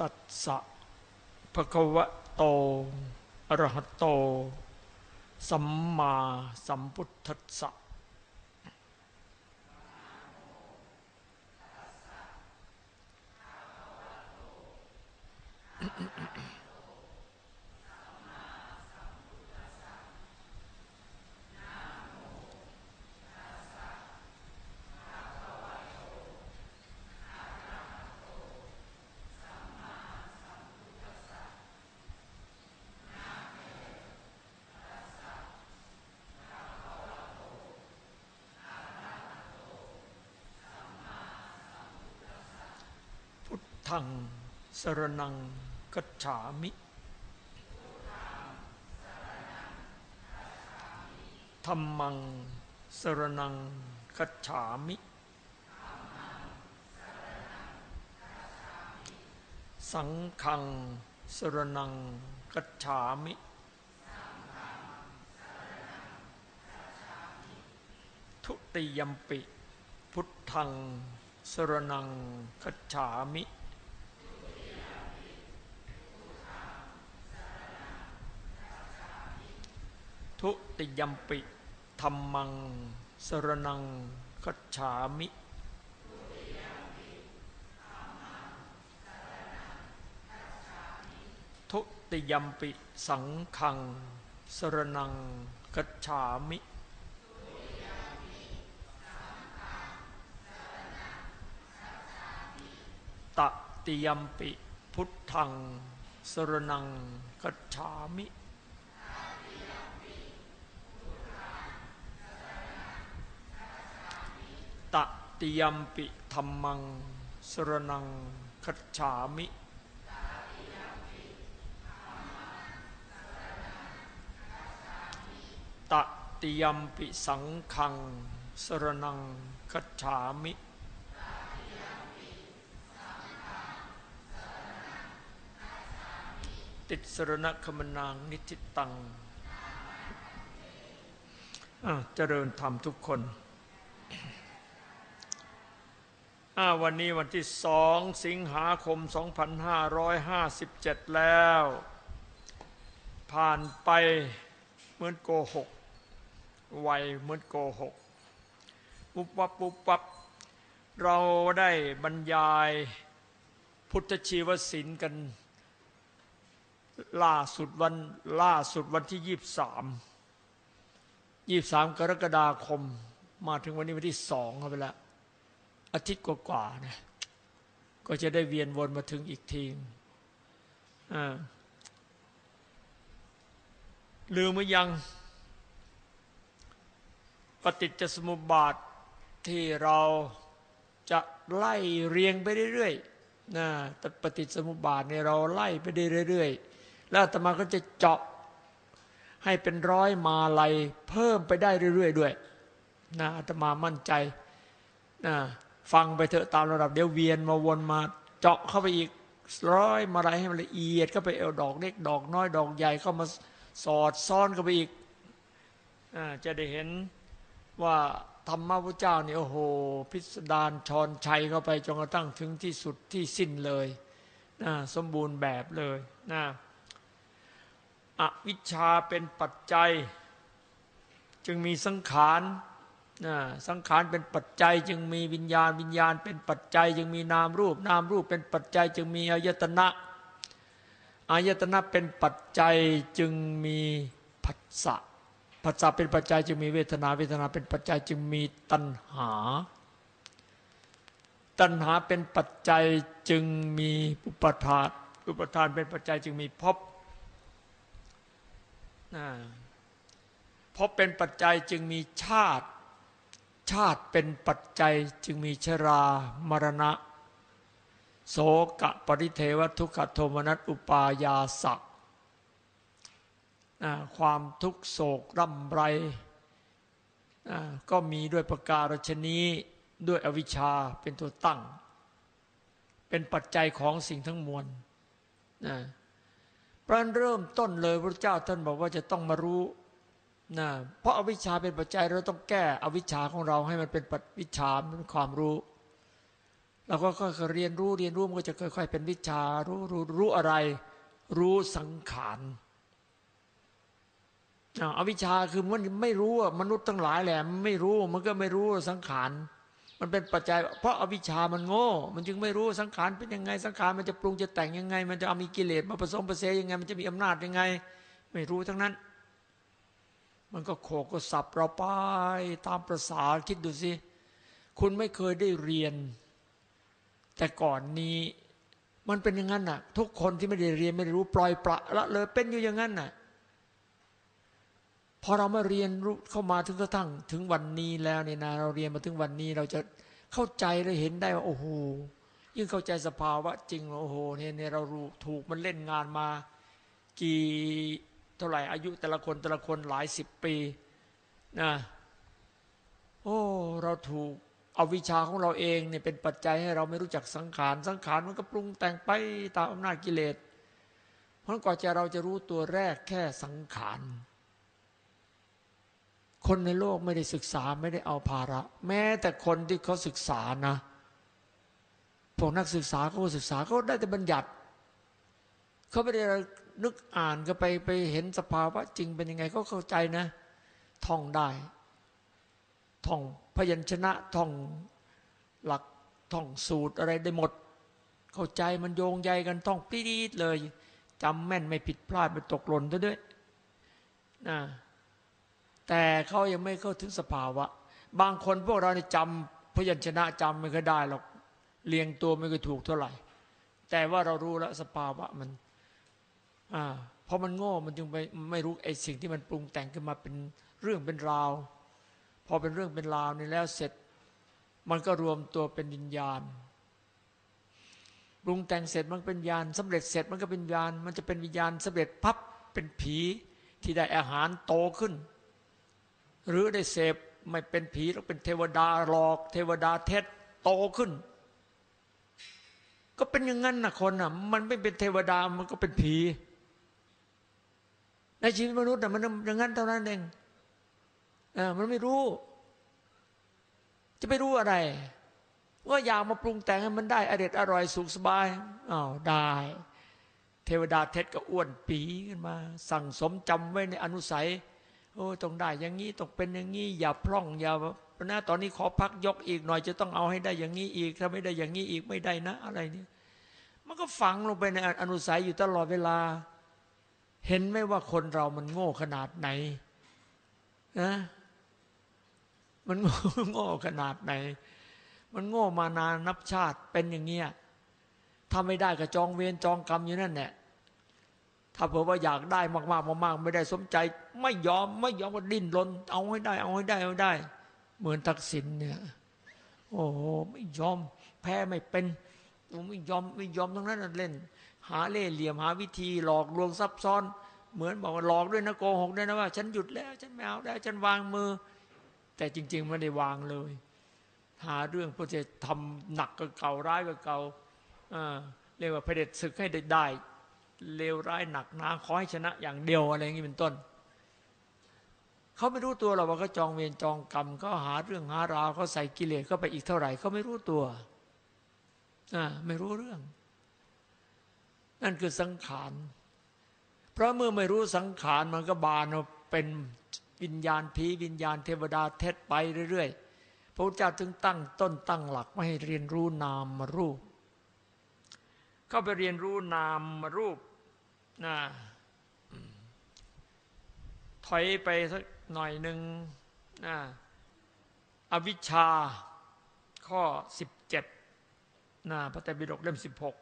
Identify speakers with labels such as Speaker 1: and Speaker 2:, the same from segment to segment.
Speaker 1: ตัสสะภะคะวะโตอรหะโต สัมมาสัมพุทธัสสะ พุท ธังสรนังกัจฉามิ ธรรมังสรนังกัจฉามิ สังฆังสรนังกัจฉามิ ทุติยมปิ พุทธังสรนังคัจฉามิ ทุติยมปิธรรมัง สรนังคัจฉามิทุติยมปิสังขัง สรนังคัจฉามิตติยมปิพุทธัง สรนังกัจฉามิ ติยมปิธรรมัง สรนังกัจฉามิ ตติยมปิสังขัง สรนังกัจฉามิติดสรณคมนางนิทิตังอะเจริญธรรมทุกคน วันนี้วันที่สองสิงหาคม 2557 แล้ว ผ่านไปเหมือนโกหกไวเหมือนโกหกปุ๊บวับปุ๊บวับเราได้บรรยายพุทธชีวศิลป์กัน ล่าสุดวันล่าสุดวันที่ยี่สามยี่สามกรกฎาคม มาถึงวันนี้วันที่สองเข้าไปแล้ว อาทิตย์กว่าๆนะก็จะได้เวียนวนมาถึงอีกทีลืมหรือยัง ปฏิจจสมุปบาทที่เราจะไล่เรียงไปเรื่อยๆนะแต่ปฏิจจสมุปบาทเนี่ยเราไล่ไปได้เรื่อยๆ แล้วอาตมาก็จะเจาะให้เป็นร้อยมาลัยเพิ่มไปได้เรื่อยๆด้วยนะอาตมามั่นใจนะ ฟังไปเถอะตามระดับเดี๋ยวเวียนมาวนมาเจาะเข้าไปอีกร้อยมาลัยให้มันละเอียดเข้าไปเอาดอกเล็กดอกน้อยดอกใหญ่เข้ามาสอดซ้อนเข้าไปอีกอาจะได้เห็นว่าธรรมะพระเจ้าเนี่ยโอ้โห พิสดารชอนชัยเข้าไปจนกระทั่งถึงที่สุดที่สิ้นเลยนะสมบูรณ์แบบเลยนะอวิชชาเป็นปัจจัย จึงมีสังขาร สังขารเป็นปัจจัยจึงมีวิญญาณ วิญญาณเป็นปัจจัย จึงมีนามรูป นามรูปเป็นปัจจัย จึงมีอายตนะอายตนะเป็นปัจจัยจึงมีผัสสะผัสสะเป็นปัจจัย จึงมีเวทนา เวทนาเป็นปัจจัย จึงมีตัณหา ตัณหาเป็นปัจจัยจึงมีอุปทานอุปทานเป็นปัจจัยจึงมีภพภพเป็นปัจจัยจึงมีชาติ ชาติเป็นปัจจัยจึงมีชรามรณะ โสกะปริเทวทุกขโทมนัสอุปายาสักความทุกโศกร่ำไร ก็มีด้วยประการชนีด้วยอวิชชาเป็นตัวตั้ง เป็นปัจจัยของสิ่งทั้งมวลนะเพราะเริ่มต้นเลยพระเจ้าท่านบอกว่าจะต้องมารู้ นะเพราะอาวิชชาเป็นปัจจัยเราต้องแก้อวิชชาของเราให้มันเป็นวิชาเป็นความรู้เราก็ค่อยๆเรียนรู้เรียนรู้มันก็จะค่อยๆเป็นวิชารู้รู้รู้อะไร รู้สังขารอวิชชาคือมันไม่รู้อะมนุษย์ทั้งหลายแหละมไม่รู้มันก็ไม่รู้สังขารมันเป็นปัจจัย เพราะอวิชชามันโง่ มันจึงไม่รู้สังขารเป็นยังไง สังขารมันจะปรุงจะแต่งยังไง มันจะเอามีกิเลสมาผสมผสานยังไง มันจะมีอำนาจยังไง ไม่รู้ทั้งนั้น มันก็โขกก็สับเราไปตามประสาคิดดูสิ คุณไม่เคยได้เรียน แต่ก่อนนี้มันเป็นอย่างนั้นน่ะ ทุกคนที่ไม่ได้เรียนไม่รู้ปล่อยปละละเลยเป็นอยู่อย่างนั้นน่ะพอเรามาเรียนรู้เข้ามาถึงกระทั่งถึงวันนี้แล้วเนี่ยนะเราเรียนมาถึงวันนี้เราจะเข้าใจและเห็นได้ว่าโอ้โหยิ่งเข้าใจสภาวะจริงโอ้โหเนี่ยเรารู้ถูกมันเล่นงานมา กี่ เท่าไหร่อายุแต่ละคนแต่ละคนหลายสิบปีนะโอ้เราถูกเอาวิชาของเราเองเนี่ยเป็นปัจจัยให้เราไม่รู้จักสังขาร สังขารมันก็ปรุงแต่งไปตามอำนาจกิเลส เพราะก่อนจะเราจะรู้ตัวแรกแค่สังขาร คนในโลกไม่ได้ศึกษาไม่ได้เอาภาระ แม้แต่คนที่เขาศึกษานะพวกนักศึกษาเขาศึกษาเขาได้แต่บัญญัติ เขาไม่ได้ นึกอ่านก็ไปไปเห็นสภาวะจริงเป็นยังไงเขาเข้าใจนะ ท่องได้ ท่องพยัญชนะท่องหลักท่องสูตรอะไรได้หมด เข้าใจมันโยงใยกันท่องปี๊ดเลยจำแม่นไม่ผิดพลาดไม่ตกหล่นด้วยนะแต่เขายังไม่เข้าถึงสภาวะ บางคนพวกเราเนี่จำพยัญชนะจำไม่เคยได้หรอกเรียงตัวไม่เคยถูกเท่าไหร่ แต่ว่าเรารู้แล้วสภาวะมัน อ่าพอมันโง่มันจึงไปไม่รู้ไอ้สิ่งที่มันปรุงแต่งขึ้นมาเป็นเรื่องเป็นราว พอเป็นเรื่องเป็นราวนี่แล้วเสร็จ มันก็รวมตัวเป็นวิญญาณปรุงแต่งเสร็จมันเป็นญาณสำเร็จเสร็จมันก็เป็นญาณมันจะเป็นวิญญาณสำเร็จพับเป็นผีที่ได้อาหารโตขึ้น หรือได้เสพไม่เป็นผีแล้วเป็นเทวดาหลอก เทวดาเท็จโตขึ้น ก็เป็นอย่างนั้นนะคนอะ มันไม่เป็นเทวดามันก็เป็นผี ในชีวิตมนุษย์อะมันอย่างนั้นเท่านั้นเองอ่ามันไม่รู้ จะไปรู้อะไร ว่าอยากมาปรุงแต่งให้มันได้อร่อยอร่อยสุขสบายอ้าวได้ เทวดาเท็จก็อ้วนปีขึ้นมา สั่งสมจำไว้ในอนุสัย โอ้ต้องได้อย่างนี้ต้องเป็นอย่างนี้อย่าพร่องอย่านะตอนนี้ขอพักยกอีกหน่อย จะต้องเอาให้ได้อย่างนี้อีก ถ้าไม่ได้อย่างนี้อีกไม่ได้นะ อะไรเนี่ยมันก็ฝังลงไปในอนุสัยอยู่ตลอดเวลา เห็นไหมว่าคนเรามันโง่ขนาดไหนนะมันโง่ขนาดไหน มันโง่มานานนับชาติเป็นอย่างเงี้ยถ้าไม่ได้ก็จองเวรจองกรรมอยู่นั่นแหละถ้าเผื่อว่าอยากได้มากๆมากๆไม่ได้สมใจ ไม่ยอมไม่ยอมก็ดิ้นรนเอาให้ได้ เอาให้ได้เอาได้ เหมือนทักษิณเนี่ย โอ้โหไม่ยอม แพ้ไม่เป็นไม่ยอมไม่ยอมทั้งนั้นเล่น หาเล่เหลี่ยมหาวิธีหลอกลวงซับซ้อน เหมือนบอกว่าหลอกด้วยนะโกหกด้วยนะว่า ฉันหยุดแล้ว ฉันไม่เอาได้ฉันวางมือ แต่จริง ๆ ไม่ได้วางเลย หาเรื่องเพื่อจะทำหนักกับเก่าร้ายกับเก่าเรียกว่าเผด็จศึกให้ได้ได้เลวร้ายหนักหนาขอให้ชนะ อย่างเดียวอะไรอย่างนี้เป็นต้นเขาไม่รู้ตัวหรอกว่าเขาจองเวรจองกรรมเขาหาเรื่องหาราวเขาใส่กิเลสเข้าไปอีกเท่าไหร่เขาไม่รู้ตัวอ่าไม่รู้เรื่อง นั่นคือสังขาร เพราะเมื่อไม่รู้สังขารมันก็บานเป็นวิญญาณผีวิญญาณเทวดาเทศไปเรื่อยๆ พระพุทธเจ้าจึงตั้งต้นตั้งหลักไม่ให้เรียนรู้นามมารูป เข้าไปเรียนรู้นามรูปนะถอยไปสักหน่อยหนึ่งนะอวิชชาข้อสิบเจ็ดนะพระไตรปิฎกเล่มสิบหก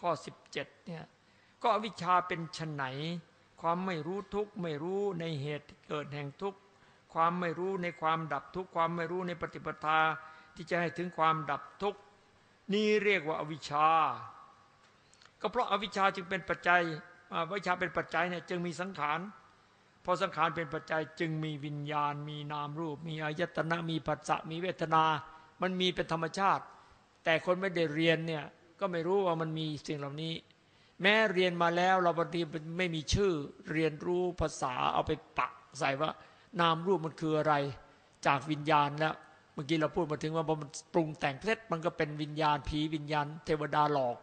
Speaker 1: ข้อสิบเจ็ดเนี่ยก็อวิชชาเป็นชนไหน ความไม่รู้ทุกข์ไม่รู้ในเหตุเกิดแห่งทุกข์ความไม่รู้ในความดับทุกข์ความไม่รู้ในปฏิปทาที่จะให้ถึงความดับทุกข์นี่เรียกว่าอวิชชา ก็เพราะอาวิชชาจึงเป็นปัจจัยวิชาเป็นปัจจัยเนี่ยจึงมีสังขารพอสังขารเป็นปัจจัยจึงมีวิญญาณ มีนามรูป มีอายตนะมีผัสสะมีเวทนา มันมีเป็นธรรมชาติ แต่คนไม่ได้เรียนเนี่ย ก็ไม่รู้ว่ามันมีสิ่งเหล่านี้ แม้เรียนมาแล้วเราบางทีไม่มีชื่อ เรียนรู้ภาษาเอาไปปักใส่ว่านามรูปมันคืออะไร จากวิญญาณแล้วเมื่อกี้เราพูดมาถึงว่าพอมันปรุงแต่งเสร็จมันก็เป็นวิญญาณผีวิญญาณ เทวดาหลอก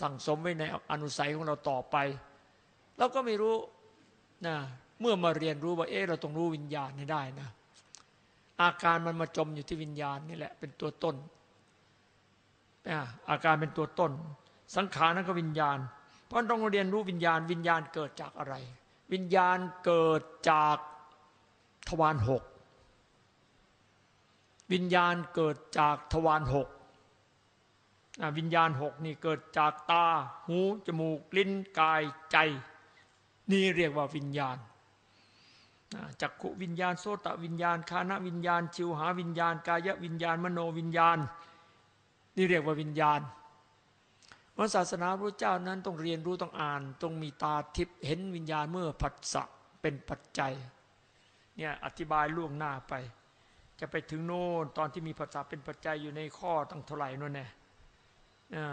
Speaker 1: สั่งสมไว้ในอนุสัยของเราต่อไปเราก็ไม่รู้นะเมื่อมาเรียนรู้ว่าเออเราต้องรู้วิญญาณให้ได้นะ อาการมันมาจมอยู่ที่วิญญาณนี่แหละ เป็นตัวต้น อาการเป็นตัวต้น สังขารนั้นก็วิญญาณ เพราะต้องเรียนรู้วิญญาณ วิญญาณเกิดจากอะไร วิญญาณเกิดจากทวารหกวิญญาณเกิดจากทวารหกวิญญาณหกนี่เกิดจากตา หู จมูก ลิ้น กาย ใจ นี่เรียกว่าวิญญาณจักขุวิญญาณ โสตวิญญาณ คานวิญญาณ ชิวหาวิญญาณ กายวิญญาณ มโนวิญญาณ นี่เรียกว่าวิญญาณวันศาสนาพระเจ้านั้นต้องเรียนรู้ต้องอ่าน ต้องมีตาทิพย์เห็นวิญญาณเมื่อผัสสะเป็นปัจจัยเนี่ยอธิบายล่วงหน้าไป จะไปถึงโน่นตอนที่มีภาษาเป็นปัจจัยอยู่ในข้อตั้งเท่าไหร่นั่นแน่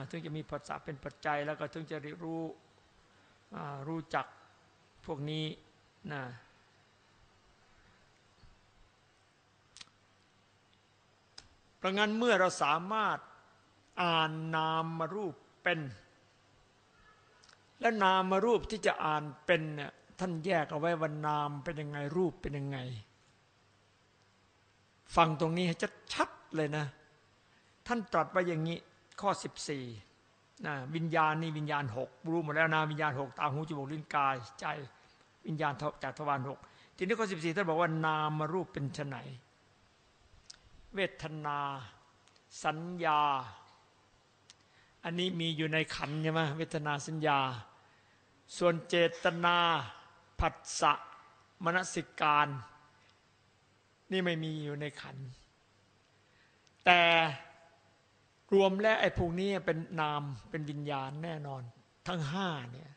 Speaker 1: ถึงจะมีภาษาเป็นปัจจัยแล้วก็ถึงจะรู้รู้จักพวกนี้นะประงั้นเมื่อเราสามารถ อ่านนามมารูปเป็น และนามมารูปที่จะอ่านเป็นเนี่ยท่านแยกเอาไว้ว่านามเป็นยังไงรูปเป็นยังไง ฟังตรงนี้ให้ชัดเลยนะ ท่านตรัสไว้อย่างนี้ข้อ 14นะวิญญาณนี่วิญญาณหกรู้หมดแล้วนะวิญญาณหกตาหูจมูกลิ้นกายใจวิญญาณจากทวารหกทีนี้ข้อ14ท่านบอกว่านามมารูปเป็นไนเวทนา สัญญา อันนี้มีอยู่ในขันใช่ไหมเวทนาสัญญา ส่วนเจตนาผัสสะมนสิการ นี่ไม่มีอยู่ในขัน แต่รวมแล้วไอ้พวกนี้เป็นนามเป็นวิญญาณแน่นอน ทั้งห้าเนี่ย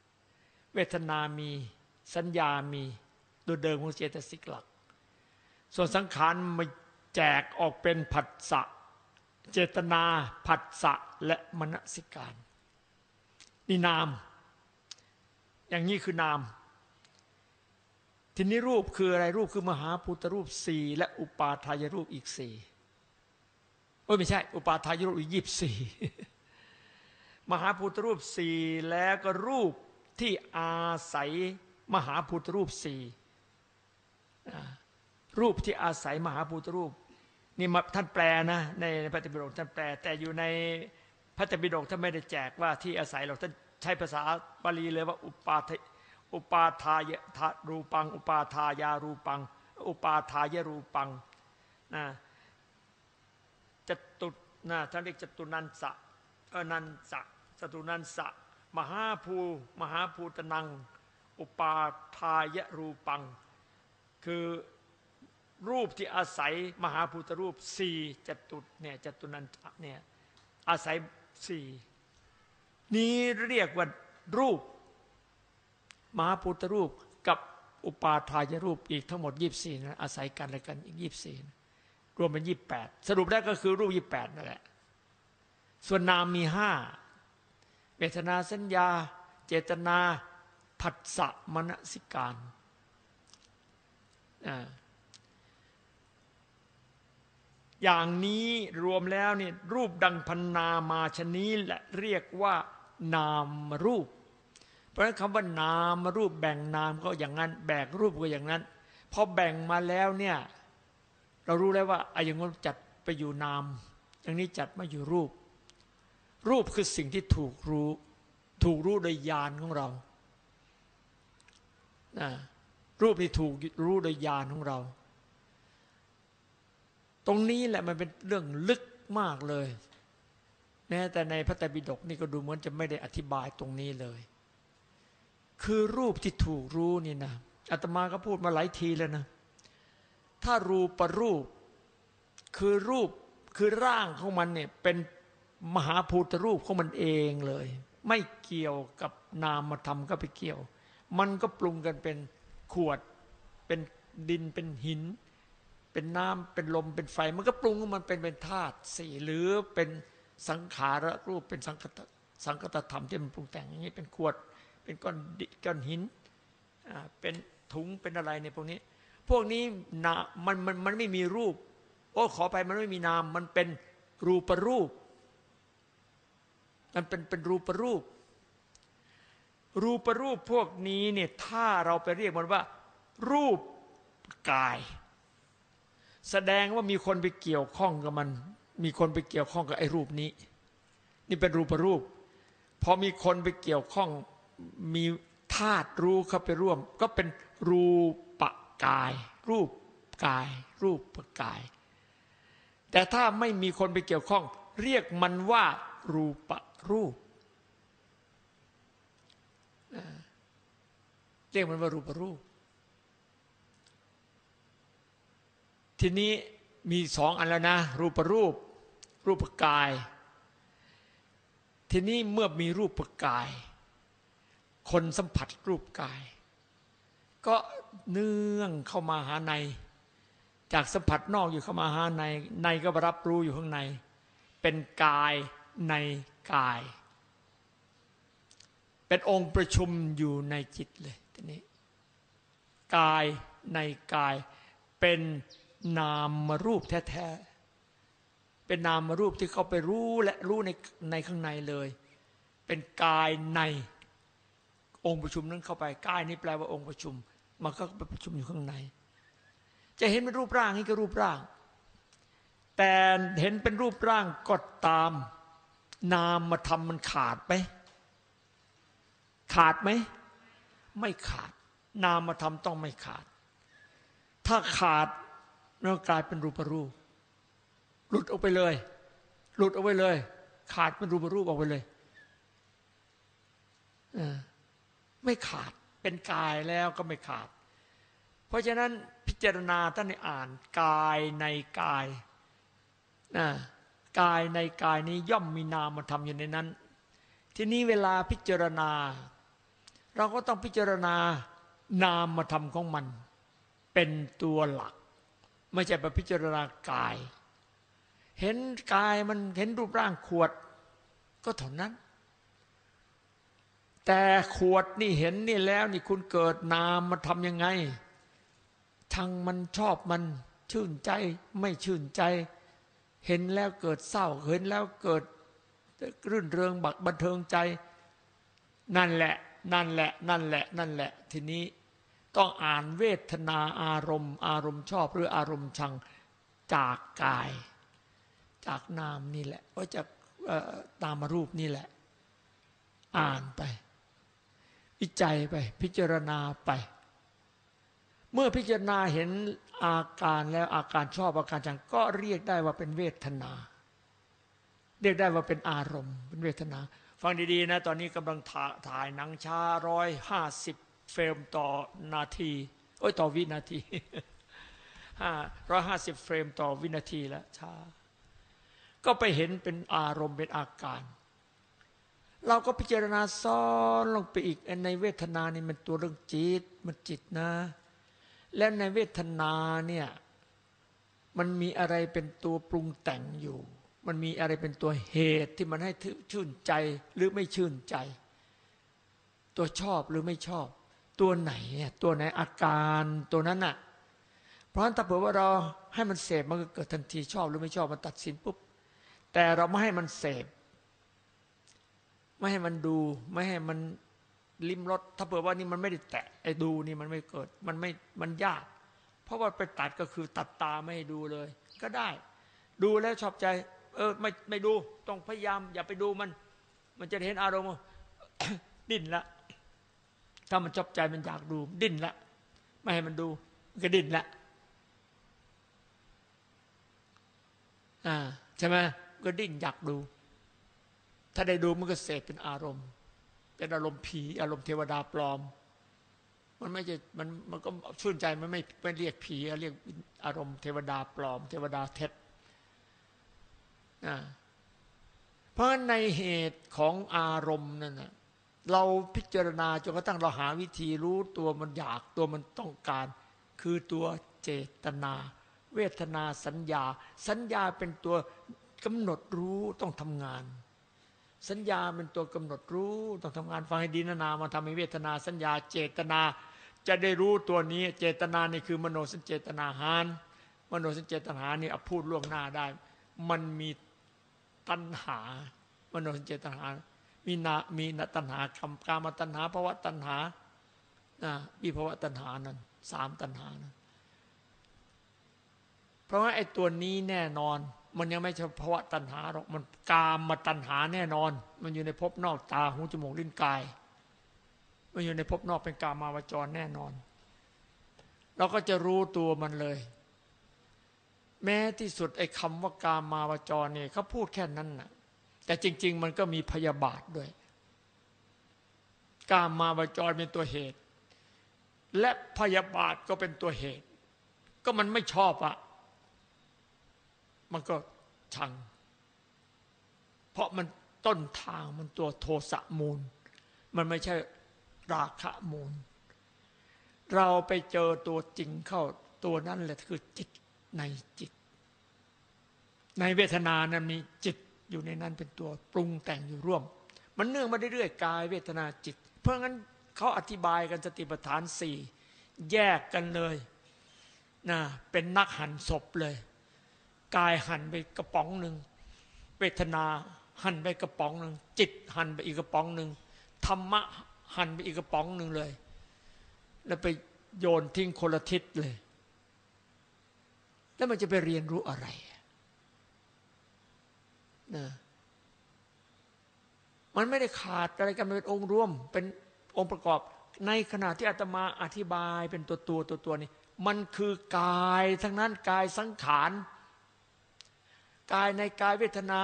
Speaker 1: เวทนามีสัญญามีตัวเดิมของเจตสิกหลัก ส่วนสังขารมันแจกออกเป็นผัสสะ เจตนาผัสสะและมณสิการนี่นาม อย่างนี้คือนาม ทีนี้รูปคืออะไรรูปคือมหาพุทธรูปสี่และอุปาทายรูปอีกสี่โอ้ไม่ใช่ อุปาทายรูปอีกยี่สี่มหาพุทธรูปสี่แล้วก็รูปที่อาศัยมหาพุทธรูปสี่รูปที่อาศัยมหาพุทธรูป นี่ท่านแปลนะ ในพระธรรมปิฎกท่านแปล แต่อยู่ในพระธรรมปิฎกท่านไม่ได้แจกว่าที่อาศัยเราท่านใช้ภาษาบาลีเลยว่า อุปาทอุปาทายะรูปัง อุปาทายารูปัง อุปาทายรูปังนะจตุนะท่านเรียกจตุนันสะเอนันสะจตุนันสะ มหาภูมหาภูตนัง อุปาทายรูปัง คือ รูปที่อาศัยมหาภูตรูปสี่จตุเนี่ยจตุนันเนี่ยอาศัยสี่นี้เรียกว่ารูป มหาพุทธรูปกับอุปาทายรูปอีกทั้งหมดยี่สี่นะอาศัยกันและกันอีกยี่สี่รวมเป็นยี่แปดสรุปแล้วก็คือรูปยี่แปดนั่นแหละ ส่วนนามมีห้าเวทนาสัญญา เจตนาผัสสะมณสิการอ อย่างนี้รวมแล้วเนี่ยรูปดังพันนามาชนี้แหละเรียกว่านามรูป เพราะฉะนั้นคำว่านามรูปแบ่งนามก็อย่างนั้น แบกรูปก็อย่างนั้นพอแบ่งมาแล้วเนี่ยเรารู้แล้วว่าไอ้อย่างนั้นจัดไปอยู่นาม อย่างนี้จัดมาอยู่รูป รูปคือสิ่งที่ถูกรู้ ถูกรู้โดยญาณของเรารูปที่ถูกรู้โดยญาณของเรา ตรงนี้แหละมันเป็นเรื่องลึกมากเลย แม้แต่ในพระไตรปิฎกนี่ก็ดูเหมือนจะไม่ได้อธิบายตรงนี้เลย คือรูปที่ถูกรู้นี่นะอาตมาก็พูดมาหลายทีแล้วนะ ถ้ารูปรูป คือรูปคือร่างของมันเนี่ยเป็นมหาภูตรูปของมันเองเลย ไม่เกี่ยวกับนามธรรมก็ไปเกี่ยว มันก็ปรุงกันเป็นขวดเป็นดินเป็นหิน เป็นน้ำเป็นลมเป็นไฟ มันก็ปรุงมันเป็นเป็นธาตุสี่หรือเป็นสังขารรูปเป็นสังคตสังคตธรรมที่มันปรุงแต่งอย่างนี้เป็นขวด เป็นก้อนก้อนหินเป็นถุงเป็นอะไรในพวกนี้ พวกนี้นะมันมันมันไม่มีรูป โอ้ขอไปมันไม่มีนาม มันเป็นรูปรูป มันเป็นเป็นรูปรูป รูปรูปพวกนี้เนี่ยถ้าเราไปเรียกมันว่า รูปกาย แสดงว่ามีคนไปเกี่ยวข้องกับมัน มีคนไปเกี่ยวข้องกับไอ้รูปนี้ นี่เป็นรูปรูป พอมีคนไปเกี่ยวข้อง มีธาตุรู้เข้าไปร่วม ก็เป็นรูปกาย รูปกาย รูปกาย แต่ถ้าไม่มีคนไปเกี่ยวข้อง เรียกมันว่ารูปรูป เรียกมันว่ารูปรูป ทีนี้มีสองอันแล้วนะ รูปรูป รูปกาย ทีนี้เมื่อมีรูปกาย คนสัมผัสรูปกาย ก็เนื่องเข้ามาหาใน จากสัมผัสนอกอยู่เข้ามาหาใน ในก็รับรู้อยู่ข้างใน เป็นกายในกาย เป็นองค์ประชุมอยู่ในจิตเลยทีนี้ กายในกายเป็น นามมารูปแท้ๆ เป็นนามมารูปที่เขาไปรู้และรู้ในในข้างในเลย เป็นกายในองค์ประชุมนั้นเข้าไปกายนี้แปลว่าองค์ประชุม มันก็ไปประชุมอยู่ข้างใน จะเห็นเป็นรูปร่างนี่ก็รูปร่าง แต่เห็นเป็นรูปร่างก็ตาม นามมาทำมันขาดไหมขาดไหมไม่ขาด นามมาทำต้องไม่ขาด ถ้าขาด แล้วกลายเป็นรูปรูปหลุดออกไปเลย หลุดออกไปเลย ขาดเป็นรูปรูปออกไปเลยไม่ขาดเป็นกายแล้วก็ไม่ขาด เพราะฉะนั้นพิจารณาท่านอ่านกายในกายนะกายในกายนี้ย่อมมีนามมาทำอยู่ในนั้น ทีนี้เวลาพิจารณา เราก็ต้องพิจารณานามมาทำของมัน เป็นตัวหลัก ไม่ใช่ไปพิจารณากาย เห็นกายมันเห็นรูปร่างขวด ก็เท่านั้น แต่ขวดนี่เห็นนี่แล้วนี่คุณเกิดนามมาทำยังไง ทั้งมันชอบมันชื่นใจไม่ชื่นใจ เห็นแล้วเกิดเศร้าเห็นแล้วเกิดรื่นเริงบักบันเทิงใจ นั่นแหละ นั่นแหละ นั่นแหละ นั่นแหละ ทีนี้ ต้องอ่านเวทนาอารมณ์ อารมณ์ชอบหรืออารมณ์ชังจากกาย จากนามนี่แหละว่าจากตามรูปนี่แหละ อ่านไป วิจัยไป พิจารณาไป เมื่อพิจารณาเห็นอาการแล้วอาการชอบอาการชังก็เรียกได้ว่าเป็นเวทนา เรียกได้ว่าเป็นอารมณ์ เป็นเวทนา ฟังดีๆนะ ตอนนี้กำลังถ่ายหนังช้าร้อยห้าสิบ เฟรมต่อนาที โอ้ยต่อวินาทีห้าร้อยห้าสิบเฟรมต่อวินาทีแล้วช้า ก็ไปเห็นเป็นอารมณ์เป็นอาการ เราก็พิจารณาซ้อนลงไปอีกในเวทนานี่มันตัวเรื่องจิตมันจิตนะ และในเวทนาเนี่ยมันมีอะไรเป็นตัวปรุงแต่งอยู่ มันมีอะไรเป็นตัวเหตุที่มันให้ชื่นใจหรือไม่ชื่นใจ ตัวชอบหรือไม่ชอบ ตัวไหนตัวไหนอาการตัวนั้นน่ะ เพราะฉะนั้นถ้าเผื่อว่าเราให้มันเสพมันก็เกิดทันทีชอบหรือไม่ชอบมันตัดสินปุ๊บ แต่เราไม่ให้มันเสพ ไม่ให้มันดู ไม่ให้มันลิ้มรสถ้าเผื่อว่านี่มันไม่ได้แตะไอ้ดูนี่มันไม่เกิดมันไม่มันยาก เพราะว่าไปตัดก็คือตัดตาไม่ให้ดูเลย ก็ได้ ดูแล้วชอบใจ เออไม่ไม่ดูต้องพยายาม อย่าไปดูมัน มันจะเห็นอารมณ์ดิ้นละ ถ้ามันชอบใจมันอยากดูดิ้นละไม่ให้มันดู มันก็ดิ้นละอ่าใช่ไหมก็ดิ้นอยากดู ถ้าได้ดูมันก็เสพเป็นอารมณ์ เป็นอารมณ์ผีอารมณ์เทวดาปลอม มันไม่ใช่มันมันก็ชื่นใจมันไม่ไม่เรียกผีเรียกอารมณ์เทวดาปลอม เทวดาเท็จเพราะในเหตุของอารมณ์นั่นนะ เราพิจารณาจนกระทั่งเราหาวิธีรู้ตัวมันอยากตัวมันต้องการ คือตัวเจตนา เวทนาสัญญา สัญญาเป็นตัวกำหนดรู้ต้องทำงาน สัญญาเป็นตัวกำหนดรู้ต้องทำงานฟังให้ดีนานามาทำให้เวทนาสัญญาเจตนา จะได้รู้ตัวนี้เจตนานี่คือมโนสัญเจตนาหารมโนสัญเจตนานี่เอาพูดล่วงหน้าได้ มันมีตัณหามโนสัญเจตนา มีนามีนตัณหาคำกามตัณหาภวะตัณหานะวิภวะตัณหานั้นสามตัณหานั้นเพราะว่าไอ้ตัวนี้แน่นอน มันยังไม่ใช่ภาวะตัณหาหรอกมันกามมาตัณหาแน่นอน มันอยู่ในภพนอกตาหูจมูกลิ้นกาย มันอยู่ในภพนอกเป็นกามาวจรแน่นอน เราก็จะรู้ตัวมันเลย แม้ที่สุดไอ้คำว่ากามาวจรเนี่ยเขาพูดแค่นั้นน่ะ แต่จริง ๆ มันก็มีพยาบาทด้วย กามาวจรเป็นตัวเหตุ และพยาบาทก็เป็นตัวเหตุ ก็มันไม่ชอบอะมันก็ชัง เพราะมันต้นทางมันตัวโทสะมูล มันไม่ใช่ราคะมูล เราไปเจอตัวจริงเข้าตัวนั้นแหละคือจิตในจิต ในเวทนานั้นมีจิต อยู่ในนั้นเป็นตัวปรุงแต่งอยู่ร่วม มันเนื่องมาเรื่อยๆกายเวทนาจิต เพราะงั้นเขาอธิบายกันสติปัฏฐานสี่แยกกันเลยนะเป็นนักหั่นศพเลย กายหั่นไปกระป๋องหนึ่งเวทนาหั่นไปกระป๋องหนึ่งจิตหั่นไปอีกกระป๋องหนึ่งธรรมะหั่นไปอีกกระป๋องหนึ่งเลย แล้วไปโยนทิ้งคนละทิศเลย แล้วมันจะไปเรียนรู้อะไร นะมันไม่ได้ขาดอะไรกันเป็นองค์รวม เป็นองค์ประกอบ ในขณะที่อาตมาอธิบายเป็นตัวตัวตัวตัวนี้ มันคือกายทั้งนั้นกายสังขารกายในกายเวทนา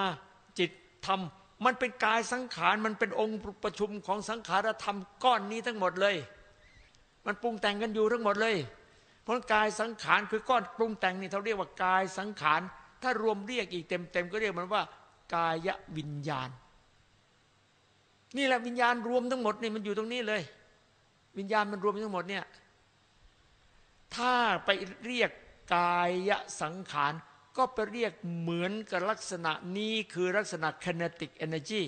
Speaker 1: จิตธรรม มันเป็นกายสังขาร มันเป็นองค์ประชุมของสังขารธรรมก้อนนี้ทั้งหมดเลย มันปรุงแต่งกันอยู่ทั้งหมดเลย เพราะกายสังขารคือก้อนปรุงแต่งนี่เขาเรียกว่ากายสังขาร ถ้ารวมเรียกอีกเต็มๆก็เรียกมันว่า กายวิญญาณ นี่แหละวิญญาณรวมทั้งหมดนี่มันอยู่ตรงนี้เลย วิญญาณมันรวมทั้งหมดเนี่ยถ้าไปเรียกกายสังขาร ก็ไปเรียกเหมือนกับลักษณะนี้คือลักษณะ kinetic energy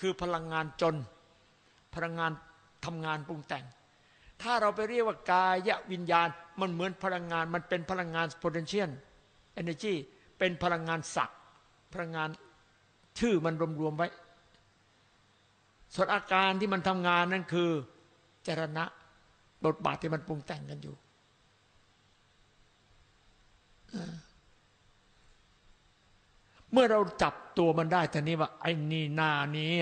Speaker 1: คือพลังงานจน พลังงานทำงานปรุงแต่ง ถ้าเราไปเรียกว่ากายวิญญาณ มันเหมือนพลังงานมันเป็นพลังงาน potential energy เป็นพลังงานศักพลังงาน ชื่อมันรวมๆไว้ ส่วนอาการที่มันทำงานนั่นคือจรณะบทบาทที่มันปรุงแต่งกันอยู่เมื่อเราจับตัวมันได้แต่นี้ว่าไอ้นี่นานี้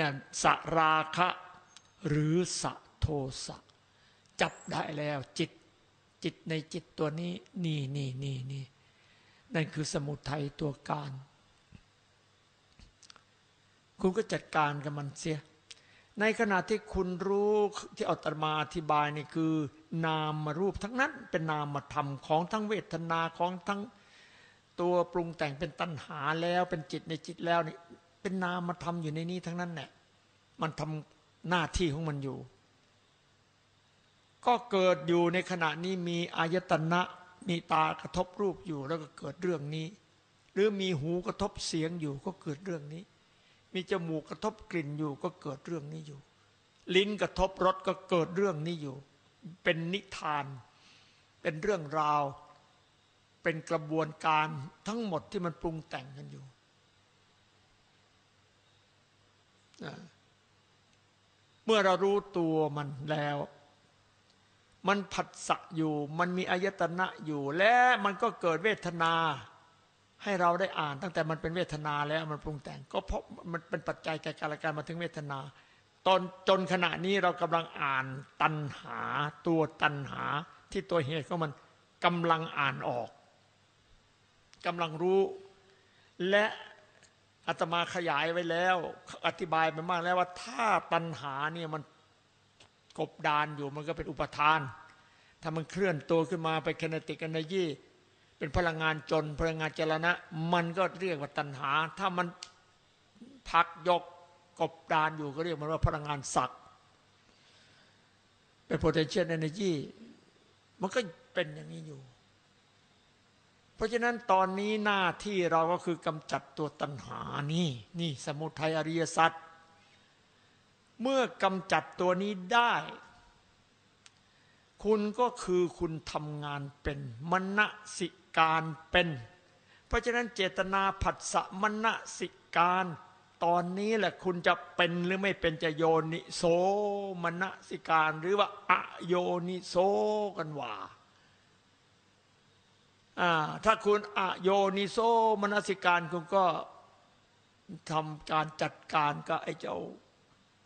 Speaker 1: สราคะ หรือสะโทสะ จับได้แล้วจิต จิตในจิตตัวนี้ นี่นี่นี่นี่นั่นคือสมุทัยตัวการ คุณก็จัดการกับมันเสีย ในขณะที่คุณรู้ที่อัตมาอธิบายนี่คือ นามมารูปทั้งนั้นเป็นนามธรรมของทั้งเวทนาของทั้งตัวปรุงแต่งเป็นตัณหาแล้วเป็นจิตในจิตแล้วนี่เป็นนามมาทำอยู่ในนี้ทั้งนั้นแหละมันทำหน้าที่ของมันอยู่ ก็เกิดอยู่ในขณะนี้มีอายตนะมีตากระทบรูปอยู่แล้วก็เกิดเรื่องนี้ หรือมีหูกระทบเสียงอยู่ก็เกิดเรื่องนี้ มีจมูกกระทบกลิ่นอยู่ก็เกิดเรื่องนี้อยู่ ลิ้นกระทบรสก็เกิดเรื่องนี้อยู่ เป็นนิทาน เป็นเรื่องราว เป็นกระบวนการทั้งหมดที่มันปรุงแต่งกันอยู่เมื่อเรารู้ตัวมันแล้ว มันผัสสะอยู่ มันมีอายตนะอยู่ และมันก็เกิดเวทนา ให้เราได้อ่านตั้งแต่มันเป็นเวทนาแล้วมันปรุงแต่ง ก็เพราะมันเป็นปัจจัยแก่การการมาถึงเวทนา ตอนจนขณะนี้เรากำลังอ่านตัณหาตัวตัณหาที่ตัวเหตุของมันกำลังอ่านออกกำลังรู้ และอาตมาขยายไว้แล้ว อธิบายไปมากแล้วว่าถ้าปัญหาเนี่ยมันกบดานอยู่มันก็เป็นอุปทาน ถ้ามันเคลื่อนตัวขึ้นมาไปคเนติกอนยี่ เป็นพลังงานจนพลังงานเจรณะ มันก็เรียกว่าตัณหา ถ้ามันพักยกกบดานอยู่ก็เรียกมันว่าพลังงานศักเป็น potential energy มันก็เป็นอย่างนี้อยู่ เพราะฉะนั้นตอนนี้หน้าที่เราก็คือกำจัดตัวตัณหานี่นี่สมุทัยอริยสัจเมื่อกำจัดตัวนี้ได้ คุณก็คือคุณทำงานเป็นมณสิ การเป็น เพราะฉะนั้นเจตนาผัสสะมณสิการ ตอนนี้แหละคุณจะเป็นหรือไม่เป็นจะโยนิโสมณสิการ หรือว่าอโยนิโสกันว่าถ้าคุณอโยนิโสมนสิการคุณก็ทำการจัดการกับไอ้เจ้า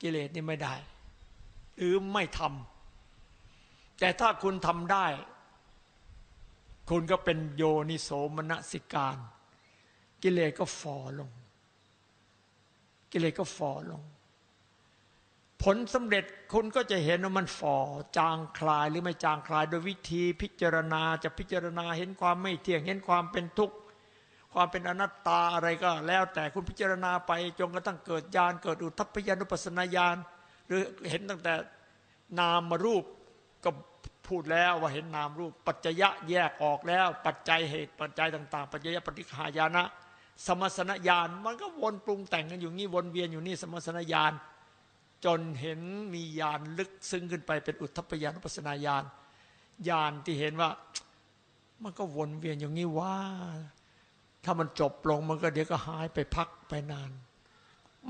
Speaker 1: กิเลสนี่ไม่ได้ หรือไม่ทำแต่ถ้าคุณทำได้ คุณก็เป็นโยนิโสมนสิการ กิเลสก็ฟอลง กิเลสก็ฟอลง ผลสำเร็จคุณก็จะเห็นว่ามันฝ่อจางคลายหรือไม่จางคลายโดยวิธีพิจารณาจะพิจารณาเห็นความไม่เที่ยงเห็นความเป็นทุกข์ความเป็นอนัตตาอะไรก็แล้วแต่คุณพิจารณาไปจนกระทั่งเกิดญาณเกิดอุทัพยานุปัสนาญาณหรือเห็นตั้งแต่นามมารูปก็ พูดแล้วว่าเห็นนามรูป ปัจจยะแยกออกแล้ว ปัจจัยเหตุปัจจัยต่าง ๆ ปัจจยปฏิฆายานะ สมสนญาณมันก็วนปรุงแต่งกันอยู่นี่วนเวียนอยู่นี่สมสนญาณจนเห็นมีญาณลึกซึ้งขึ้นไปเป็นอุทัพยานุปัสนาญาณญาณที่เห็นว่า มันก็วนเวียนอย่างนี้ว่า ถ้ามันจบลงมันก็เดี๋ยวก็หายไปพักไปนาน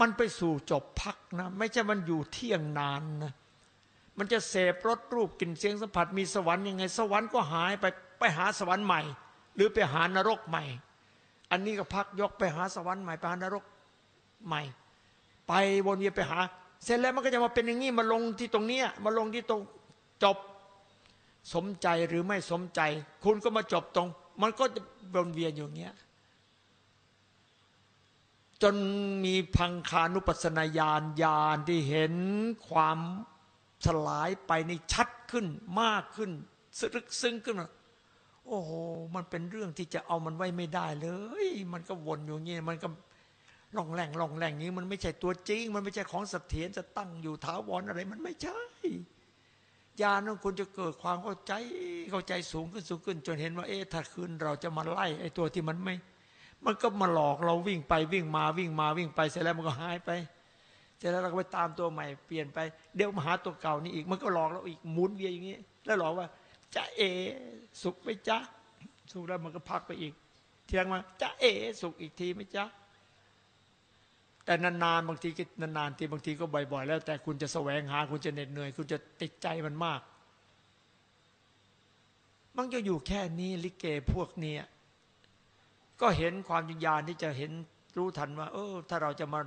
Speaker 1: มันไปสู่จบพักนะ ไม่ใช่มันอยู่เที่ยงนานนะ มันจะเสพรสรูปกลิ่นเสียงสัมผัสมีสวรรค์ยังไง สวรรค์ก็หายไปไปหาสวรรค์ใหม่ หรือไปหานรกใหม่ อันนี้ก็พักยกไปหาสวรรค์ใหม่ไปหานรกใหม่ ไปวนเวียนไปหา เสร็จแล้วมันก็จะมาเป็นอย่างนี้มาลงที่ตรงเนี้ยมาลงที่ตรงจบสมใจหรือไม่สมใจ คุณก็มาจบตรง มันก็จะวนเวียนอย่างเงี้ยจนมีพังคานุปัสนาญาณญาณที่เห็นความ สลายไปในชัดขึ้นมากขึ้นสึกซึ้งขึ้น โอ้โห มันเป็นเรื่องที่จะเอามันไว้ไม่ได้เลย มันก็วนอยู่เงี้ยมันก็ล่องแหลงล่องแหลงนี้ มันไม่ใช่ตัวจริง มันไม่ใช่ของเสถียรจะตั้งอยู่ถาวรอะไร มันไม่ใช่ญาณของคุณจะเกิดความเข้าใจเข้าใจสูงขึ้นสูงขึ้น จนเห็นว่า เอ๊ะถ้าคืนเราจะมาไล่ไอ้ตัวที่มันไม่ มันก็มาหลอกเราวิ่งไปวิ่งมาวิ่งมาวิ่งไปเสร็จแล้วมันก็หายไป สร็จแล้วเราก็ไปตามตัวใหม่เปลี่ยนไปเดี๋ยวมาหาตัวเก่านี่อีกมันก็หลอกเราอีกหมุนเวียนอย่างนี้ แล้วหลอกว่าจะเอ สุขไหมจ๊ะสุขแล้วมันก็พักไปอีก เที่ยงมาจะเอ สุขอีกทีไหมจ๊ะแต่นานๆบางทีก็นานๆทีบางทีก็บ่อยๆ แล้ว แต่คุณจะแสวงหาคุณจะเหน็ดเหนื่อย คุณจะติดใจมันมาก มันก็อยู่แค่นี้ลิเกพวกนี้ก็เห็นความวิญญาณที่จะเห็นรู้ทันว่า เออถ้าเราจะมา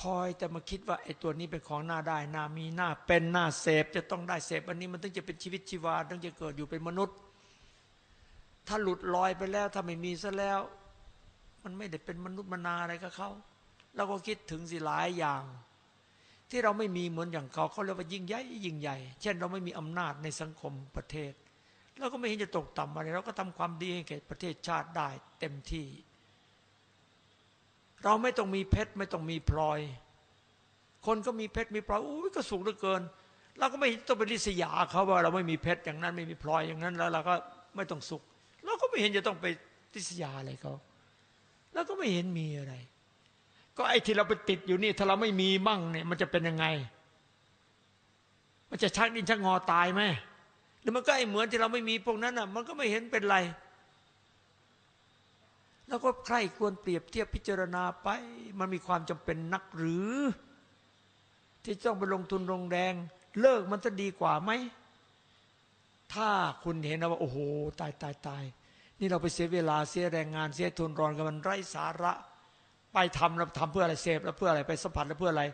Speaker 1: คอยแต่มาคิดว่าไอ้ตัวนี้เป็นของหน้าได้หน้ามีหน้าเป็นหน้าเสพจะต้องได้เสพอันนี้มันต้องจะเป็นชีวิตชีวาต้องจะเกิดอยู่เป็นมนุษย์ ถ้าหลุดลอยไปแล้วถ้าไม่มีซะแล้ว มันไม่ได้เป็นมนุษย์มนาอะไรกับเขาเราก็คิดถึงสิหลายอย่าง ที่เราไม่มีเหมือนอย่างเขาเขาเรียกว่ายิ่งใหญ่ยิ่งใหญ่ เช่น เราไม่มีอำนาจในสังคมประเทศเราก็ไม่เห็นจะตกต่ำอะไรเราก็ทำความดีให้แก่ประเทศชาติได้เต็มที่ เราไม่ต้องมีเพชรไม่ต้องมีพลอย คนก็มีเพชรมีพลอยอุ้ยก็สูงเหลือเกินเราก็ไม่ต้องไปริษยาเขาว่า เราไม่มีเพชรอย่างนั้น ไม่มีพลอยอย่างนั้นแล้วเราก็ไม่ต้องสุข เราก็ไม่เห็นจะต้องไปริษยาอะไรเขาเราก็ไม่เห็นมีอะไร ก็ไอ้ที่เราไปติดอยู่นี่ ถ้าเราไม่มีมั่งเนี่ยมันจะเป็นยังไง มันจะชักดินชักงอตายไหมแล้วมันก็ไอเหมือนที่เราไม่มีพวกนั้นอะ มันก็ไม่เห็นเป็นไร แล้วก็ใครควรเปรียบเทียบพิจารณาไป มันมีความจำเป็นนักหรือ ที่ต้องไปลงทุนลงแรงเลิกมันจะดีกว่าไหม ถ้าคุณเห็นว่า โอ้โห ตายตายตายนี่เราไปเสียเวลาเสียแรงงานเสียทุนรอนกันมันไร้สาระ ไปทำแล้วทำเพื่ออะไรเสพแล้วเพื่ออะไรไปสัมผัสแล้วเพื่ออะไร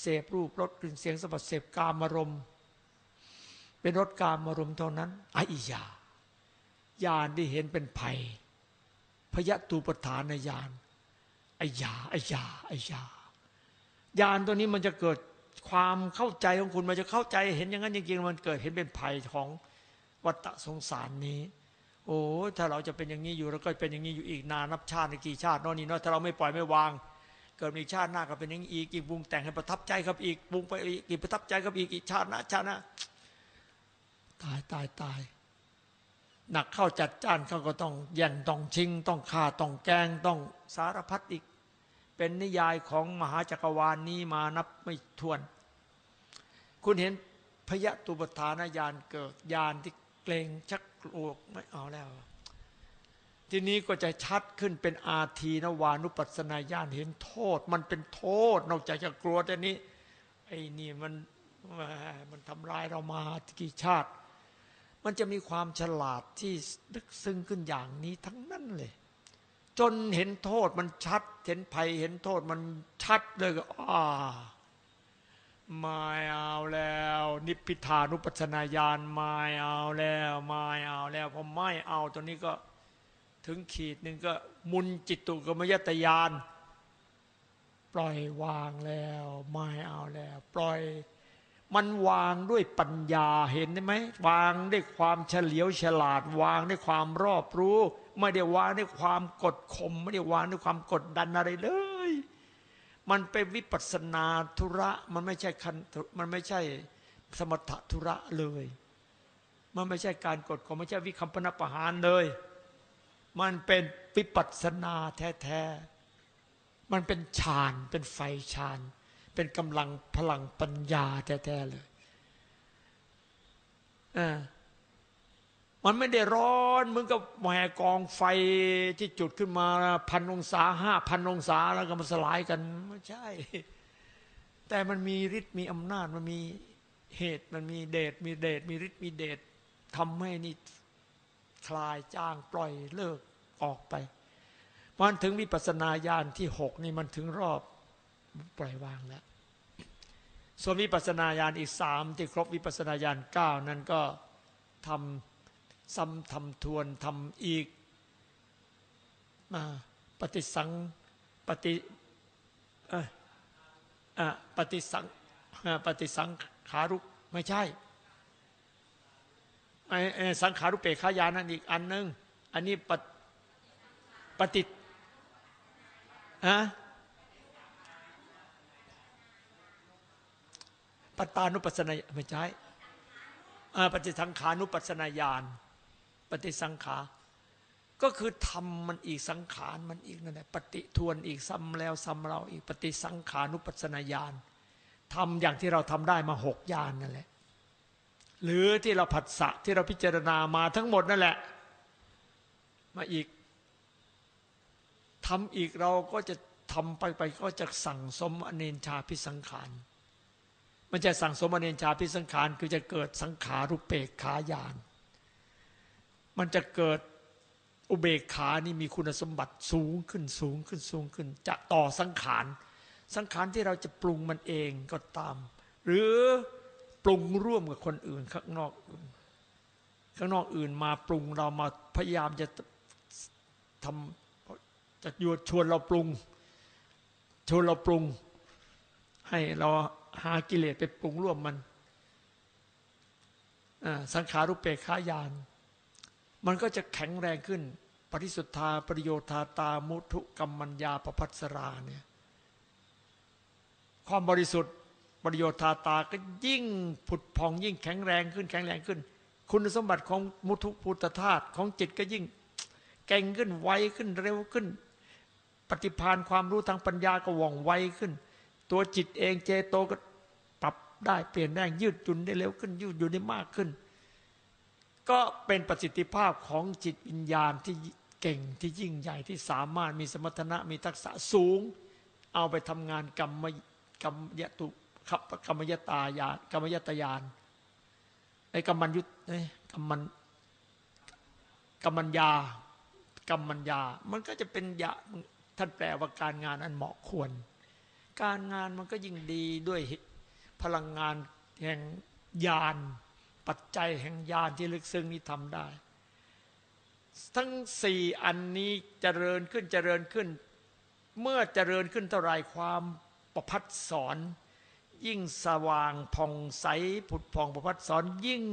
Speaker 1: เสพรูปรสกลิ่นเสียงสัมผัสเสพกามารมณ์เป็นรถกามารมเท่านั้นออิยาญาณที่เห็นเป็นภัย ยะตูปฐานญาณอยาไอยาไอยาญาณตัวนี้มันจะเกิดความเข้าใจของคุณมันจะเข้าใจเห็นอย่างนั้นจริงๆมันเกิดเห็นเป็นภัยของวัฏสงสารนี้ โอ้ถ้าเราจะเป็นอย่างนี้อยู่แล้วก็เป็นอย่างนี้อยู่อีกนานนับชาติกี่ชาตินอนนี่เนาะถ้าเราไม่ปล่อยไม่วาง เกิดมีชาติหน้าก็เป็นอย่างนี้อีกอีกบุงแต่งให้ประทับใจครับอีกบุงไปอีกประทับใจครับอีกอีกชาตินะชาตินะตายตายตาย หนักเข้าจัดจ้านเขาก็ต้องแย่งต้องชิง ต้องฆ่าต้องแกงต้องสารพัดอีก เป็นนิยายของมหาจักรวาลนนี้มานับไม่ถ้วน คุณเห็นพยะตุปทานญาณเกิดญาณที่เกรงชักกลัวไม่เอาแล้ว ทีนี้ก็จะชัดขึ้นเป็นอาทีนวานุปัสสนาญาณเห็นโทษ มันเป็นโทษ นอกจากจะกลัวแต่นี้ไอ้นี่มันมันทำลายเรามากี่ชาติ มันจะมีความฉลาดที่ลึกซึ้งขึ้นอย่างนี้ทั้งนั้นเลย จนเห็นโทษมันชัด เห็นภัยเห็นโทษมันชัดเลยก็อ่าไม่เอาแล้ว นิพพิทานุปัชนาญาณไม่เอาแล้วไม่เอาแล้วพอไม่เอาตัวนี้ก็ถึงขีดหนึ่งก็มุนจิตตุกมยตยาน ปล่อยวางแล้ว ไม่เอาแล้ว ปล่อย มันวางด้วยปัญญาเห็นไหมวางด้วยความเฉลียวฉลาด วางด้วยความรอบรู้ ไม่ได้วางด้วยความกดข่มไม่ได้วางด้วยความกดดันอะไรเลย มันเป็นวิปัสนาธุระมันไม่ใช่คันมันไม่ใช่สมถธุระเลย มันไม่ใช่การกดข่มไม่ใช่วิคัมปนาประหารเลย มันเป็นวิปัสนาแท้ๆมันเป็นฌานเป็นไฟฌาน เป็นกำลังพลังปัญญาแท้ๆเลยอ่ามันไม่ได้ร้อนเหมือนกับแหวกองไฟที่จุดขึ้นมาพันองศาห้าพันองศาแล้วก็มาสลายกันไม่ใช่ แต่มันมีฤทธิ์มีอำนาจมันมีเหตุมันมีเดชมีเดชมีฤทธิ์มีเดชทำให้นี่คลายจ้างปล่อยเลิกออกไปมันถึงวิปัสสนาญาณที่หกนี่มันถึงรอบปล่อยวางแล้ว ส่วนวิปัสนาญาณอีกสามที่ครบวิปัสนาญาณเก้านั้นก็ทำซ้ำทำทวนทำอีกมาปฏิสังปฏิเออปฏิสังปฏิสังขารุไม่ใช่สังขารุเปขายานั่นอีกอันนึง อันนี้ปปฏิฮะ ปตานุปัสนาไม่ใช่ปฏิสังขานุปัสนาญาณปฏิสังขา ก็คือทำมันอีกสังขารมันอีกนั่นแหละปฏิทวนอีกซ้ำแล้วซ้ำเราอีกปฏิสังขานุปัสนาญาณทำอย่างที่เราทำได้มาหกญาณนนั่นแหละ หรือที่เราผัสสะที่เราพิจารณามาทั้งหมดนั่นแหละ มาอีกทำอีกเราก็จะทำไปไปก็จะสั่งสมอเนนชาพิสังขาร มันจะสั่งสมอเนนชาพิสังขารคือจะเกิดสังขารุเปกขายาน มันจะเกิดอุเบกขานี่มีคุณสมบัติสูงขึ้นสูงขึ้นสูงขึ้น จะต่อสังขาร สังขารที่เราจะปรุงมันเองก็ตาม หรือปรุงร่วมกับคนอื่นข้างนอกอื่น ข้างนอกอื่นมาปรุงเรามาพยายามจะทำจะยวดชวนเราปรุงชวนเราปรุง ให้เรา หากิเลสไปปรุงร่วมมันสังขารุปเปกขายาน มันก็จะแข็งแรงขึ้น ปริสุทธาปริโยธาตามุทุกรรมัญญาประพัสราเนี่ยความบริสุทธิ์ปริโยธาตาก็ยิ่งผุดพองยิ่งแข็งแรงขึ้นแข็งแรงขึ้น คุณสมบัติของมุทุพุทธธาตุของจิตก็ยิ่งแก่งขึ้นไวขึ้นเร็วขึ้น ปฏิพานความรู้ทางปัญญาก็ว่องไวขึ้น ตัวจิตเองเจโตก็ ได้เปลี่ยนแปลงยืดจุนได้เร็วขึ้นยืดอยู่ได้มากขึ้น ก็เป็นประสิทธิภาพของจิตวิญญาณที่เก่งที่ยิ่งใหญ่ที่สามารถมีสมรรถนะมีทักษะสูง เอาไปทำงานกรรมกรรมยตุขับกรรมยตายานกรรมยตยานไอ้กรรมันยุทธไอ้กรรมันกรรมัญญากรรมัญญา มันก็จะเป็นยาท่านแปลว่าการงานอันเหมาะควร การงานมันก็ยิ่งดีด้วย พลังงานแห่งญาณปัจจัยแห่งญาณที่ลึกซึ้งนี้ทำได้ ทั้งสี่อันนี้เจริญขึ้นเจริญขึ้น เมื่อเจริญขึ้นเท่าไรความประพัดสอน ยิ่งสว่างผ่องใสผุดผ่องประพัดสอนยิ่ง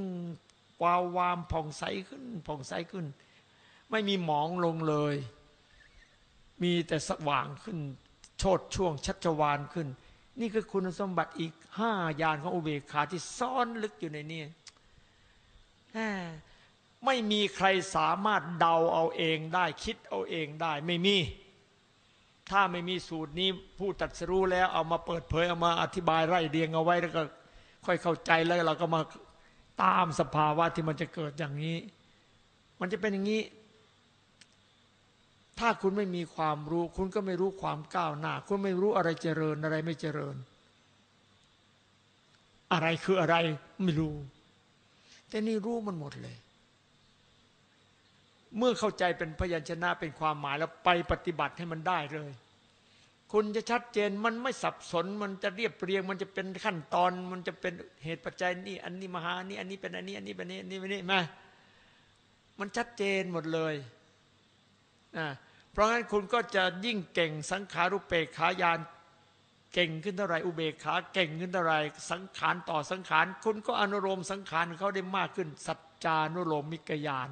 Speaker 1: วาววามผ่องใสขึ้นผ่องใสขึ้น ไม่มีหมองลงเลย มีแต่สว่างขึ้น โชดช่วงชัชวานขึ้น นี่คือคุณสมบัติอีกห้ายานของอุเบกขาที่ซ่อนลึกอยู่ในนี้ไม่มีใครสามารถเดาเอาเองได้ คิดเอาเองได้ ไม่มี ถ้าไม่มีสูตรนี้ผู้ตัดสรู้แล้วเอามาเปิดเผยเอามาอธิบายไล่เรียงเอาไว้แล้วก็ ค่อยเข้าใจแล้วเราก็มาตามสภาวะที่มันจะเกิดอย่างนี้ มันจะเป็นอย่างนี้ ถ้าคุณไม่มีความรู้ คุณก็ไม่รู้ความก้าวหน้า คุณไม่รู้อะไรเจริญอะไรไม่เจริญ อะไรคืออะไรไม่รู้ แต่นี่รู้มันหมดเลย เมื่อเข้าใจเป็นพยัญชนะเป็นความหมายแล้วไปปฏิบัติให้มันได้เลย คุณจะชัดเจนมันไม่สับสน มันจะเรียบเรียง มันจะเป็นขั้นตอน มันจะเป็นเหตุปัจจัยนี่อันนี้มหานี่อันนี้เป็นอันนี้ อันนี้เป็นนี้อันนี้เป็นนี้มามันชัดเจนหมดเลยนะ เพราะงั้นคุณก็จะยิ่งเก่งสังขารุเปกขายานเก่งขึ้นเท่าไรอุเบกขาเก่งขึ้นเท่าไรสังขารต่อสังขาร คุณก็อนุโลมสังขารเขาได้มากขึ้น สัจจานุโลมมิกยาน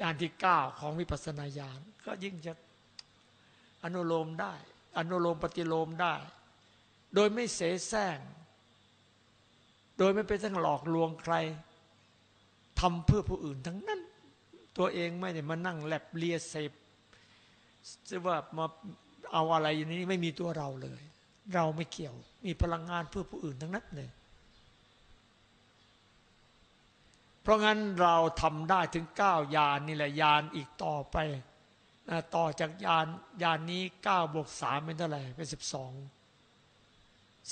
Speaker 1: ยานที่เก้าของวิปัสสนาญาณก็ยิ่งจะอนุโลมได้ อนุโลมปฏิโลมได้ โดยไม่เสแสร้งโดยไม่ไปทั้งหลอกลวงใครทำเพื่อผู้อื่นทั้งนั้น ตัวเองไม่ได้มานั่งแลบเลียเสพ จะว่ามาเอาอะไรอย่างนี้ไม่มีตัวเราเลย เราไม่เกี่ยว มีพลังงานเพื่อผู้อื่นทั้งนั้นเลย เพราะงั้นเราทำได้ถึงเก้ายานนี่แหละยานอีกต่อไปต่อจากยานยานนี้เก้าบวกสามเป็นเท่าไหร่เป็นสิบสอง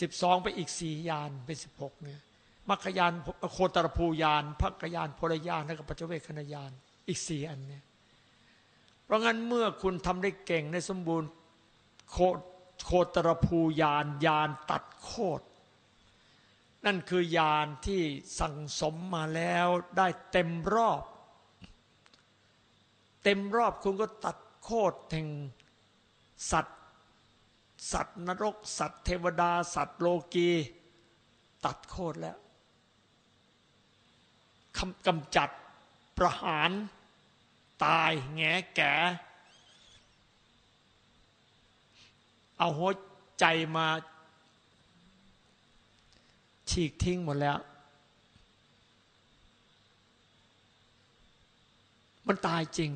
Speaker 1: สิบสองไปอีกสี่ยานเป็นสิบหกเนี่ยมัคคยานโคตรภูยานพักยานพลยานและก็ปัจเจเวคขณยานอีกสี่อันเนี่ย เพราะงั้นเมื่อคุณทำได้เก่งในสมบูรณ์โคโคตรภูยานยานตัดโคตรนั่นคือยานที่สั่งสมมาแล้วได้เต็มรอบ เต็มรอบคุณก็ตัดโคตรแห่งสัตว์ สัตว์นรก สัตว์เทวดา สัตว์โลกี ตัดโคตรแล้วกำจัดประหาร ตายแงแก่เอาหัวใจมาฉีกทิ้งหมดแล้ว มันตายจริง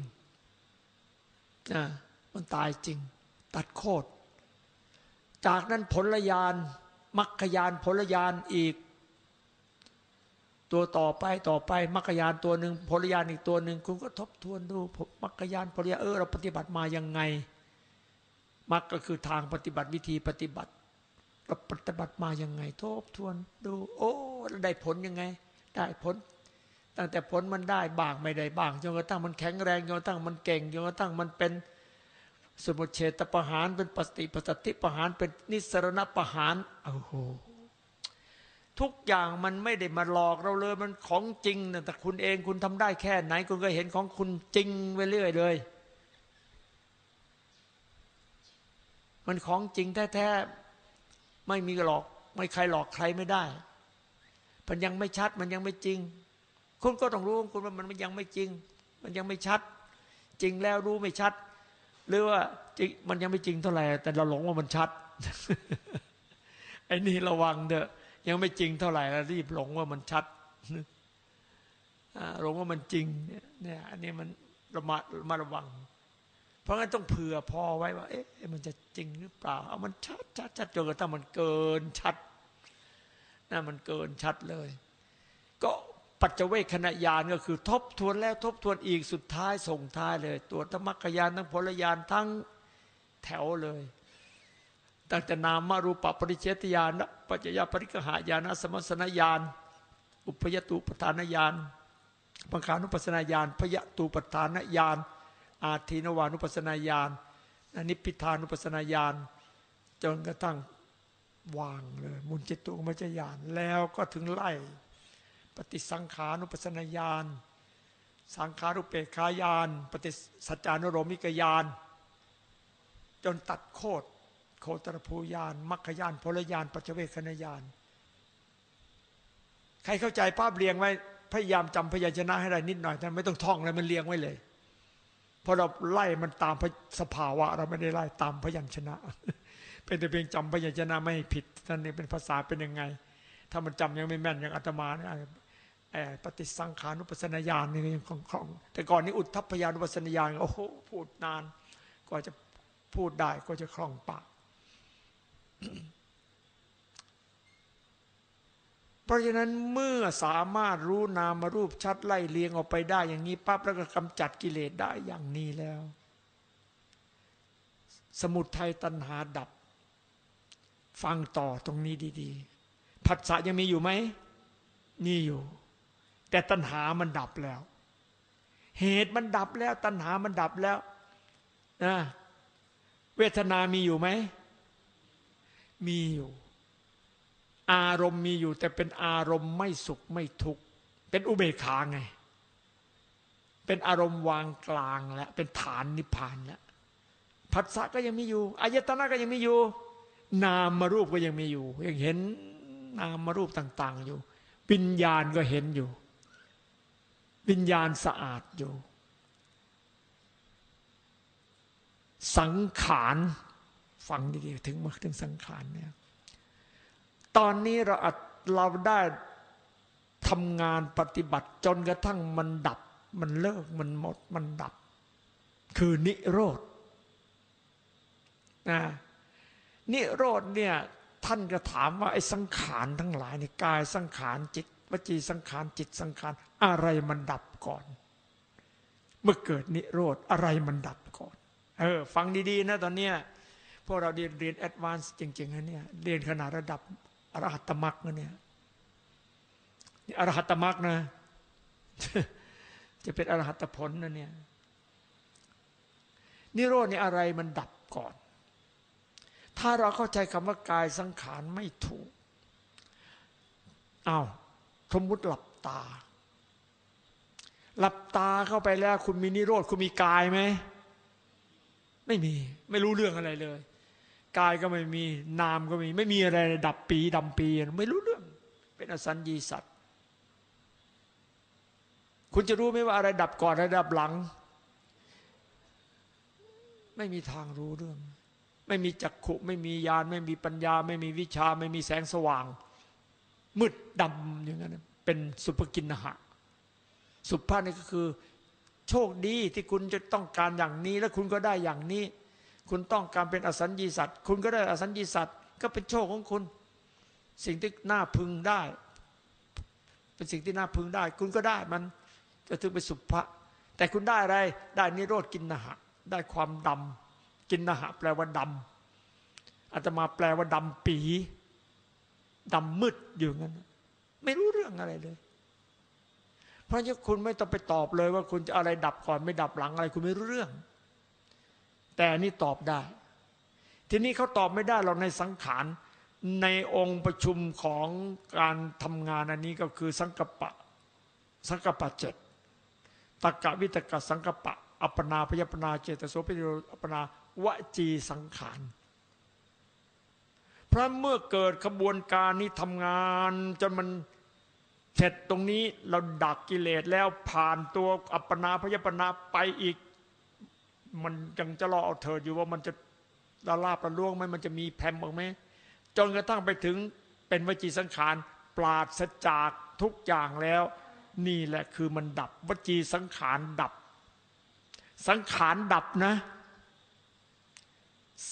Speaker 1: นะมันตายจริง ตัดโคตร จากนั้นผลยานมัคคยานผลยานอีก ตัวต่อไปต่อไปมรรคยานตัวหนึ่งพลยานอีกตัวหนึ่งคุณก็ทบทวนดูมรรคยานพลยานเออเราปฏิบัติมายังไงมรรคก็คือทางปฏิบัติวิธีปฏิบัติเราปฏิบัติมายังไง ทบทวนดู โอ้ได้ผลยังไง ได้ผล ตั้งแต่ผลมันได้บ้างไม่ได้บ้างจนกระทั่งมันแข็งแรงจนกระทั่งมันเก่งจนกระทั่งมันเป็นสมุเฉตประหารเป็นปฏิปฏิประหารเป็นนิสรณประหารโอ้โห ทุกอย่างมันไม่ได้มาหลอกเราเลย มันของจริงนะแต่คุณเองคุณทำได้แค่ไหน คุณก็เห็นของคุณจริงไปเรื่อยเลย มันของจริงแท้ๆไม่มีหลอก ไม่ใครหลอกใครไม่ได้ มันยังไม่ชัดมันยังไม่จริง คุณก็ต้องรู้คุณว่ามันยังไม่จริง มันยังไม่ชัด จริงแล้วรู้ไม่ชัด หรือว่ามันยังไม่จริงเท่าไหร่แต่เราหลงว่ามันชัดไอ้นี่ระวังเถอะ ยังไม่จริงเท่าไหร่แล้วรีบหลงว่ามันชัดหลงว่ามันจริงเนี่ยอันนี้มันระมัดมาระวัง เพราะงั้นต้องเผื่อพอไว้ว่า เอ๊ะมันจะจริงหรือเปล่า เอามันชัดชัดชัดจนกระทั่งมันเกินชัดน่ามันเกินชัดเลย ก็ปัจเจเวคขณะยานก็คือ ทบทวนแล้วทบทวนอีกสุดท้ายส่งท้ายเลย ตัวธรรมกยานทั้งพลยานทั้งแถวเลย ตั้งแต่นามารูปปริเชตญาณปัจจยปริกหายานสมัสนญาณอุปยตุปทานญาณปังคานุปัสนาญาณพยตุปทานญาณอาทีนวานุปัสนาญาณนิพพิทานุปัสนาญาณจนกระทั่งวางเลยมุนจิตุมัจญาณแล้วก็ถึงไล่ปฏิสังขานุปัสนาญาณสังขารุเปกขายาน ปฏิสัจจานุโรมิกยาน จนตัดโคตร โคตรภูยานมัคคยานพลยานปัจเวคณยาน ใครเข้าใจภาพเรียงไว้พยายามจำพยัญชนะให้ได้นิดหน่อยแต่ไม่ต้องท่องเลยมันเรียงไว้เลยเพราะเราไล่มันตามสภาวะ เราไม่ได้ไล่ตามพยัญชนะ เป็นแต่เพียงจำพยัญชนะไม่ผิดนั่นเองเป็นภาษาเป็นยังไง ถ้ามันจำยังไม่แม่นอย่างอาตมาเนี่ยปฏิสังขานุปัสนาญาณนี่ยังคล่องแต่ก่อนนี้อุทธัพพยานุปัสนาญาณโอ้โหพูดนานกว่าจะพูดได้ก็จะคล่องปาก เพราะฉะนั้นเมื่อสามารถรู้นามารูปชัดไล่เลียงออกไปได้อย่างนี้ปั๊บแล้วก็กำจัดกิเลสได้อย่างนี้แล้ว สมุทัยตัณหาดับ ฟังต่อตรงนี้ดีๆผัสสะยังมีอยู่ไหมนี่อยู่ แต่ตัณหามันดับแล้ว เหตุมันดับแล้ว ตัณหามันดับแล้วนะเวทนามีอยู่ไหม มีอยู่ อารมณ์มีอยู่แต่เป็นอารมณ์ไม่สุขไม่ทุกข์เป็นอุเบกขาไง เป็นอารมณ์วางกลางแล้วเป็นฐานนิพพานแล้วผัสสะก็ยังมีอยู่อายตนะก็ยังมีอยู่ นามมารูปก็ยังมีอยู่ ยังเห็นนามมารูปต่าง ๆ อยู่วิญญาณก็เห็นอยู่ วิญญาณสะอาดอยู่ สังขาร ฟังดีๆถึงมาถึงสังขารเนี่ย ตอนนี้เราเราได้ทำงานปฏิบัติจนกระทั่งมันดับ มันเลิกมันหมดมันดับ คือนิโรธนะนิโรธเนี่ยท่านก็ถามว่าไอ้สังขารทั้งหลายในกายสังขารจิตวจีสังขารจิตสังขารอะไรมันดับก่อน เมื่อเกิดนิโรธอะไรมันดับก่อน เออ ฟังดีๆนะตอนเนี้ย พวกเราเรียนเรียน advance จริงๆนะเนี่ยเรียนขนาดระดับอรหัตมรรคนะเนี่ยนี่อรหัตมรรคนะ จะเป็นอรหัตผลนะเนี่ยนิโรธนี่อะไรมันดับก่อน ถ้าเราเข้าใจคำว่ากายสังขารไม่ถูกอา้าวสมมติหลับตา หลับตาเข้าไปแล้ว คุณมีนิโรธคุณมีกายไหมไม่มี ไม่รู้เรื่องอะไรเลย กายก็ไม่มี นามก็ไม่มี ไม่มีอะไรดับปีดำปี ไม่รู้เรื่อง เป็นอสัญญีสัตว์คุณจะรู้ไหมว่าอะไรดับก่อนอะไรดับหลัง ไม่มีทางรู้เรื่อง ไม่มีจักขุ ไม่มีญาณไม่มีปัญญา ไม่มีวิชา ไม่มีแสงสว่าง มืดดำอย่างนั้นเป็นสุภกินหะ สุภาพนี่ก็คือ โชคดีที่คุณจะต้องการอย่างนี้ แล้วคุณก็ได้อย่างนี้ คุณต้องการเป็นอสัญญีสัตว์ คุณก็ได้อสัญญีสัตว์ ก็เป็นโชคของคุณ สิ่งที่น่าพึงได้ เป็นสิ่งที่น่าพึงได้ คุณก็ได้มันจะถือเป็นสุภะแต่คุณได้อะไร ได้นิโรธกินนะหะ ได้ความดำกินนะหะ แปลว่าดำอาตมาแปลว่าดำปีดำมืดอยู่งั้น ไม่รู้เรื่องอะไรเลย เพราะฉะนั้นคุณไม่ต้องไปตอบเลยว่าคุณจะอะไรดับก่อนไม่ดับหลังอะไร คุณไม่รู้เรื่อง แต่นี่ตอบได้ ทีนี้เขาตอบไม่ได้เราในสังขารในองค์ประชุมของการทำงานอันนี้ก็คือสังกปะ สังกปะเจ็ดตกะวิตกะสังกปะ อัปนาพยปนาเจตโสปิโยอัปนาวจีสังขารเพราะเมื่อเกิดขบวนการนี้ทำงานจนมันเสร็จตรงนี้เราดักกิเลสแล้วผ่านตัวอัปปนาพยปนาไปอีก มันยังจะรอเอาเธออยู่ว่ามันจะละลาประล่วงไหมมันจะมีแผ่มออกไหมจนกระทั่งไปถึงเป็นวจีสังขารปราศจากทุกอย่างแล้ว นี่แหละคือมันดับวจีสังขารดับ สังขารดับนะ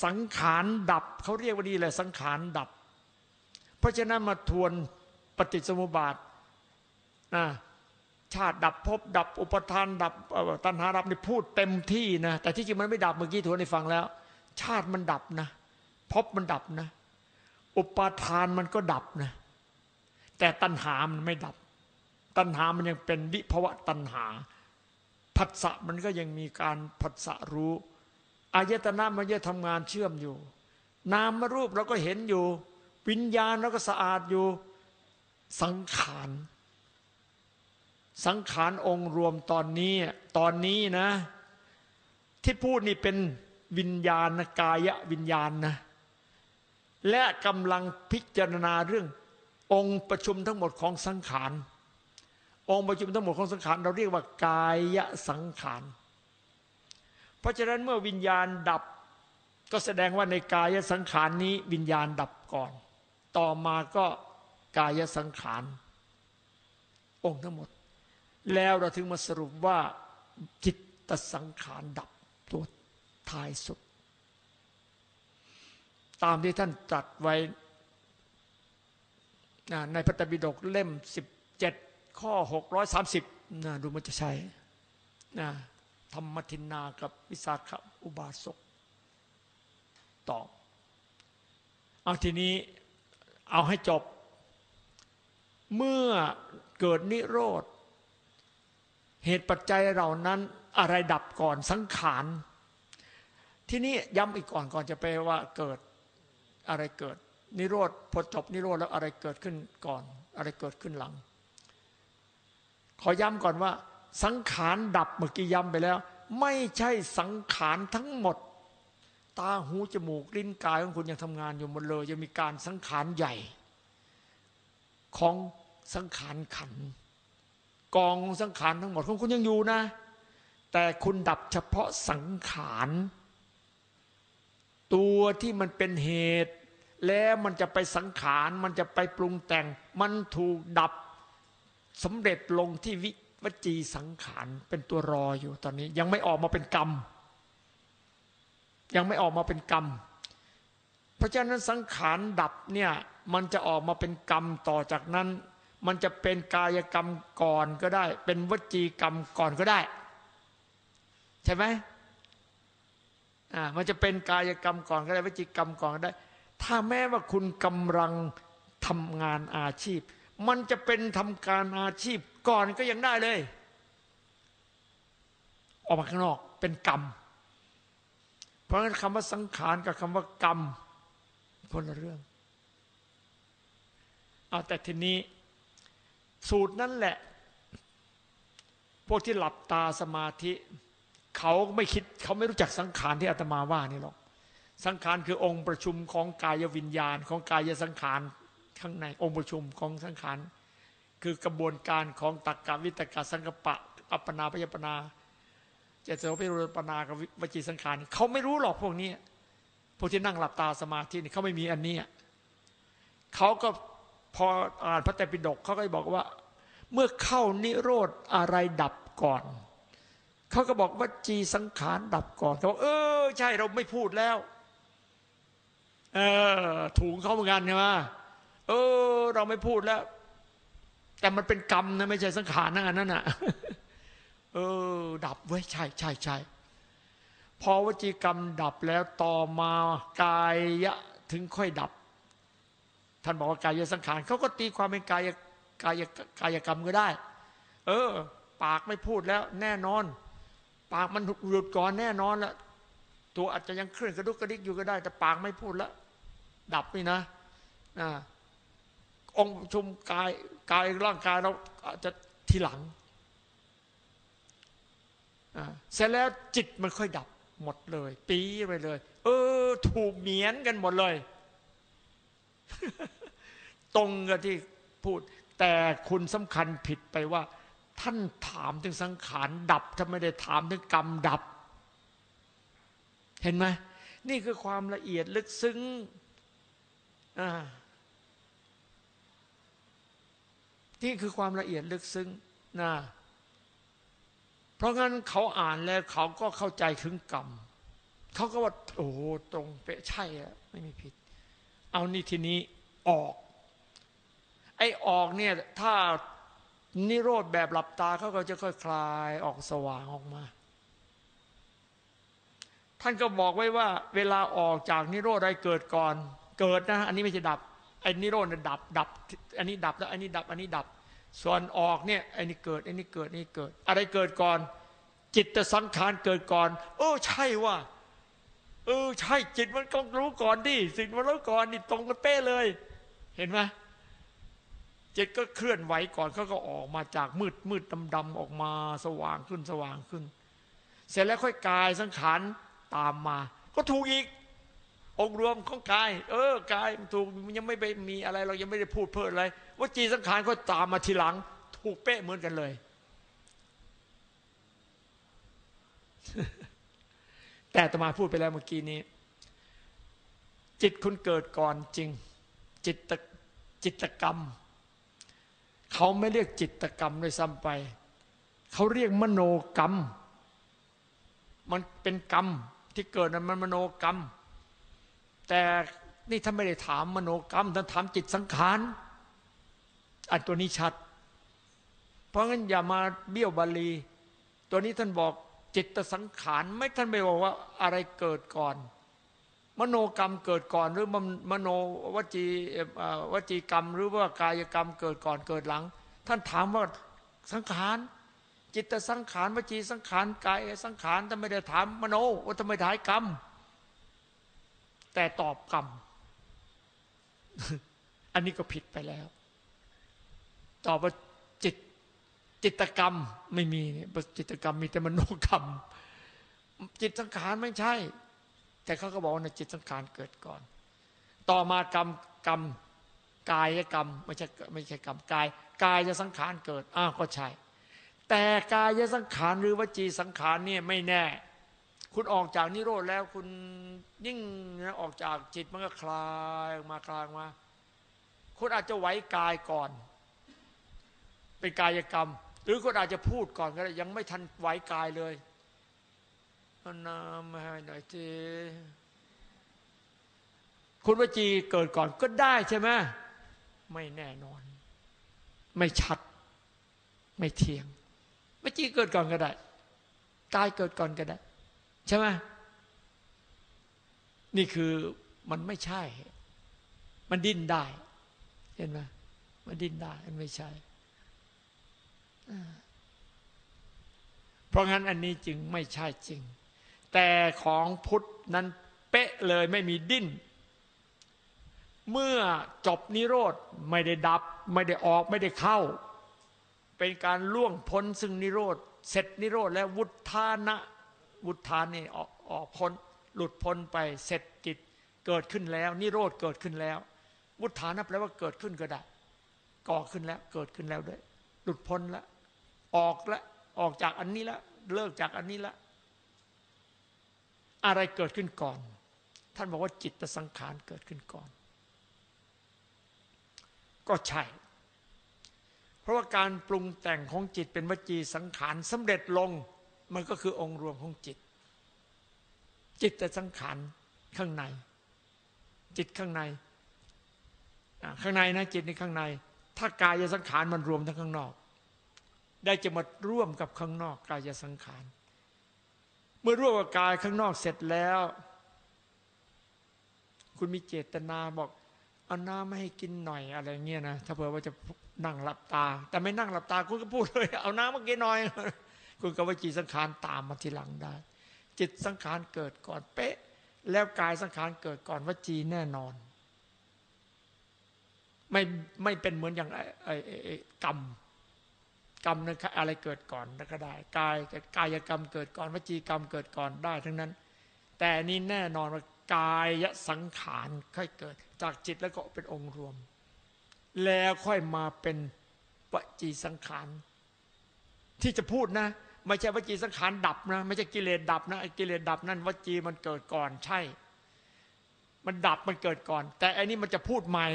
Speaker 1: สังขารดับเขาเรียกว่านี่แหละสังขารดับ เพราะฉะนั้นมาทวนปฏิสมุบาทนะ ชาติดับภพดับอุปทาน ดับตัณหาดับนี่พูดเต็มที่นะแต่ที่จริงมันไม่ดับเมื่อกี้ทวนให้ฟังแล้ว ชาติมันดับนะภพมันดับนะ อุปทานมันก็ดับนะ แต่ตัณหามันไม่ดับ ตัณหามันยังเป็นวิภวะตัณหาผัสสะมันก็ยังมีการผัสสะรู้อายตนะมันจะทำงานเชื่อมอยู่ นามรูปเราก็เห็นอยู่ วิญญาณเราก็สะอาดอยู่ สังขาร สังขารองค์รวมตอนนี้ตอนนี้นะ ที่พูดนี่เป็นวิญญาณกายวิญญาณนะและกำลังพิจารณาเรื่อง องค์ประชุมทั้งหมดของสังขารองค์ประชุมทั้งหมดของสังขารเราเรียกว่ากายสังขารเพราะฉะนั้นเมื่อวิญญาณดับ ก็แสดงว่าในกายสังขารนี้วิญญาณดับก่อน ต่อมาก็กายสังขารองค์ทั้งหมด แล้วเราถึงมาสรุปว่าจิตตสังขารดับตัวท้ายสุด ตามที่ท่านตรัสไว้ในพระตบิดกเล่ม 17 ข้อ 630นะดูมันจะใช่นะธรรมทินนากับวิสาขอุบาสกตอบเอาทีนี้เอาให้จบ เมื่อเกิดนิโรธ เหตุปัจจัยเหล่านั้นอะไรดับก่อนสังขารที่นี้ย้ำอีกก่อนก่อนจะไปว่าเกิดอะไรเกิด นิโรธพอจบนิโรธแล้วอะไรเกิดขึ้นก่อน อะไรเกิดขึ้นหลัง ขอย้ำก่อนว่า สังขารดับเมื่อกี้ย้ำไปแล้ว ไม่ใช่สังขารทั้งหมด ตาหูจมูกลิ้นกายของคุณยังทำงานอยู่หมดเลยยังมีการสังขารใหญ่ ของสังขารขันธ์ กองสังขารทั้งหมดของคุณยังอยู่นะ แต่คุณดับเฉพาะสังขารตัวที่มันเป็นเหตุ แล้วมันจะไปสังขาร มันจะไปปรุงแต่ง มันถูกดับสำเร็จลงที่วิวจีสังขารเป็นตัวรออยู่ตอนนี้ ยังไม่ออกมาเป็นกรรม ยังไม่ออกมาเป็นกรรม เพราะฉะนั้นสังขารดับเนี่ยมันจะออกมาเป็นกรรมต่อจากนั้น มันจะเป็นกายกรรมก่อนก็ได้ เป็นวจีกรรมก่อนก็ได้ ใช่ไหมอ่ามันจะเป็นกายกรรมก่อนก็ได้วจีกรรมก่อนก็ได้ ถ้าแม้ว่าคุณกำลังทำงานอาชีพ มันจะเป็นทำการอาชีพก่อนก็ยังได้เลย ออกมาข้างนอกเป็นกรรม เพราะฉะนั้นคำว่าสังขารกับคำว่ากรรมคนละเรื่อง เอาแต่ทีนี้ สูตรนั่นแหละ พวกที่หลับตาสมาธิ เขาไม่คิดเขาไม่รู้จักสังขารที่อาตมาว่านี่หรอก สังขารคือองค์ประชุมของกายวิญญาณ ของกายสังขารข้างในองค์ประชุมของสังขารคือกระบวนการของตักกะวิตกะสังกปะ อัปปนาพยปนาเจตโสพิรุปนากับวจีสังขารเขาไม่รู้หรอกพวกนี้พวกที่นั่งหลับตาสมาธินี่เขาไม่มีอันนี้เขาก็ พออ่านพระไตรปิฎกเขาก็บอกว่า เมื่อเข้านิโรธอะไรดับก่อนเขาก็บอกว่าจีสังขารดับก่อนเขาบอกเออ ใช่เราไม่พูดแล้ว เออถูกเขาเหมือนกันใช่ไหมเออ เราไม่พูดแล้ว แต่มันเป็นกรรมนะไม่ใช่สังขารนั่นนั่นน่ะ เออ ดับเว้ยใช่ใช่ใช่พอวจีกรรมดับแล้วต่อมากายะถึงค่อยดับ ท่านบอกว่ากายสังขารเขาก็ตีความเป็นกายกายกายกรรมก็ได้ เออ ปากไม่พูดแล้ว แน่นอน ปากมันหลุดก่อนแน่นอนแล้วตัวอาจจะยังเคลื่อนกระดุกกระดิกอยู่ก็ได้ แต่ปากไม่พูดแล้วดับนี่นะนะองค์ชุมกายกายร่างกายเราอาจจะทีหลังเสร็จแล้วจิตมันค่อยดับหมดเลย ปีไปเลย เออ ถูกเหมียนกันหมดเลย ตรงกับที่พูด แต่คุณสำคัญผิดไปว่า ท่านถามถึงสังขารดับถ้าไม่ได้ถามถึงกรรมดับ เห็นไหมนี่คือความละเอียดลึกซึ้งนี่คือความละเอียดลึกซึ้งนะเพราะงั้นเขาอ่านแล้วเขาก็เข้าใจถึงกรรมเขาก็ว่าโอ้ตรงเป๊ะใช่อะไม่มีผิด เอานี่ทีนี้ออก ไอ้ออกเนี่ยถ้านิโรธแบบหลับตาเขาก็จะค่อยคลายออกสว่างออกมา ท่านก็บอกไว้ว่า เวลาออกจากนิโรธอะไรเกิดก่อน เกิดนะ อันนี้ไม่ใช่ดับไอ้นิโรธเนี่ยดับดับ อันนี้ดับแล้วอันนี้ดับ อันนี้ดับ ส่วนออกเนี่ยไอ้นี่เกิดไอ้นี่เกิดนี่เกิด อะไรเกิดก่อน จิตสังขารเกิดก่อน เออใช่ว่าเออใช่จิตมันต้องรู้ก่อนดิสิ่งมันรู้ก่อนนี่ตรงกันเป๊ะเลย เห็นไหม จิตก็เคลื่อนไหวก่อนเขาก็ออกมาจากมืดมืดดำดำออกมาสว่างขึ้นสว่างขึ้น เสร็จแล้วค่อยกายสังขารตามมา ก็ถูกอีก องรวมของกาย เออกายถูกยังไม่ไปมีอะไรเรายังไม่ได้พูดเพิ่มอะไรว่าจีสังขารก็ตามมาทีหลัง ถูกเป๊ะเหมือนกันเลย แต่ตมาพูดไปแล้วเมื่อกี้นี้ จิตคุณเกิดก่อนจริง จิตจิตกรรม เขาไม่เรียกจิตกรรมเลยซ้ำไป เขาเรียกมโนกรรม มันเป็นกรรมที่เกิดนั้นมันมโนกรรม แต่นี่ท่านไม่ได้ถามมโนกรรมท่านถามจิตสังขารอันตัวนี้ชัด เพราะงั้นอย่ามาเบี้ยวบาลี ตัวนี้ท่านบอกจิตสังขารไม่ท่านไม่บอกว่าอะไรเกิดก่อน มโนกรรมเกิดก่อนหรือมมโนวจีวจีกรรม หรือว่ากายกรรมเกิดก่อนเกิดหลัง ท่านถามว่าสังขาร จิตสังขารวจีสังขารกายสังขารท่านไม่ได้ถามมโนว่าทำไมถ่ามกรรม แต่ตอบกรรม อันนี้ก็ผิดไปแล้ว ตอบว่าจิตจิตกรรมไม่มีเนี่ยจิตกรรมมีแต่มโนกรรม จิตสังขารไม่ใช่ แต่เขาก็บอกว่าจิตสังขารเกิดก่อน ต่อมากรรมกรรมกายกรรมไม่ใช่ไม่ใช่กรรมกาย กายจะสังขารเกิดอ้าวก็ใช่ แต่กายสังขารหรือวจีสังขารเนี่ยไม่แน่ คุณออกจากนิโรธแล้วคุณยิ่งออกจากจิตมันก็คลายออกมาคลายมาคุณอาจจะไหวกายก่อน เป็นกายกรรม หรือคุณอาจจะพูดก่อนก็ได้ยังไม่ทันไหวกายเลย เอาน้ำมาให้หน่อยทีคุณวจีเกิดก่อนก็ได้ใช่ไหมไม่แน่นอน ไม่ชัด ไม่เที่ยงวจีเกิดก่อนก็ได้กายเกิดก่อนก็ได้ ใช่ไหมนี่คือมันไม่ใช่ มันดิ้นได้ เห็นไหมมันดิ้นได้มันไม่ใช่เพราะงั้นอันนี้จึงไม่ใช่จริง แต่ของพุทธนั้นเป๊ะเลยไม่มีดิ้น เมื่อจบนิโรธไม่ได้ดับ ไม่ได้ออกไม่ได้เข้า เป็นการล่วงพ้นซึ่งนิโรธเสร็จนิโรธแล้ววุฒานะ วุฒานนี่ออกออกพ้นหลุดพ้นไปเสร็จกิจเกิดขึ้นแล้ว นิโรธเกิดขึ้นแล้ว วุฒานะแปลว่าเกิดขึ้นก็ได้ก่อขึ้นแล้วเกิดขึ้นแล้วด้วย หลุดพ้นแล้วออกแล้วออกจากอันนี้แล้วเลิกจากอันนี้แล้ว อะไรเกิดขึ้นก่อน ท่านบอกว่าจิตสังขารเกิดขึ้นก่อน ก็ใช่ เพราะว่าการปรุงแต่งของจิตเป็นวจีสังขารสำเร็จลง มันก็คือองค์รวมของจิต จิตแต่สังขารข้างใน จิตข้างใน ข้างในนะจิตในข้างใน ถ้ากายสังขารมันรวมทั้งข้างนอก ได้จะมาร่วมกับข้างนอกกายสังขาร เมื่อร่วมกับกายข้างนอกเสร็จแล้ว คุณมีเจตนาบอกเอาน้ำไม่ให้กินหน่อยอะไรเงี้ยนะถ้าเผื่อว่าจะนั่งหลับตา แต่ไม่นั่งหลับตาคุณก็พูดเลย เอาน้ำมากินหน่อย คุณก็ว่าจิตสังขารตามมาทีหลังได้ จิตสังขารเกิดก่อนเป๊ะ แล้วกายสังขารเกิดก่อนวจีแน่นอน ไม่ไม่เป็นเหมือนอย่างไอ้ไอ้กรรม กรรมอะไรเกิดก่อนก็ได้กายกายกรรมเกิดก่อนวจีกรรมเกิดก่อนได้ทั้งนั้น แต่นี่แน่นอนว่ากายสังขารค่อยเกิด จากจิตแล้วก็เป็นองค์รวม แล้วค่อยมาเป็นวจีสังขาร ที่จะพูดนะ ไม่ใช่วจีสังขารดับนะไม่ใช่กิเลสดับนะกิเลสดับนั่นวจีมันเกิดก่อนใช่ มันดับมันเกิดก่อน แต่อันนี้มันจะพูดใหม่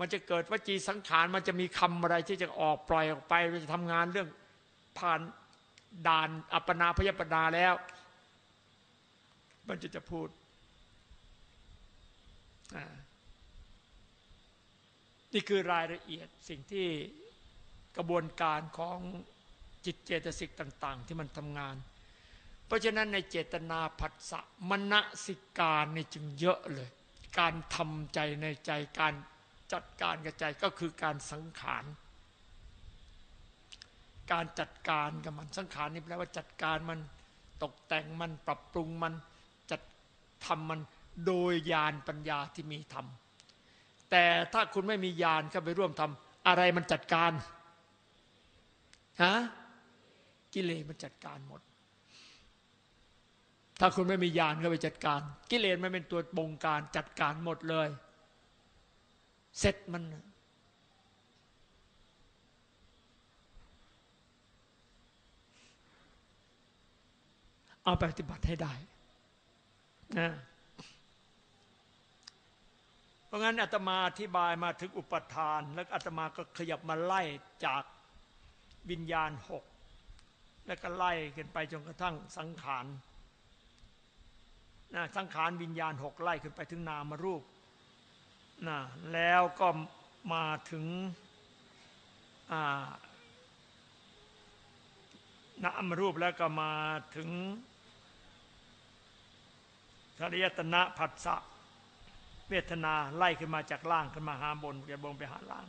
Speaker 1: มันจะเกิดวจีสังขารมันจะมีคำอะไรที่จะออกปล่อยออกไปมันจะทำงานเรื่องผ่านด่านอัปปนาพยปนาแล้ว มันจะจะพูดนี่คือรายละเอียดสิ่งที่กระบวนการของจิตเจตสิกต่าง ๆ ที่มันทำงาน เพราะฉะนั้นในเจตนาผัสสะมณสิการนี่จึงเยอะเลย การทำใจในใจการ จัดการกับใจก็คือการสังขาร การจัดการกับมันสังขารนี่แปลว่าจัดการมันตกแต่งมันปรับปรุงมันจัดทำมันโดยญาณปัญญาที่มีธรรมแต่ถ้าคุณไม่มีญาณเข้าไปร่วมทำอะไรมันจัดการฮะกิเลสมันจัดการหมด ถ้าคุณไม่มีญาณเข้าไปจัดการ กิเลสมันเป็นตัวบงการจัดการหมดเลย เสร็จมัน เอาปฏิบัติให้ได้นะเพราะงั้นอาตมาอธิบายมาถึงอุปทาน แล้วอาตมาก็ขยับมาไล่จากวิญญาณหกแล้วก็ไล่กันไปจนกระทั่งสังขารนะสังขารวิญญาณหกไล่ขึ้นไปถึงนามรูป นะแล้วก็มาถึงนามรูปแล้วก็มาถึงสลายตนะผัสสะเวทนาไล่ขึ้นมาจากล่างขึ้นมาหาบนแกบงไปหาล่าง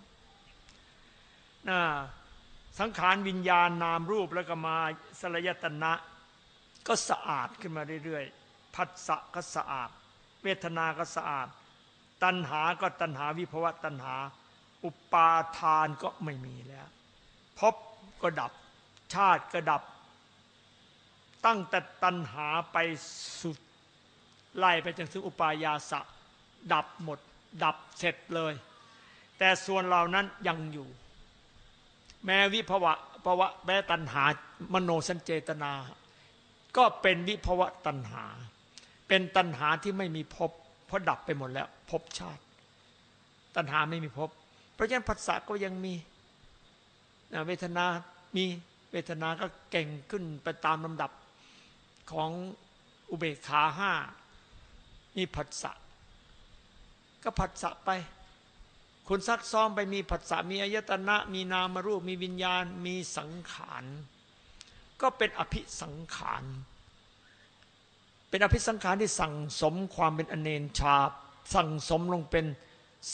Speaker 1: นะสังขารวิญญาณนามรูปแล้วก็มาสลายตนะก็สะอาดขึ้นมาเรื่อยๆผัสสะก็สะอาด เวทนาก็สะอาด ตัณหาก็ตัณหาวิภวะตัณหา อุปาทานก็ไม่มีแล้วพบก็ดับชาติก็ดับ ตั้งแต่ตัณหาไปสุด ไล่ไปจนถึงอุปายาสะ ดับหมด ดับเสร็จเลย แต่ส่วนเหล่านั้นยังอยู่ แม้วิภวะภวะแม้ตัณหามโนสัญเจตนา ก็เป็นวิภวะตัณหา เป็นตัณหาที่ไม่มีภพ เพราะดับไปหมดแล้วภพชาติ ตัณหาไม่มีภพเพราะฉะนั้นภาษาก็ยังมีเวทนามีเวทนาก็เก่งขึ้นไปตามลำดับของอุเบกขาห้ามีผัสสะก็ผัสสะไป คุณซักซ้อมไปมีผัสสะมีอายตนะ มีนามรูป มีวิญญาณ มีสังขาร ก็เป็นอภิสังขาร เป็นอภิสังขารที่สั่งสมความเป็นอเนนชา สั่งสมลงเป็น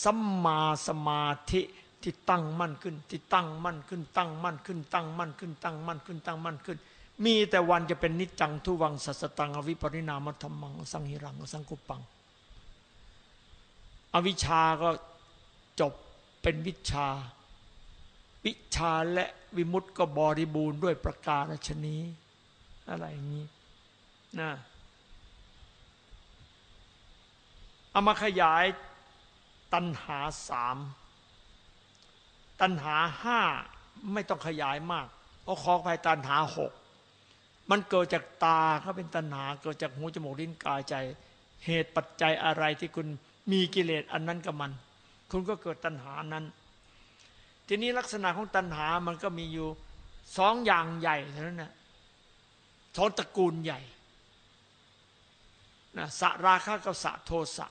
Speaker 1: สัมมาสมาธิที่ตั้งมั่นขึ้น ที่ตั้งมั่นขึ้น ตั้งมั่นขึ้น ตั้งมั่นขึ้น ตั้งมั่นขึ้น ตั้งมั่นขึ้น มีแต่วันจะเป็นนิจจังทุวังสัสตังอวิปริณามธรรมังสังหิรังสังกุปัง อวิชาก็จบเป็นวิชา วิชาและวิมุตติก็บริบูรณ์ด้วยประการชนีอะไรอย่างนี้นะ เอามาขยายตัณหาสามตัณหาห้าไม่ต้องขยายมากเพราะขอภายตัณหาหกมันเกิดจากตาเขาเป็นตัณหาเกิดจากหูจมูกลิ้นกายใจ เหตุปัจจัยอะไรที่คุณมีกิเลสอันนั้นกับมัน คุณก็เกิดตัณหานั้น ทีนี้ลักษณะของตัณหามันก็มีอยู่สองอย่างใหญ่เท่านั้นนะสองตระกูลใหญ่นะสราคะกับสะโทสะ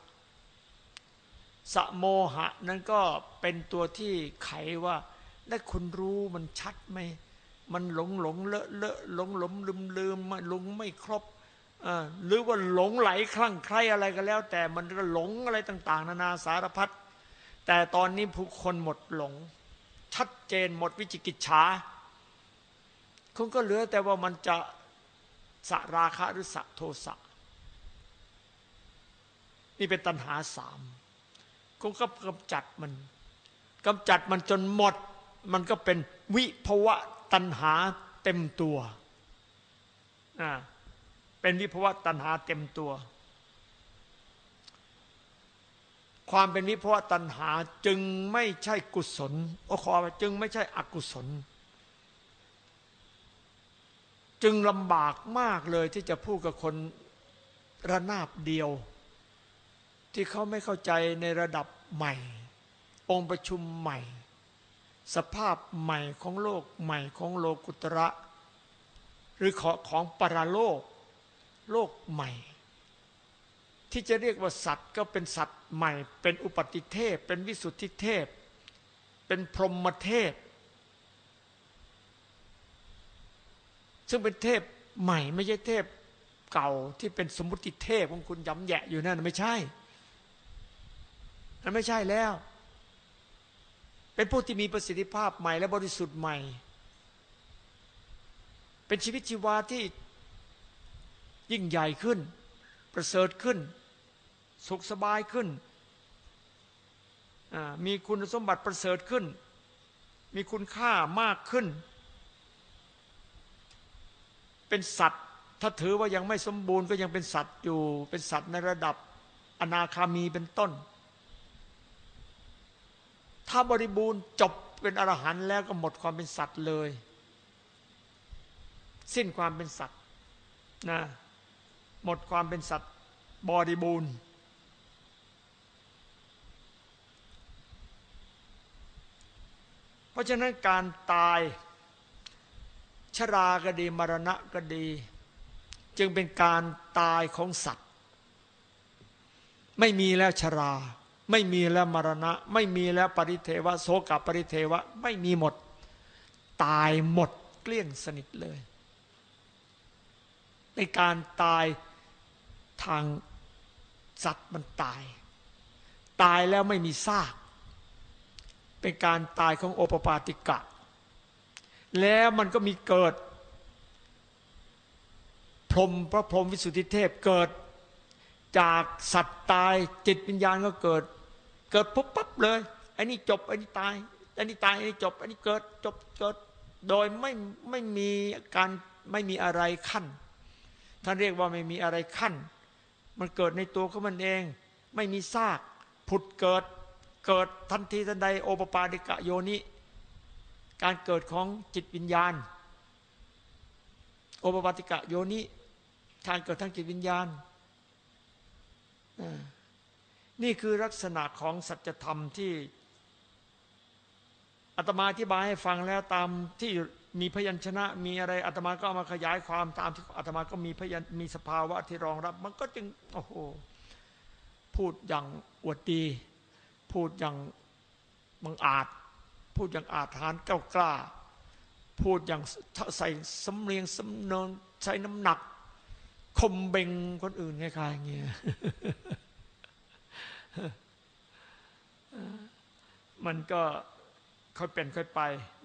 Speaker 1: สโมหะนั้นก็เป็นตัวที่ไขว่าและคุณรู้มันชัดไหมมันหลงหลงเลอะเลอะหลงหลงลืมลืมมันหลงไม่ครบหรือว่าหลงไหลคลั่งใครอะไรก็แล้ว แต่มันก็หลงอะไรต่าง ๆ นานาสารพัดแต่ตอนนี้ผู้คนหมดหลง ชัดเจนหมดวิจิกิจฉาคงก็เหลือแต่ว่ามันจะสะราคะหรือสะโทสะ นี่เป็นตัณหาสาม คงก็กำจัดมันกำจัดมันจนหมด มันก็เป็นวิภวะตัณหาเต็มตัวอ่าเป็นวิภวะตัณหาเต็มตัว ความเป็นวิภวะตัณหาจึงไม่ใช่กุศลโอขอจึงไม่ใช่อกุศล จึงลำบากมากเลยที่จะพูดกับคนระนาบเดียว ที่เขาไม่เข้าใจในระดับใหม่ องค์ประชุมใหม่ สภาพใหม่ของโลกใหม่ของโลกุตระ หรือของของปรโลก โลกใหม่ ที่จะเรียกว่าสัตว์ก็เป็นสัตว์ใหม่ เป็นอุปติเทพ เป็นวิสุทธิเทพ เป็นพรหมเทพ ซึ่งเป็นเทพใหม่ไม่ใช่เทพเก่าที่เป็นสมมติเทพของคุณย้ำแยะอยู่นั่นไม่ใช่ นั่นไม่ใช่แล้ว เป็นผู้ที่มีประสิทธิภาพใหม่และบริสุทธิ์ใหม่ เป็นชีวิตชีวาที่ยิ่งใหญ่ขึ้น ประเสริฐขึ้น สุขสบายขึ้น มีคุณสมบัติประเสริฐขึ้น มีคุณค่ามากขึ้น เป็นสัตว์ ถ้าถือว่ายังไม่สมบูรณ์ก็ยังเป็นสัตว์อยู่ เป็นสัตว์ในระดับอนาคามีเป็นต้น ถ้าบริบูรณ์จบเป็นอรหันต์แล้วก็หมดความเป็นสัตว์เลย สิ้นความเป็นสัตว์นะหมดความเป็นสัตว์บริบูรณ์เพราะฉะนั้นการตายชราก็ดีมรณะก็ดี จึงเป็นการตายของสัตว์ ไม่มีแล้วชรา ไม่มีแล้วมรณะ ไม่มีแล้วปริเทวะโสกับปริเทวะ ไม่มีหมด ตายหมดเกลี้ยงสนิทเลย ในการตายทางสัตว์มันตาย ตายแล้วไม่มีซาก เป็นการตายของโอปปาติกะ แล้วมันก็มีเกิด พรมพระพรมวิสุทธิเทพเกิดจากสัตว์ตายจิตวิญญาณก็เกิด เกิดปุ๊บปั๊บเลยอ้นี่จบอ้นี่ตายอ้นี่ตายอ้นี่จบอ้นี่เกิดจบเกิดโดยไม่ไม่มีการไม่มีอะไรขั้นท่านเรียกว่าไม่มีอะไรขั้น มันเกิดในตัวของมันเอง ไม่มีซาก ผุดเกิดเกิดทันทีทันใดโอปปาติกะโยนิการเกิดของจิตวิญญาณ โอปปาติกะโยนิการเกิดทั้งจิตวิญญาณ นี่คือลักษณะของสัจธรรมที่อาตมาอธิบายให้ฟังแล้วตามที่มีพยัญชนะ มีอะไรอาตมาก็ามาขยายความตามที่อาตมาก็มีพยัญมีสภาวะที่รองรับ มันก็จึงโอ้โหพูดอย่างอวดดี พูดอย่างบังอาจ พูดอย่างอาถรรพ์ก้ากล้า พูดอย่างใส่สำเนียงสำเนินใช้น้ำหนักคมเบงคนอื่นคล้ายๆอย่างเงี้ย มันก็ค่อยเป็นค่อยไป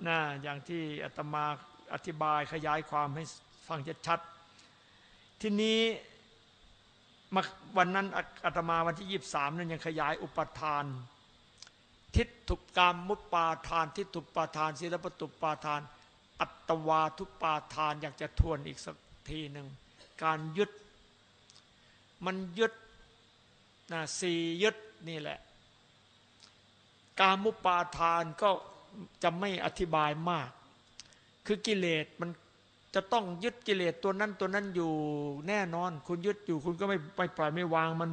Speaker 1: นะอย่างที่อาตมาอธิบายขยายความให้ฟังชัดๆทีนี้วันนั้นอาตมาวันที่ยี่สามนั้นยังขยายอุปทาน ทิฏฐุกรรมมุปปาทาน ทิฏฐุปาทานศีลปตุปาทาน อัตวาทุปาทานอยากจะทวนอีกสักทีหนึ่งการยึด มันยึด นะสี่ยึดนี่แหละ การมุปาทานก็จะไม่อธิบายมาก คือกิเลสมันจะต้องยึดกิเลสตัวนั้นตัวนั้นอยู่แน่นอน คุณยึดอยู่คุณก็ไม่ไม่ปล่อยไม่วางมัน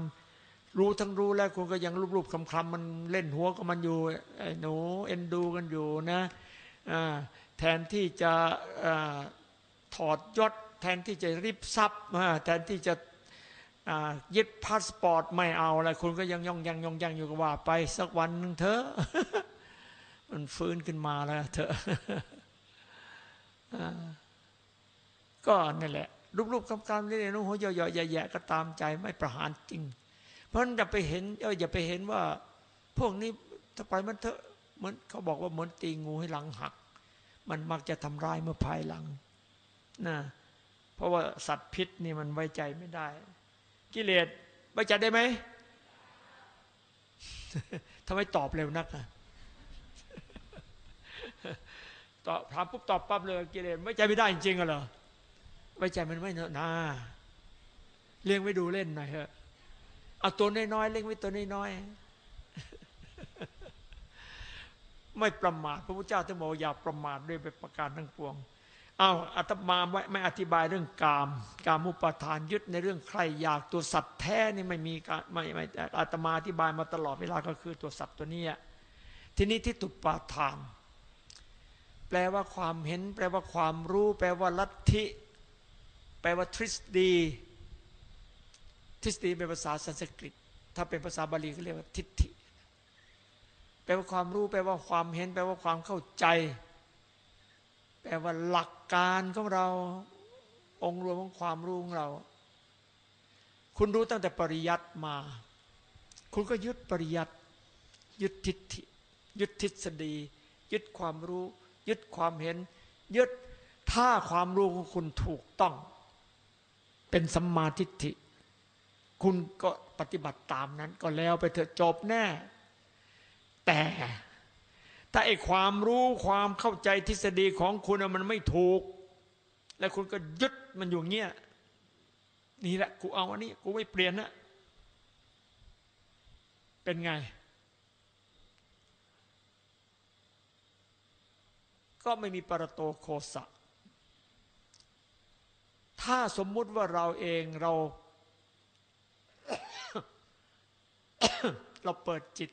Speaker 1: รู้ทั้งรู้แล้วคุณก็ยังรูปๆคำๆมันเล่นหัวกับมันอยู่ไอ้หนูเอ็นดูกันอยู่นะแทนที่จะถอดยศ แทนที่จะริบทรัพย์แทนที่จะ ยึดพาสปอร์ตไม่เอาอะไรคุณก็ยังย่องยังย่องยังอยู่กับว่าไปสักวันหนึ่งเถอะมันฟื้นขึ้นมาแล้วเถอะก็นั่นแหละ รูปๆคำๆเรื่อยๆนุ่งหัวย่อยๆแย่ๆก็ตามใจไม่ประหารจริง เพราะนั้นอย่าไปเห็นอออย่าไปเห็นว่า พวกนี้ถ้าไปมันเถอะเหมือนเขาบอกว่าเหมือนตีงูให้หลังหัก มันมักจะทำร้ายเมื่อภายหลังนะเพราะว่าสัตว์พิษนี่มันไว้ใจไม่ได้ กิเลสไว้ใจได้ไหมทำไมตอบเร็วนักอะตอบถามปุ๊บตอบปั๊บเลยกิเลสไม่ใจไม่ได้จริงๆเหรอไว้ใจมันไม่เนอะนาเลี้ยงไว้ดูเล่นหน่อยเถอะเอาตัวน้อยๆเลี้ยงไว้ตัวน้อยๆไม่ประมาทพระพุทธเจ้าท่านบอกอย่าประมาทด้วยประการทั้งปวง เอาอาตมาไม่อธิบายเรื่องกาม กามุปทานยึดในเรื่องใครอยากตัวสัตว์แท้นี่ไม่มีการไม่ไม่อาตมาอธิบายมาตลอดเวลาก็คือตัวสัตว์ตัวนี้ทีนี้ที่ตุปาทาน แปลว่าความเห็น แปลว่าความรู้ แปลว่าลัทธิ แปลว่าทฤษฎี ทฤษฎีเป็นภาษาสันสกฤต ถ้าเป็นภาษาบาลีก็เรียกว่าทิฏฐิ แปลว่าความรู้ แปลว่าความเห็น แปลว่าความเข้าใจ แปลว่าหลักการของเราองค์รวมของความรู้ของเรา คุณรู้ตั้งแต่ปริยัติมา คุณก็ยึดปริยัติยึดทิฏฐิยึดทฤษฎี ยึดความรู้ ยึดความเห็น ยึดถ้าความรู้ของคุณถูกต้อง เป็นสัมมาทิฏฐิ คุณก็ปฏิบัติตามนั้นก็แล้วไปเถอะจบแน่ แต่ ถ้าไอ้ความรู้ความเข้าใจทฤษฎีของคุณมันไม่ถูก และคุณก็ยึดมันอยู่เงี้ยนี่แหละกูเอาอันนี้กูไม่เปลี่ยนนะเป็นไง ก็ไม่มีปรโตโคสะ ถ้าสมมุติว่าเราเองเรา เราเปิดจิต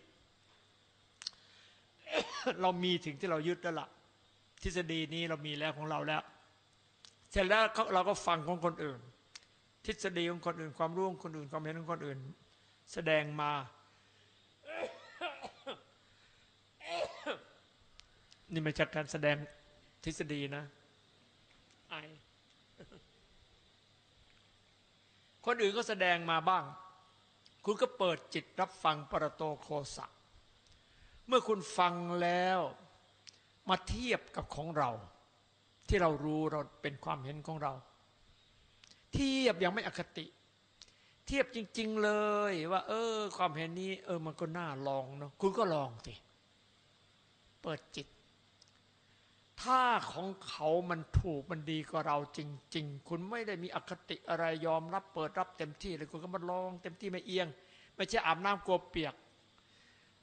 Speaker 1: เรามีถึงที่เรายึดแล้วละ่ะ ทฤษฎีนี้เรามีแล้วของเราแล้ว เสร็จแล้วเราก็ฟังของคนอื่น ทฤษฎีของคนอื่น ความรู้ของคนอื่นความเห็นของคนอื่น แสดงมานี่ไม่ใช่การแสดงทฤษฎีนะไอคนอื่นก็แสดงมาบ้าง คุณก็เปิดจิตรับฟังปรโตโคสะ เมื่อคุณฟังแล้วมาเทียบกับของเรา ที่เรารู้เราเป็นความเห็นของเรา เทียบยังไม่อคติ เทียบจริง ๆ เลยว่า เออ ความเห็นนี้ เออ มันก็น่าลองเนาะคุณก็ลองสิเปิดจิต ถ้าของเขามันถูกมันดีกว่าเราจริง ๆ คุณไม่ได้มีอคติอะไรยอมรับ เปิดรับเต็มที่เลยคุณก็มาลอง เต็มที่ไม่เอียง ไม่ใช่อาบน้ำกลัวเปียก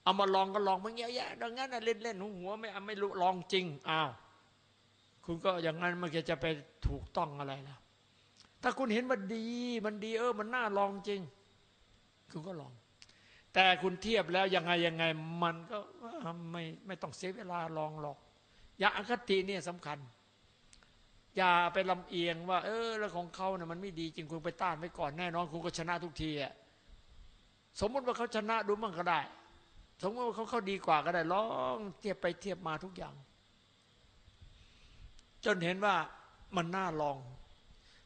Speaker 1: เอามาลองก็ลองมันแย่ๆดังนั้นเล่นเล่นหัวไม่ไม่รู้ลองจริงอ้าวคุณก็อย่างนั้นมันจะไปถูกต้องอะไรล่ะ ถ้าคุณเห็นมันดี มันดีเออ มันน่าลองจริง คุณก็ลอง แต่คุณเทียบแล้วยังไงยังไง มันก็ไม่ไม่ต้องเสียเวลาลองหรอกอย่าอคติเนี่ยสำคัญ อย่าไปลำเอียงว่า เออ แล้วของเขาเนี่ยมันไม่ดีจริงคุณไปต้านไว้ก่อนแน่นอนคุณก็ชนะทุกทีอะสมมติว่าเขาชนะดูมั่งก็ได้ สมมติว่าเขาเขาดีกว่าก็ได้ลองเทียบไปเทียบมาทุกอย่าง จนเห็นว่ามันน่าลอง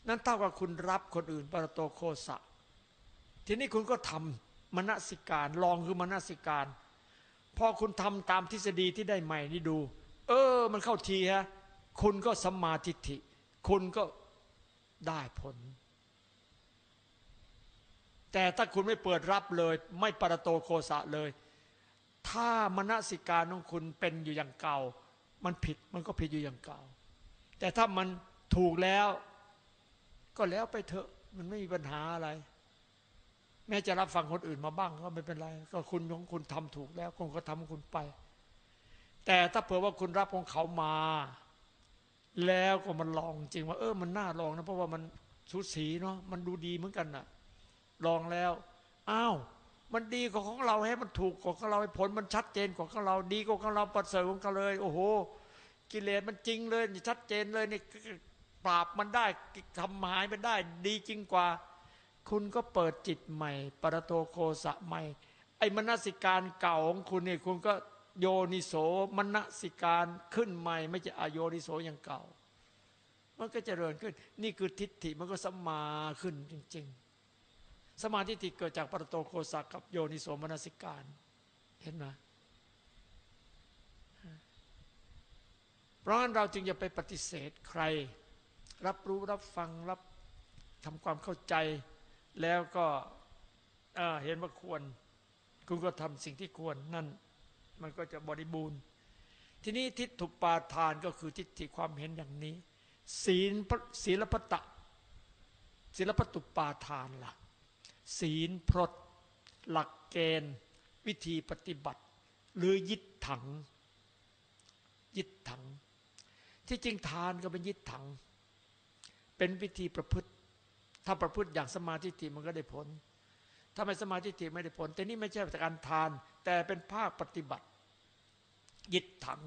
Speaker 1: นั่นเท่ากับคุณรับคนอื่นปรโตโคสะ ทีนี้คุณก็ทำมณสิการ ลองคือมณสิการ พอคุณทำตามทฤษฎีที่ได้ใหม่นี่ดู เออ มันเข้าทีฮะ คุณก็สัมมาทิฏฐิ คุณก็ได้ผล แต่ถ้าคุณไม่เปิดรับเลย ไม่ปรโตโคสะเลย ถ้ามณสิการของคุณเป็นอยู่อย่างเก่า มันผิดมันก็ผิดอยู่อย่างเก่า แต่ถ้ามันถูกแล้ว ก็แล้วไปเถอะมันไม่มีปัญหาอะไร แม้จะรับฟังคนอื่นมาบ้างก็ไม่เป็นไร ก็คุณของคุณทำถูกแล้วคุณก็ทำคุณไป แต่ถ้าเผื่อว่าคุณรับของเขามา แล้วก็มันลองจริงว่า เออมันน่าลองนะเพราะว่ามันสุดสีเนาะมันดูดีเหมือนกันน่ะ ลองแล้วอ้าว มันดีกว่าของเราให้มันถูกกว่าของเราให้ผลมันชัดเจนกว่าของเรา ดีกว่าของเราประเสริฐกว่าของเราเลย โอ้โห กิเลสมันจริงเลยชัดเจนเลยนี่ปราบมันได้ทำหายมันได้ ดีจริงกว่า คุณก็เปิดจิตใหม่ ปรโตโคสะใหม่ ไอ้มนสิการเก่าของคุณเนี่ยคุณก็โยนิโสมนสิการขึ้นใหม่ ไม่ใช่อโยนิโสอย่างเก่า มันก็จเจริญขึ้น นี่คือทิฏฐิมันก็สมาขึ้นจริง ๆ สมาธิิเกิดจากปรโตโคสะกับโยนิโสมนสิการ เห็นไหมเพราะฉะนั้นเราจึงอย่าไปปฏิเสธใคร รับรู้รับฟังรับทำความเข้าใจ แล้วก็เห็นว่าควร คุณก็ทำสิ่งที่ควรนั่น มันก็จะบริบูรณ์ทีนี้ทิฏฐุปาทานก็คือทิฏฐิความเห็นอย่างนี้ ศีลศีลพัตะศีลปตุปาทานละ่ะ ศีลพรตหลักเกณฑ์ วิธีปฏิบัติ หรือยิดถัง ยิดถัง ที่จริงทานก็เป็นยิดถัง เป็นวิธีประพฤติ ถ้าประพฤติอย่างสมาธิิมันก็ได้ผล ถ้าไม่สมาธิิไม่ได้ผล แต่นี่ไม่ใช่การทาน แต่เป็นภาคปฏิบัติ ยิดถัง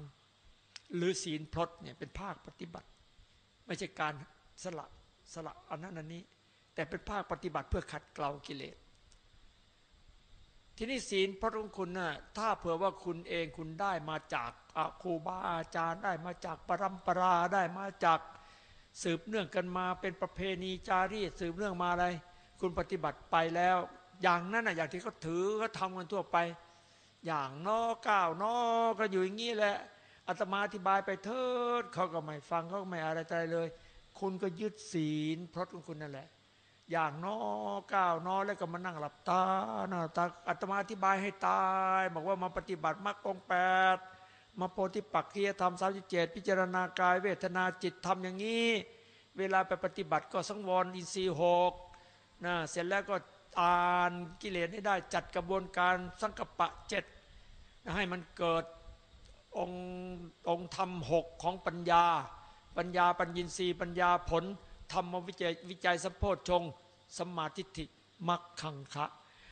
Speaker 1: หรือศีลพรตเนี่ยเป็นภาคปฏิบัติ ไม่ใช่การสละสละอันนั้นอันนี้ แต่เป็นภาคปฏิบัติเพื่อขัดเกลากิเลส ที่นี่ศีลพระองค์คุณนะ่ะถ้าเผื่อว่าคุณเองคุณได้มาจากครูบาอาจารย์ได้มาจากปรำปราได้มาจากสืบเนื่องกันมาเป็นประเพณีจารีตสืบเนื่องมาอะไร คุณปฏิบัติไปแล้ว อย่างนั้นนะอย่างที่เขาถือเขาทำกันทั่วไป อย่างนอก้าวนอก็อยู่อย่างนี้แหละอาตมาอธิบายไปเถิดเขาก็ไม่ฟังเขาก็ไม่อะไรใจเลย คุณก็ยึดศีลพรตของคุณนั่นแหละ อย่างนอก้าวนอแล้วก็มานั่งหลับตาหน้าตาอาตมาอธิบายให้ตาย บอกว่ามาปฏิบัติมรรคองแปดมาโพธิปักขียธรรมสามสิบเจ็ดพิจารณากายเวทนาจิตทำอย่างนี้ เวลาไปปฏิบัติก็สังวรอินทรีย์หกนะเสร็จแล้วก็อ่านกิเลสให้ได้จัดกระบวนการสังกปะเจ็ดให้มันเกิดององธรรมหกของปัญญา ปัญญาปัญญินสีปัญญาผล ธรรมวิจัยวิจัยสัมโพชงสมาธิิมักขังคะ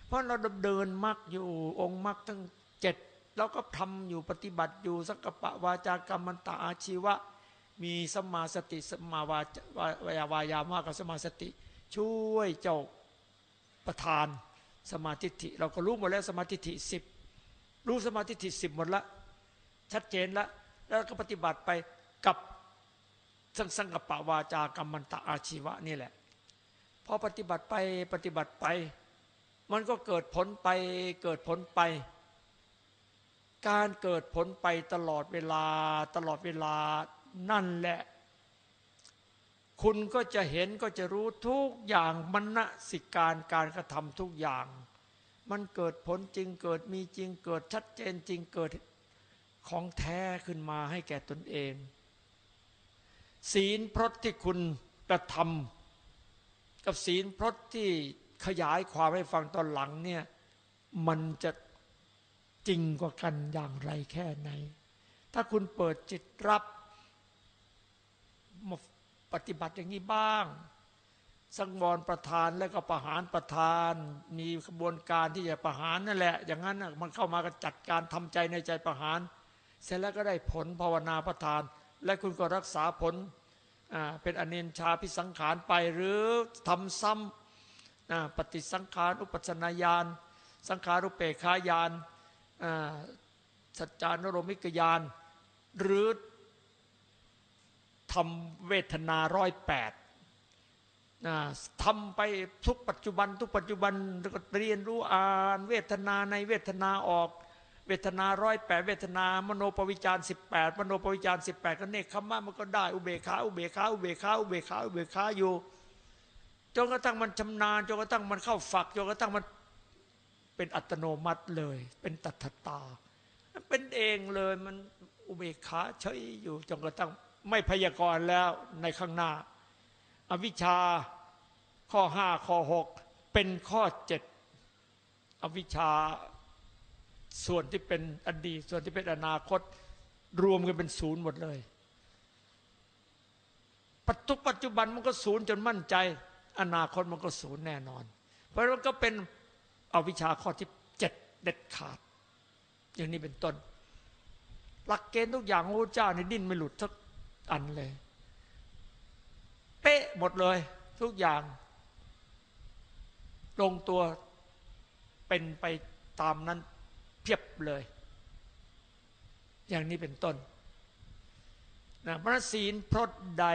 Speaker 1: เพราะเราเดินมักอยู่องค์มักทั้งเจ็ดเราก็ทำอยู่ปฏิบัติอยู่สักปะวาจากรรมันตาอาชีวะ มีสมาสติสมาวาจวายาวายามากกับสมาสติ ช่วยเจ้าประธานสมาธิิเราก็รู้หมดแล้วสมาธิิสิบรู้สมาธิิสิบหมดละชัดเจนละแล้วก็ปฏิบัติไป กับสังสังกปะวาจากรรมันตาอาชีวะนี่แหละพอปฏิบัติไปปฏิบัติไป มันก็เกิดผลไปเกิดผลไป การเกิดผลไปตลอดเวลาตลอดเวลานั่นแหละ คุณก็จะเห็นก็จะรู้ทุกอย่างมณสิการการกระทำทุกอย่าง มันเกิดผลจริงเกิดมีจริงเกิดชัดเจนจริงเกิดของแท้ขึ้นมาให้แก่ตนเอง ศีลพรตที่คุณกระทำกับศีลพรตที่ขยายความให้ฟังตอนหลังเนี่ยมันจะจริงกว่ากันอย่างไรแค่ไหน ถ้าคุณเปิดจิตรับมาปฏิบัติอย่างนี้บ้าง สังวรประธานแล้วก็ประหารประธาน มีกระบวนการที่จะประหารนั่นแหละ อย่างนั้นมันเข้ามาก็จัดการทำใจในใจประหาร เสร็จแล้วก็ได้ผลภาวนาประทาน และคุณก็รักษาผลเป็นอเนนชาพิสังขารไปหรือทำซ้ำปฏิสังขารอุปชนญาณสังขารุเปขายานสัจจานโรมิกยาน หรือทำเวทนาร้อยแปดทำไปทุกปัจจุบัน ทุกปัจจุบันเรียนรู้อ่านเวทนาในเวทนาออก เวทนาร้อยแปดเวทนามโนปวิจารสิบแปดมโนปวิจารสิบแปดก็เนคขมะมันก็ได้ อุเบกขาอุเบกขาอุเบกขาอุเบกขาอุเบกขาอยู่จนกระทั่งมันชำนาญจนกระทั่งมันเข้าฝักจนกระทั่งมันเป็นอัตโนมัติเลย เป็นตัทตา เป็นเองเลยมันอุเบกขาเฉยอยู่จนกระทั่งไม่พยากรณ์แล้วในข้างหน้า อวิชชาข้อห้าข้อหกเป็นข้อเจ็ดอวิชชา ส่วนที่เป็นอดีต ส่วนที่เป็นอนาคต รวมกันเป็นศูนย์หมดเลย ปัจจุปัจจุบันมันก็ศูนย์จนมั่นใจ อนาคตมันก็ศูนย์แน่นอน เพราะมันก็เป็นอวิชาข้อที่เจ็ดเด็ดขาด อย่างนี้เป็นต้น หลักเกณฑ์ทุกอย่างพระเจ้าในดิ้นไม่หลุดสักอันเลย เป๊ะหมดเลย ทุกอย่าง ลงตัวเป็นไปตามนั้น พียบเลย อย่างนี้เป็นต้นนะพระศีลพรตใด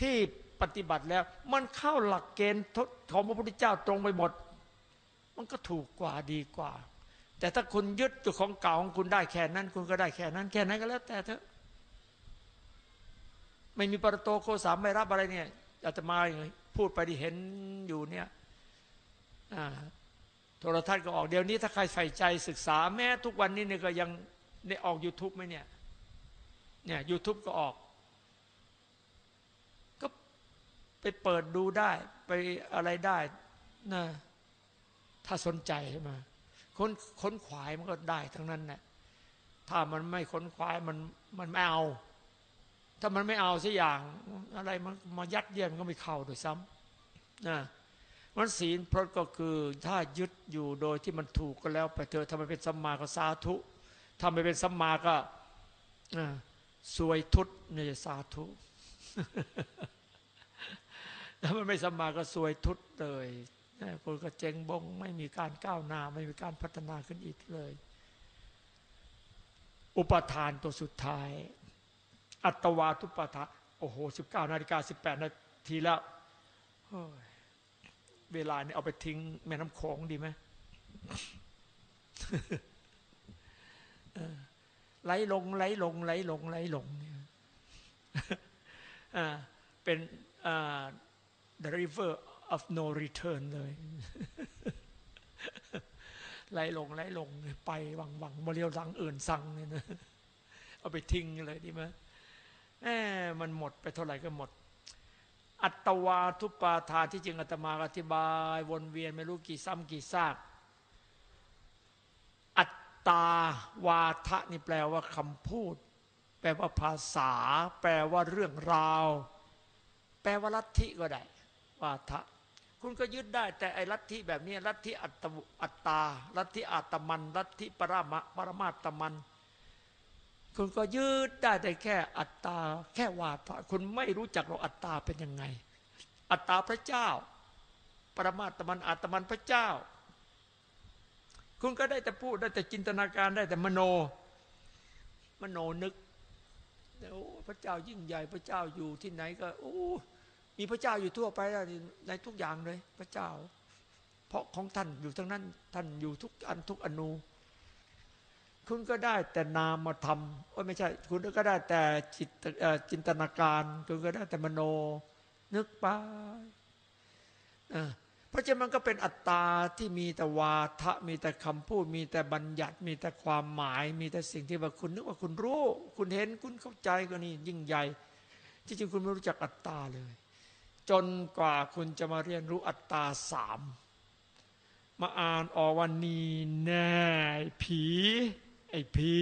Speaker 1: ที่ปฏิบัติแล้ว มันเข้าหลักเกณฑ์ของพระพุทธเจ้าตรงไปหมด มันก็ถูกกว่าดีกว่า แต่ถ้าคุณยึดจุดของเก่าของคุณได้แค่นั้น คุณก็ได้แค่นั้น แค่นั้นก็แล้วแต่เถอะไม่มีปรโตโคสามไม่รับอะไรเนี่ยอาตมาพูดไปที่เห็นอยู่เนี่ย โทรทัศน์ก็ออกเดี๋ยวนี้ถ้าใครใฝ่ใจศึกษาแม้ทุกวันนี้เนี่ยก็ยังได้ออก YouTube ไหมเนี่ยเนี่ยยูทูบก็ออก ก็ไปเปิดดูได้ ไปอะไรได้นะถ้าสนใจใช่ไหมค้นค้นขวายมันก็ได้ทั้งนั้นนะถ้ามันไม่ค้นขวายมันมันไม่เอา ถ้ามันไม่เอาสักอย่าง อะไรมันมายัดเยียดมันก็ไม่เข้าโดยซ้ำนะ มันศีลพรตก็คือถ้ายึดอยู่โดยที่มันถูกก็แล้วไปเถอะถ้ามันเป็นสัมมาก็สาธุถ้าไม่เป็นสัมมาก็สวยทุตเนี่ยสาธุถ้ามันไม่สัมมาก็สวยทุตเลยคนก็เจงบงไม่มีการก้าวหน้า ไม่มีการพัฒนาขึ้นอีกเลย อุปทานตัวสุดท้าย อัตวาทุปะทะโอ้โหสิบเก้านาฬิกาสิบแปดนาทีแล้ว เวลาเนี้เอาไปทิ้ง แม่น้ำโขงดีไหมไหลลงไหลลงไหลลงไหลลงเนี่ยเป็น the river of no return เลยไหลลงไหลลงไปหวังหวังมาเรียวหลังอื่นสั่งเนี่ยนะเอาไปทิ้งเลยดีไหมแหมมันหมดไปเท่าไหร่ก็หมด อัตวาทุปาทาที่จริงอาตมาอธิบาย วนเวียนไม่รู้กี่ซ้ำกี่ซากอัตตาวาทะนี่แปลว่าคำพูด แปลว่าภาษา แปลว่าเรื่องราว แปลว่าลัทธิก็ได้ วาทะ คุณก็ยึดได้ แต่ไอ้ลัทธิแบบนี้ลัทธิอัตตาลัทธิอัตมันลัทธิปรามะปรมาตมัน คุณก็ยืดได้แต่แค่อัตตาแค่วาทะคุณไม่รู้จักเราอัตตาเป็นยังไง อัตตาพระเจ้า ปรมาตมันอัตมันพระเจ้า คุณก็ได้แต่พูดได้แต่จินตนาการได้แต่มโน มโนนึกโอ้พระเจ้ายิ่งใหญ่พระเจ้าอยู่ที่ไหนก็โอ้มีพระเจ้าอยู่ทั่วไปในทุกอย่างเลย พระเจ้า เพราะของท่านอยู่ทั้งนั้น ท่านอยู่ทุกอันทุกอนู คุณก็ได้แต่นามมาทำว่าไม่ใช่ คุณก็ได้แต่จิตจินตนาการ คุณก็ได้แต่มโน นึกไปเพราะฉะนั้นมันก็เป็นอัตตาที่มีแต่วาทะมีแต่คำพูด มีแต่บัญญัติ มีแต่ความหมาย มีแต่สิ่งที่ว่าคุณนึกว่าคุณรู้ คุณเห็นคุณเข้าใจก็นี่ยิ่งใหญ่ที่จริงคุณไม่รู้จักอัตตาเลย จนกว่าคุณจะมาเรียนรู้อัตตาสามมาอ่านอวันนีแน่ผี ไอ้ผี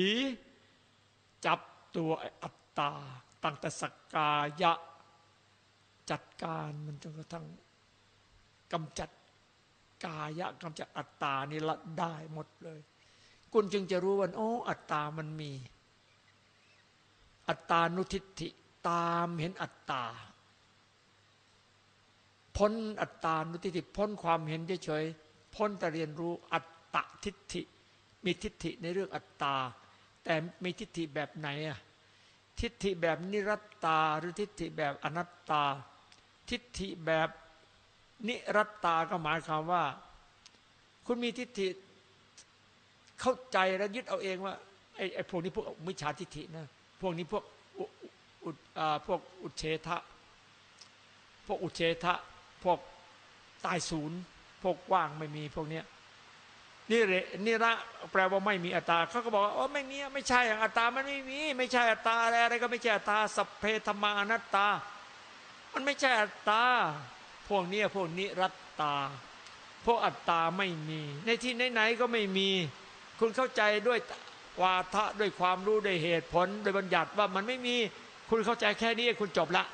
Speaker 1: จับตัวไอ้อัตตาตั้งแต่สกกายะ จัดการมันจนกระทั่งกำจัดกายะกำจัดอัตตานี่ละได้หมดเลย คุณจึงจะรู้ว่าโอ้อัตตามันมี อัตตานุทิฏฐิตามเห็นอัตตา พ้นอัตตานุทิฏฐิพ้นความเห็นเฉยๆพ้นแต่เรียนรู้อัตตทิฏฐิ มีทิฏฐิในเรื่องอัตตา แต่มีทิฏฐิแบบไหนอะทิฏฐิแบบนิรัตตา หรือทิฏฐิแบบอนัตตา ทิฏฐิแบบนิรัตตาก็หมายความว่า คุณมีทิฏฐิเข้าใจและยึดเอาเองว่าไอ้ไอ้พวกนี้พวกมิจฉาทิฏฐินะพวกนี้พวกอุพวกอุเฉทะ พวกอุเฉทะ พวกตายศูนย์ พวกว่างไม่มีพวกเนี้ย นี่เรนี่ละแปลว่าไม่มีอัตตาเขาก็บอกว่าไม่มีไม่ใช่อัตตามันไม่มี ไม่ใช่อัตตาอะไรอะไรก็ไม่ใช่อัตตาสัพเพธรรมานัตตา มันไม่ใช่อัตตา พวกนี้พวกนิรัตตา พวกอัตตาไม่มี ในที่ไหนๆก็ไม่มี คุณเข้าใจด้วยวาทะด้วยความรู้ด้วยเหตุผลโดยบัญญัติว่ามันไม่มี คุณเข้าใจแค่นี้คุณจบละ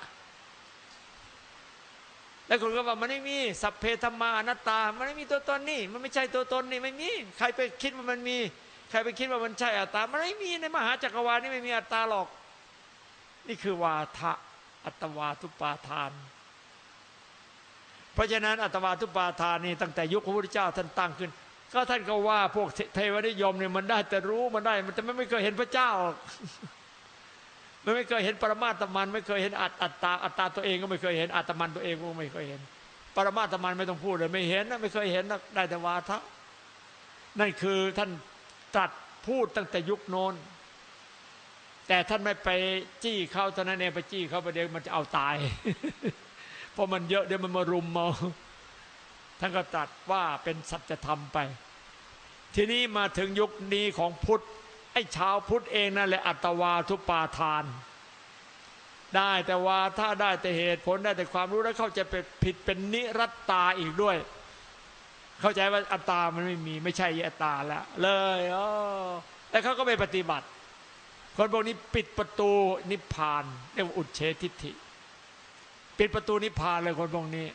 Speaker 1: แล้วคุณก็ว่ามันไม่มีสัพเพธรรมาอนัตตา มันไม่มีตัวตนนี่ มันไม่ใช่ตัวตนนี่ไม่มี ใครไปคิดว่ามันมี ใครไปคิดว่ามันใช่อัตตา มันไม่มีในมหาจักรวาลนี่ไม่มีอัตตาหรอก นี่คือวาทะอัตวาทุปาทาน เพราะฉะนั้นอัตวาทุปาทานนี่ตั้งแต่ยุคพระพุทธเจ้าท่านตั้งขึ้น ก็ท่านก็ว่าพวกเทวนิยมเนี่ยมันได้แต่รู้มันได้ มันแต่ไม่เคยเห็นพระเจ้า มันไม่เคยเห็นปรมาตมัน ไม่เคยเห็นอัตอัตตาอัตตาตัวเองก็ไม่เคยเห็นอัตมันตัวเองก็ไม่เคยเห็น ปรมาตมันไม่ต้องพูดเลยไม่เห็นนะไม่เคยเห็นนะได้แต่วาทะนั่นคือท่านตรัสพูดตั้งแต่ยุคโน้นแต่ท่านไม่ไปจี้เขาท่านั้นเองไปจี้เขาไปเดี๋ยวมันจะเอาตาย เพราะมันเยอะเดี๋ยวมันมารุมเมาท่านก็ตรัสว่าเป็นสัจธรรมไป ทีนี้มาถึงยุคนี้ของพุทธ อ้ชาวพุทธเองนั่นแหละอัตวาทุปาทาน ได้แต่ว่าถ้าได้แต่เหตุผลได้แต่ความรู้แล้วเข้าใจเป็นผิดเป็นนิรัตตาอีกด้วย เข้าใจว่าอัตตามันไม่มีไม่ใช่อัตตาแล้ว เลยอ๋อแล้วเขาก็ไปปฏิบัติ คนพวกนี้ปิดประตูนิพพานเรียกว่าอุดเฉทิฏฐิ ปิดประตูนิพพานเลยคนพวกนี้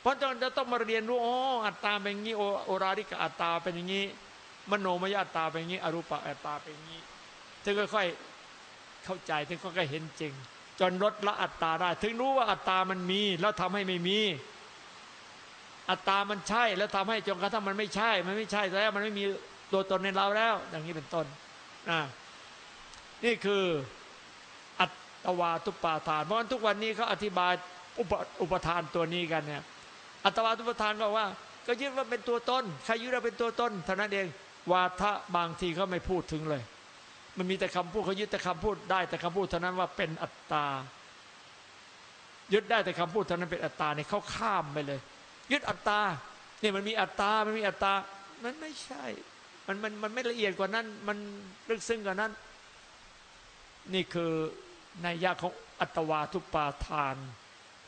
Speaker 1: เพราะจะต้องมาเรียนรู้อ๋ออัตตาเป็นอย่างนี้โอโอราริกอัตตาเป็นอย่างนี้ มโนมยอัตตาเป็นอย่างนี้ อรูปอัตตาเป็นอย่างนี้ถึงค่อยๆเข้าใจถึงค่อยๆเห็นจริง จนลดละอัตตาได้ ถึงรู้ว่าอัตตามันมี แล้วทำให้ไม่มี อัตตามันใช่ แล้วทำให้จนกระทั่งมันไม่ใช่ มันไม่ใช่แล้วมันไม่มีตัวตนในเราแล้ว อย่างนี้เป็นต้นอ่านี่คืออัตวาทุปาทาน เพราะฉะนั้นทุกวันนี้เขาอธิบายอุปอุปทานตัวนี้กันเนี่ยอัตวาทุปทานก็ว่า ก็ยึดว่าเป็นตัวตนใครยึดว่าเป็นตัวตนเท่านั้นเอง วาทะบางทีเขาไม่พูดถึงเลย มันมีแต่คำพูดเขายึดแต่คำพูดได้แต่คำพูดเท่านั้นว่าเป็นอัตตา ยึดได้แต่คำพูดเท่านั้นเป็นอัตตาเนี่ยเขาข้ามไปเลย ยึดอัตตาเนี่ยมันมีอัตตามันมีอัตตา มันไม่ใช่ มันมันมันไม่ละเอียดกว่านั้น มันลึกซึ้งกว่านั้น นี่คือนัยยะของอัตวาทุปาทาน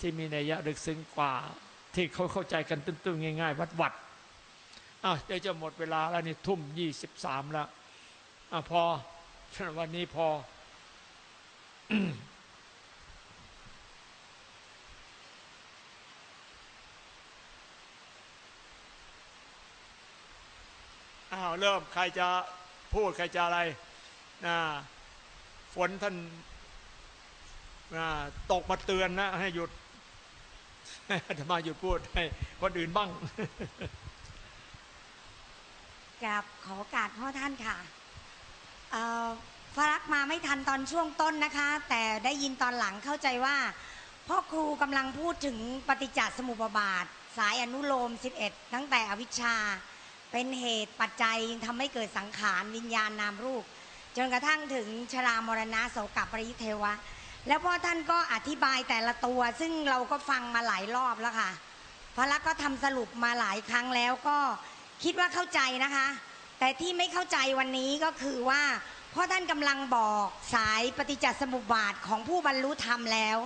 Speaker 1: ที่มีนัยยะลึกซึ้งกว่า ที่เขาเข้าใจกันตื้นๆง่าย ๆ วัดวัด อ้าวเดี๋ยวจะหมดเวลาแล้วนี่ทุ่มยี่สิบสามแล้วอะพอวันนี้พอ อ้าวเริ่มใครจะพูดใครจะอะไรนะฝนท่านนะตกมาเตือนนะ ให้หยุดให้อาตมาหยุดพูดให้คนอื่นบ้าง
Speaker 2: กราบขอโอกาสพ่อท่านค่ะเอ่อฟรักมาไม่ทันตอนช่วงต้นนะคะ แต่ได้ยินตอนหลังเข้าใจว่า พ่อครูกำลังพูดถึงปฏิจจสมุปบาท สายอนุโลม 11 ตั้งแต่อวิชชา เป็นเหตุปัจจัยทำให้เกิดสังขารวิญญาณนามรูป จนกระทั่งถึงชรามรณะโสกปริเทวะ แล้วพ่อท่านก็อธิบายแต่ละตัว ซึ่งเราก็ฟังมาหลายรอบแล้วค่ะพระลักษ์ก็ทำสรุปมาหลายครั้งแล้วก็ คิดว่าเข้าใจนะคะ แต่ที่ไม่เข้าใจวันนี้ก็คือว่าพ่อท่านกำลังบอกสายปฏิจจสมุปบาทของผู้บรรลุธรรมแล้ว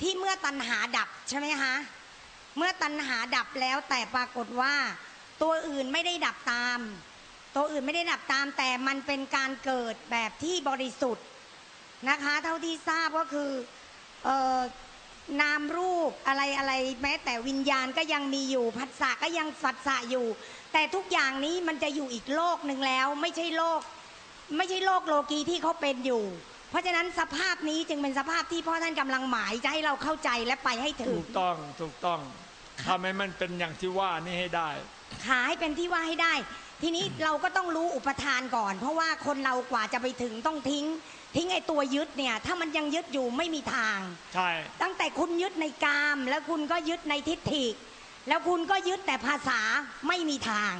Speaker 2: ที่เมื่อตัณหาดับใช่ไหมคะเมื่อตัณหาดับแล้วแต่ปรากฏว่า ตัวอื่นไม่ได้ดับตาม ตัวอื่นไม่ได้ดับตาม แต่มันเป็นการเกิดแบบที่บริสุทธิ์นะคะ เท่าที่ทราบก็คือเออนามรูปอะไรอะไรแม้แต่วิญญาณก็ยังมีอยู่ผัสสะก็ยังฝัสสะอยู่ แต่ทุกอย่างนี้มันจะอยู่อีกโลกหนึ่งแล้ว ไม่ใช่โลก ไม่ใช่โลกโลกีที่เขาเป็นอยู่ เพราะฉะนั้นสภาพนี้จึงเป็นสภาพที่พ่อท่านกำลังหมายจะให้เราเข้าใจและไปให้ถึ
Speaker 1: ถู
Speaker 2: ง
Speaker 1: กต้องถูกต้องทำให้มันเป็นอย่างที่ว่านี่ให้ได้
Speaker 2: ขาให้เป็นที่ว่าให้ได้ ทีนี้เราก็ต้องรู้อุปทานก่อน เพราะว่าคนเรากว่าจะไปถึงต้องทิ้ง ทิ้งไอ้ตัวยึดเนี่ย ถ้ามันยังยึดอยู่ไม่มีทาง
Speaker 1: ใช่
Speaker 2: ตั้งแต่คุณยึดในกาม แล้วคุณก็ยึดในทิฏฐิ แล้วคุณก็ยึดแต่ภาษาไม่มีทาง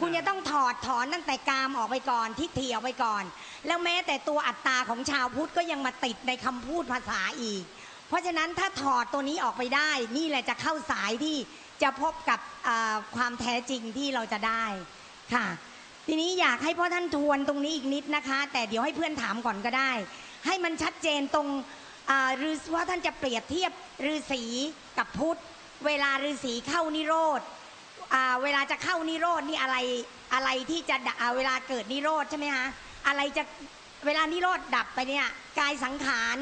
Speaker 2: คุณจะต้องถอดถอนตั้งแต่กามออกไปก่อนทิฏฐิออกไปก่อน แล้วแม้แต่ตัวอัตตาของชาวพุทธก็ยังมาติดในคำพูดภาษาอีก เพราะฉะนั้นถ้าถอดตัวนี้ออกไปได้ นี่แหละจะเข้าสายที่จะพบกับความแท้จริงที่เราจะได้ค่ะ ทีนี้อยากให้พ่อท่านทวนตรงนี้อีกนิดนะคะ แต่เดี๋ยวให้เพื่อนถามก่อนก็ได้ ให้มันชัดเจนตรงอ่าฤาษีว่าท่านจะเปรียบเทียบฤาษีกับพุทธ เวลาฤาษีเข้านิโรธอ่าเวลาจะเข้านิโรธนี่อะไรอะไรที่จะดะอ่าเวลาเกิดนิโรธใช่ไหมคะอะไรจะเวลานิโรธดับไปเนี่ยกายสังขาร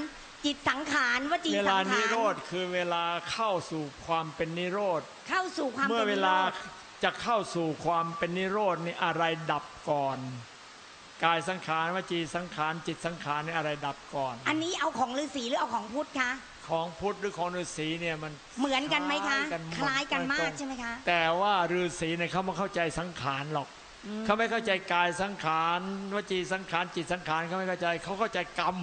Speaker 2: จิตสังขารวจี
Speaker 1: เว
Speaker 2: สั
Speaker 1: ลาง
Speaker 2: ขาร
Speaker 1: นิโรธคือเวลาเข้าสู่ความเป็นนิโรธ
Speaker 2: เข้าสู่ความ
Speaker 1: เมื่อ
Speaker 2: ป็น
Speaker 1: เว
Speaker 2: นิโร
Speaker 1: ลา
Speaker 2: ธ
Speaker 1: จะเข้าสู่ความเป็นนิโรธนี่อะไรดับก่อนกายสังขารวจีสังขารจิตสังขารนี่อะไรดับก่อน
Speaker 2: อันนี้เอาของฤาษีหรือเอาของพุทธคะ
Speaker 1: ของพุทธหรือของฤาษีเนี่ยมัน
Speaker 2: เหมือนกันไหมคะ
Speaker 1: ค
Speaker 2: ค
Speaker 1: ล้า
Speaker 2: ล้ายย
Speaker 1: กั
Speaker 2: กันน
Speaker 1: หมด
Speaker 2: มากใช่ไหมคะ
Speaker 1: แต่ว่าฤาษีเนี่ยเขาไม่เข้าใจสังขารหรอกเขาไม่เข้าใจกายสังขารวจีสังขารจิตสังขารเขาไม่เข้าใจเขาเข้าใจกรรม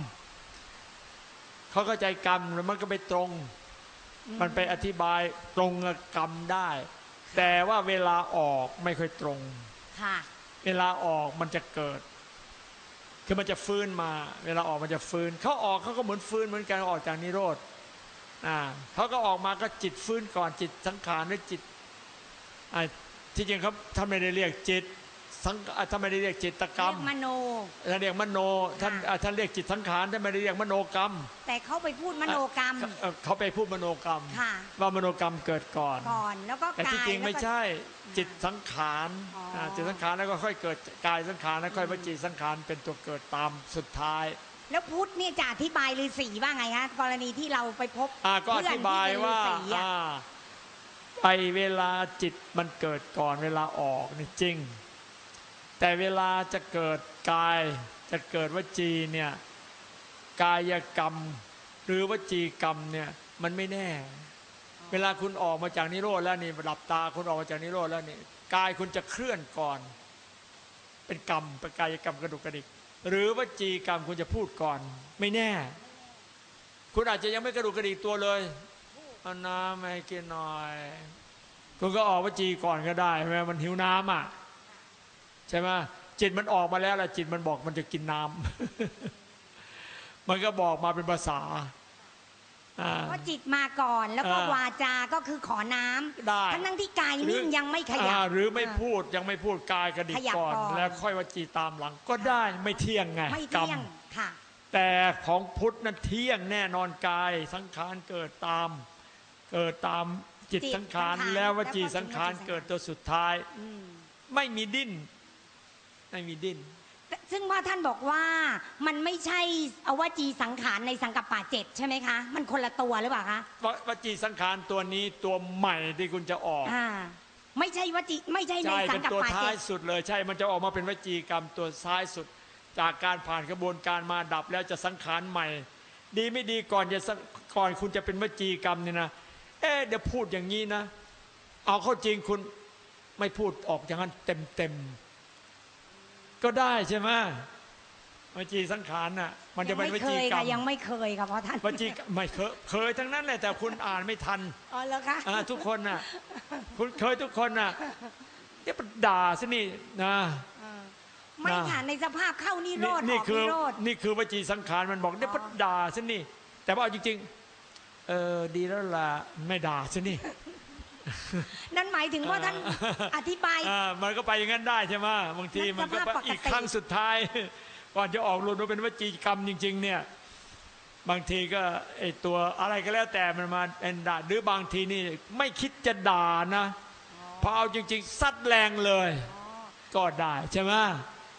Speaker 1: เขาเข้าใจกรรมแล้วมันก็ไปตรง มันไปอธิบายตรงกับกรรมได้ แต่ว่าเวลาออกไม่ค่อยตรง
Speaker 2: ค่ะ
Speaker 1: เวลาออกมันจะเกิดคือมันจะฟื้นมา เวลาออกมันจะฟื้นเขาออกเขาก็เหมือนฟื้นเหมือนกันออกจากนิโรธ อ่าเขาก็ออกมาก็จิตฟื้นก่อนจิตสังขารหรือจิตอ่าที่จริงเขาท่านไม่ได้เรียกจิตสังอ่าท่านไม่ได้เรียกจิตกรรม
Speaker 2: เรียกมโน
Speaker 1: ท่านเรียกมโนท่าน
Speaker 2: ค่ะ
Speaker 1: อ่าท่านเรียกจิตสังขารท่านไม่ได้เรียกมโนกรรม
Speaker 2: แต่เขาไปพูดมโนกรรม
Speaker 1: เอ่อเขาไปพูดมโนกรรม
Speaker 2: ค่ะ
Speaker 1: ว่ามโนกรรมเกิดก่อน
Speaker 2: ก่อนแล้วก็
Speaker 1: แต่
Speaker 2: กา
Speaker 1: ที่
Speaker 2: ย
Speaker 1: จริงไม่
Speaker 2: แล้วก็
Speaker 1: ใช่จิตสังขาร
Speaker 2: อ๋ออ่า
Speaker 1: จิตสังขารแล้วก็ค่อยเกิดกายสังขารแล้วค่อยวจีสังขารเป็นตัวเกิดตามสุดท้าย
Speaker 2: แล้วพุทธเนี่ยจะอธิบายฤาษีว่าไงคะกรณีที่เราไปพบ
Speaker 1: อ่าก็อ
Speaker 2: เพื่น
Speaker 1: ธิบาย
Speaker 2: ที่เป็น
Speaker 1: ว่า
Speaker 2: ฤษีอะ
Speaker 1: อ่าไปเวลาจิตมันเกิดก่อนเวลาออกนี่จริง แต่เวลาจะเกิดกายจะเกิดวจีเนี่ยกายกรรม หรือวจีกรรมเนี่ยมันไม่แน่ เวลาคุณออกมาจากนิโรธแล้วนี่หลับตาคุณออกมาจากนิโรธแล้วนี่กายคุณจะเคลื่อนก่อน เป็นกรรมเป็นกายกรรมกระดุกกระดิก หรือวจีกรรมคุณจะพูดก่อน ไม่แน่ คุณอาจจะยังไม่กระดุกกระดิกตัวเลยเอาน้ำมาให้กินหน่อย คุณก็ออกวจีก่อนก็ได้ใช่ไหมมันหิวน้ำอะใช่ไหมจิตมันออกมาแล้วแหละจิตมันบอกมันจะกินน้ำมันก็บอกมาเป็นภาษา อ่า
Speaker 2: ว่าจิตมาก่อนแล้วก็
Speaker 1: อ่าวา
Speaker 2: จาก็คือขอน้ำ
Speaker 1: ได้
Speaker 2: ทั้งทั้งๆที่กายนิ่งยังไม่ขยับ
Speaker 1: อ่าหรือไม่าพูดยังไม่พูดกายกระดิก
Speaker 2: ขยับ
Speaker 1: ก่อน
Speaker 2: ก่อน
Speaker 1: แล้วค่อยวจีตามหลัง ก็ได้ไม่เที่ยงไง
Speaker 2: ไม่
Speaker 1: กรร
Speaker 2: เที่ย
Speaker 1: ม
Speaker 2: งค่ะ
Speaker 1: แต่ของพุทธนั้นเที่ยงแน่นอนกายสังขารเกิดตาม เกิดตามจิต
Speaker 2: จิต
Speaker 1: สังขาร
Speaker 2: สังขาร
Speaker 1: แล้ววจี
Speaker 2: แล้วก็
Speaker 1: สังขาร
Speaker 2: วจีสังขาร
Speaker 1: เกิดตัวสุดท้าย
Speaker 2: อืม
Speaker 1: ไม่มีดิ้นไม่มีดิ้น
Speaker 2: แต่ ซึ่งว่าท่านบอกว่ามันไม่ใช่อวจีสังขารในสังกัปปะเจ็ดใช่ไหมคะ มันคนละตัวหรือเปล่าคะ
Speaker 1: ววจีสังขารตัวนี้ตัวใหม่ที่คุณจะออก
Speaker 2: อ่าไม่ใช่วจีไม่ใช่ใน
Speaker 1: ใช่
Speaker 2: สั
Speaker 1: เป็
Speaker 2: ง
Speaker 1: น
Speaker 2: กัป
Speaker 1: ตัว
Speaker 2: ปะ
Speaker 1: ท้า
Speaker 2: เจ็
Speaker 1: ย
Speaker 2: ด
Speaker 1: สุดเลยใช่มันจะออกมาเป็นวจีกรรมตัวท้ายสุด จากการผ่านกระบวนการมาดับแล้วจะสังขารใหม่ ดีไม่ดีก่อนจะสังก่อนคุณจะเป็นวจีกรรมเนี่ยนะเอ๊ะเดี๋ยวพูดอย่างนี้นะ เอาเข้าจริงคุณไม่พูดออกอย่างนั้นเต็มเต็มๆ ก็ได้ใช่ไหมวจีสังขารน่ะ มันจะ
Speaker 2: ยัง
Speaker 1: เป็น
Speaker 2: ไม่
Speaker 1: ว
Speaker 2: เค
Speaker 1: จี
Speaker 2: ย
Speaker 1: กรร
Speaker 2: ค่ะ
Speaker 1: ม
Speaker 2: ยังไม่เคยค่ะเพราะท่าน
Speaker 1: วจีไม่เคยเคยทั้งนั้นแหละแต่คุณอ่านไม่ทัน
Speaker 2: อ๋อแล้วคะ
Speaker 1: อ่าทุกคนน่ะ คุณเคยทุกคนน่ะเนี่ยมันด่าสินี่นะ
Speaker 2: เออไม่ค่ะในสภาพเข้านิโร
Speaker 1: นี่
Speaker 2: ธอ
Speaker 1: นี่
Speaker 2: อก
Speaker 1: คือ
Speaker 2: นิโรธ
Speaker 1: นี่คือวจีสังขารมันบอกเนี่ย
Speaker 2: อ๋อ
Speaker 1: มันด่าสินี่แต่ว่าเอาจริงๆเออดีแล้วล่ะไม่ด่าสินี่
Speaker 2: นั่นหมายถึงว่าท่านอธิบาย
Speaker 1: อ่ามันก็ไปอย่างนั้นได้ใช่ไหมบางที
Speaker 2: มัน
Speaker 1: มันก็
Speaker 2: สภาพปกติ
Speaker 1: อีกครั้งสุดท้ายก่อนจะออกรุนว่าเป็นวจีกรรมจริง ๆ เนี่ย บางทีก็ไอตัวอะไรก็แล้วแต่มันมาเป็นด่าหรือบางทีนี่ไม่คิดจะด่านะพอเอาจริง ๆ ซัดแรงเลย ก็ได้ใช่ไหม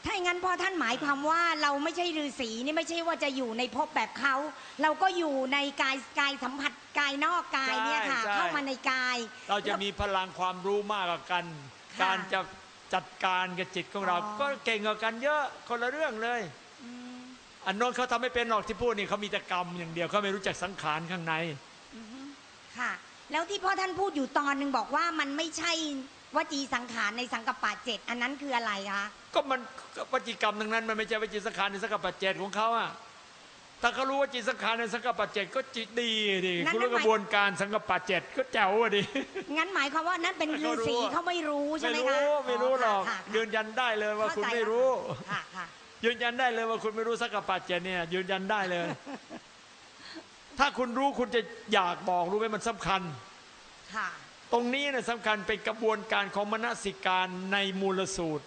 Speaker 2: ถ้าอย่างนั้นพ่อท่านหมายความว่าเราไม่ใช่ฤาษีนี่ไม่ใช่ว่าจะอยู่ในภพแบบเขา เราก็อยู่ในกายกายสัมผัสกายนอกกายเนี่ยค่ะเข้ามาในกาย
Speaker 1: เราจะมีพลังความรู้มากกว่ากัน
Speaker 2: ค่ะ
Speaker 1: การจะจัดการกับจิตของเรา
Speaker 2: อ๋อ
Speaker 1: ก็เก่งกว่ากันเยอะคนละเรื่องเลยอันโน้นเขาทำไม่เป็นหรอกที่พูดนี่เขามีแต่กรรมอย่างเดียวเขาไม่รู้จักสังขารข้างใน
Speaker 2: ค่ะ แล้วที่พ่อท่านพูดอยู่ตอนหนึ่งบอกว่ามันไม่ใช่ วจีสังขารในสังกัปปะเจ็ดอันนั้นคืออะไรคะ
Speaker 1: ก็มันก็วจีกรรมทั้งนั้นมันไม่ใช่วจีสังขารในสังกัปปะเจตของเขาอะถ้าเขารู้ว่าจิตสังขารในสังกัปปะเจตก็จิตดีดิคุณรู้กระบวนการสังกัปปะเจตก็แจ๋วอะดิ
Speaker 2: งั้นหมายความว่านั่นเป็นฤาษีเขาไม่รู้ใช่
Speaker 1: ไม่
Speaker 2: ไหม
Speaker 1: รู้
Speaker 2: คะ
Speaker 1: ไม่รู้หรอก
Speaker 2: ค่ะค่ะ
Speaker 1: ยืนยันได้เลยว่า
Speaker 2: เข้
Speaker 1: คุณ
Speaker 2: ใจ
Speaker 1: ไม่
Speaker 2: แล้ว
Speaker 1: รู้
Speaker 2: ค่ะค่ะ
Speaker 1: ยืนยันได้เลยว่าคุณไม่รู้สักกะปัจเจเนี่ยยืนยันได้เลย ถ้าคุณรู้คุณจะอยากบอกรู้ไหมมันสำคัญ
Speaker 2: ค่ะ
Speaker 1: ตรงนี้นะสำคัญเป็นกระบวนการของมนสิการในมูลสูตร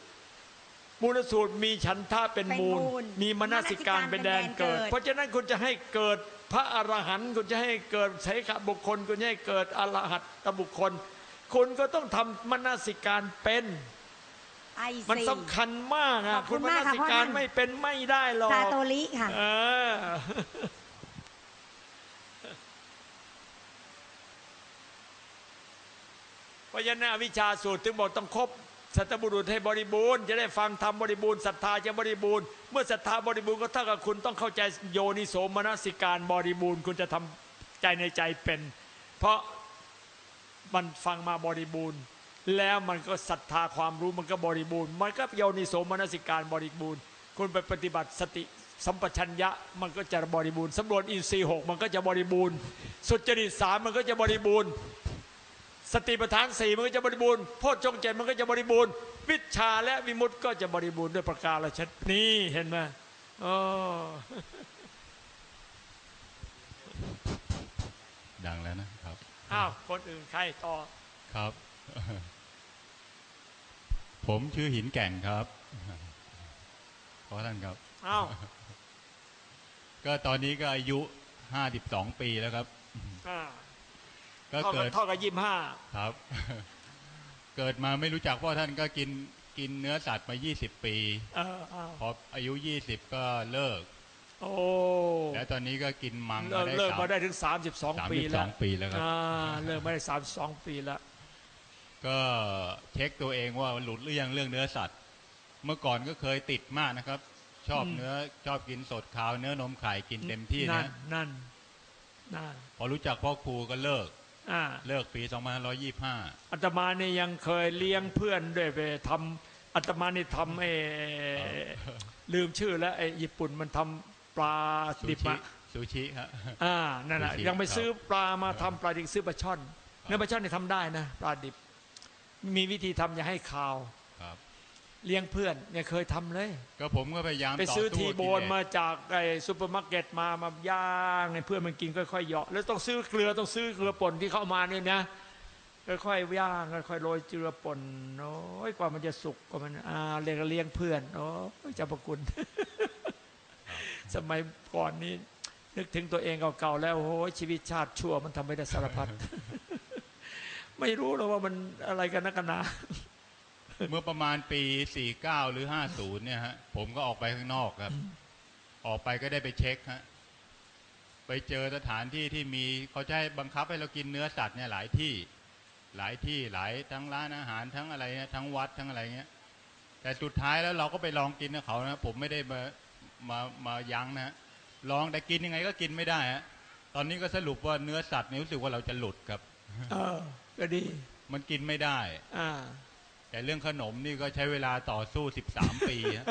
Speaker 1: มูลสูตรมีฉันทะเป็น
Speaker 2: เป็น
Speaker 1: มูล
Speaker 2: มูล
Speaker 1: มีมนสิการเป็นแดนเกิด
Speaker 2: เป็นแดนเกิด
Speaker 1: เพราะฉะนั้นคุณจะให้เกิดพระอรหันต์คุณจะให้เกิดไสขบุคคลคุณจะให้เกิดอรหัตตบุคคล คุณก็ต้องทำมนสิการเป็น
Speaker 2: ไอ
Speaker 1: มัน
Speaker 2: ซี
Speaker 1: สำคัญมาก
Speaker 2: ข
Speaker 1: อะ
Speaker 2: อบคุ
Speaker 1: คุณ
Speaker 2: ณ
Speaker 1: ม
Speaker 2: มานกค่ะ
Speaker 1: สิ
Speaker 2: พ่อ
Speaker 1: การ
Speaker 2: ท่าน
Speaker 1: ไม่เป็นไม่ได้หรอก
Speaker 2: ซาโตริค่ะ
Speaker 1: เพราะฉะนั้นวิชาสูตรถึงบอกต้องครบสัตบุรุษให้บริบูรณ์จะได้ฟังธรรมบริบูรณ์ศรัทธาจะบริบูรณ์เมื่อศรัทธาบริบูรณ์ก็เท่ากับคุณต้องเข้าใจโยนิโสมนสิการบริบูรณ์คุณจะทำใจในใจเป็น เพราะมันฟังมาบริบูรณ์ แล้วมันก็ศรัทธาความรู้มันก็บริบูรณ์ มันก็โยนิโสมนสิการบริบูรณ์ คุณไปปฏิบัติสติสัมปชัญญะมันก็จะบริบูรณ์สำรวจอินทรีย์หกมันก็จะบริบูรณ์ สุจริตสามมันก็จะบริบูรณ์ สติปัฏฐานสี่มันก็จะบริบูรณ์โพชฌงค์เจ็ดมันก็จะบริบูรณ์ วิชาและวิมุตติก็จะบริบูรณ์ด้วยประการละชนนี่เห็นไหมโอ้
Speaker 3: ดังแล้วนะครับ
Speaker 1: อ้าวคนอื่นใครต่อ
Speaker 3: ครับ ผมชื่อหินแก่นครับขอท่านครับ
Speaker 1: อ้าว
Speaker 3: ก็ตอนนี้ก็อายุห้าสิบสองปีแล้วครับ
Speaker 1: อ่า
Speaker 3: ก็
Speaker 1: เท่า
Speaker 3: เกิ
Speaker 1: กับ
Speaker 3: ด
Speaker 1: เท่ากับยี่ห้า
Speaker 3: ครับ เกิดมาไม่รู้จักพ่อท่านก็กินกินเนื้อสัตว์มา 20 ปี
Speaker 1: เอออ้าว
Speaker 3: พออายุ 20 ก็เลิก
Speaker 1: โอ้
Speaker 3: แล้วตอนนี้ก็กินมัง
Speaker 1: เลิ
Speaker 3: มากได้
Speaker 1: เลิก
Speaker 3: สาม
Speaker 1: มาได้ถึงสามสิบสอง
Speaker 3: สาม
Speaker 1: ปี
Speaker 3: สิบ
Speaker 1: แล้
Speaker 3: ส
Speaker 1: ว
Speaker 3: องปีแล้วครับ
Speaker 1: อ่าเลิกมาได้สามสองปีแล้ว
Speaker 3: ก็เช็คตัวเองว่าหลุดหรือยังเรื่องเนื้อสัตว์ เมื่อก่อนก็เคยติดมากนะครับ ชอบ
Speaker 1: อืม
Speaker 3: เนื้อชอบกินสดขาวเนื้อนมไข่กินเต็มที่
Speaker 1: นั่
Speaker 3: นะ
Speaker 1: นนั่นนั่น
Speaker 3: พอรู้จักพ่อครูก็เลิก
Speaker 1: อ่า
Speaker 3: เลิกปี2525
Speaker 1: อาตมาเนี่ยยังเคยเลี้ยงเพื่อนด้วยไปทำอาตมานี่ทำไอ้ลืมชื่อแล้วไอ้ญี่ปุ่นมันทำปลา
Speaker 3: ซู
Speaker 1: ดิบ
Speaker 3: ชิ
Speaker 1: อะ
Speaker 3: ซูชิฮะ
Speaker 1: อ่านั่นแหละ
Speaker 3: ซูชิ
Speaker 1: ยังไป
Speaker 3: ครับ
Speaker 1: ซื้อปลามาทำปลาดิบซื้อปลาช่อนเนื้อปลาช่อนนี่ทำได้นะปลาดิบ มีวิธีทำอย่าให้คาว
Speaker 3: ครับ
Speaker 1: เลี้ยงเพื่อนเนี่ยเคยทำเลย
Speaker 3: ก็ผมก็พยายาม
Speaker 1: ไปซื้อ
Speaker 3: ต่สู้
Speaker 1: ทีโบน
Speaker 3: กิเลส
Speaker 1: มาจากไอ้ซูเปอร์มาร์เก็ตมามาย่างให้เพื่อนมันกินค่อยๆเหยาะแล้วต้องซื้อเกลือต้องซื้อเกลือป่นที่เข้ามาเนี่ยนะค่อยๆย่างค่อยๆโรยเกลือป่นโอ้ยกว่ามันจะสุกกว่ามันอ่าเลี้ยงเลี้ยงเพื่อนโอ้ยเจ้าประคุณ สมัยก่อนนี้ นึกถึงตัวเองเก่าๆแล้วโอ้ยชีวิตชาติชั่วมันทำไม่ได้สารพัดไม่รู้หรอกว่ามันอะไรกันนักกันหนา
Speaker 3: เมื่อประมาณปี 49 หรือ 50 เนี่ยฮะ ผมก็ออกไปข้างนอกครับ ออกไปก็ได้ไปเช็คฮะ ไปเจอสถานที่ที่มีเขาจะให้บังคับให้เรากินเนื้อสัตว์เนี่ยหลายที่ หลายที่หลายทั้งร้านอาหารทั้งอะไรเนี่ยทั้งวัดทั้งอะไรเงี้ย แต่สุดท้ายแล้วเราก็ไปลองกินกับเขานะผมไม่ได้มามามายั้งนะฮะลองแต่กินยังไงก็กินไม่ได้ฮะ ตอนนี้ก็สรุปว่าเนื้อสัตว์เนี่ยรู้สึกว่าเราจะหลุดครับ
Speaker 1: เออ ก็ดี
Speaker 3: มันกินไม่ได้
Speaker 1: อ่า
Speaker 3: แต่เรื่องขนมนี่ก็ใช้เวลาต่อสู้13ปีฮะ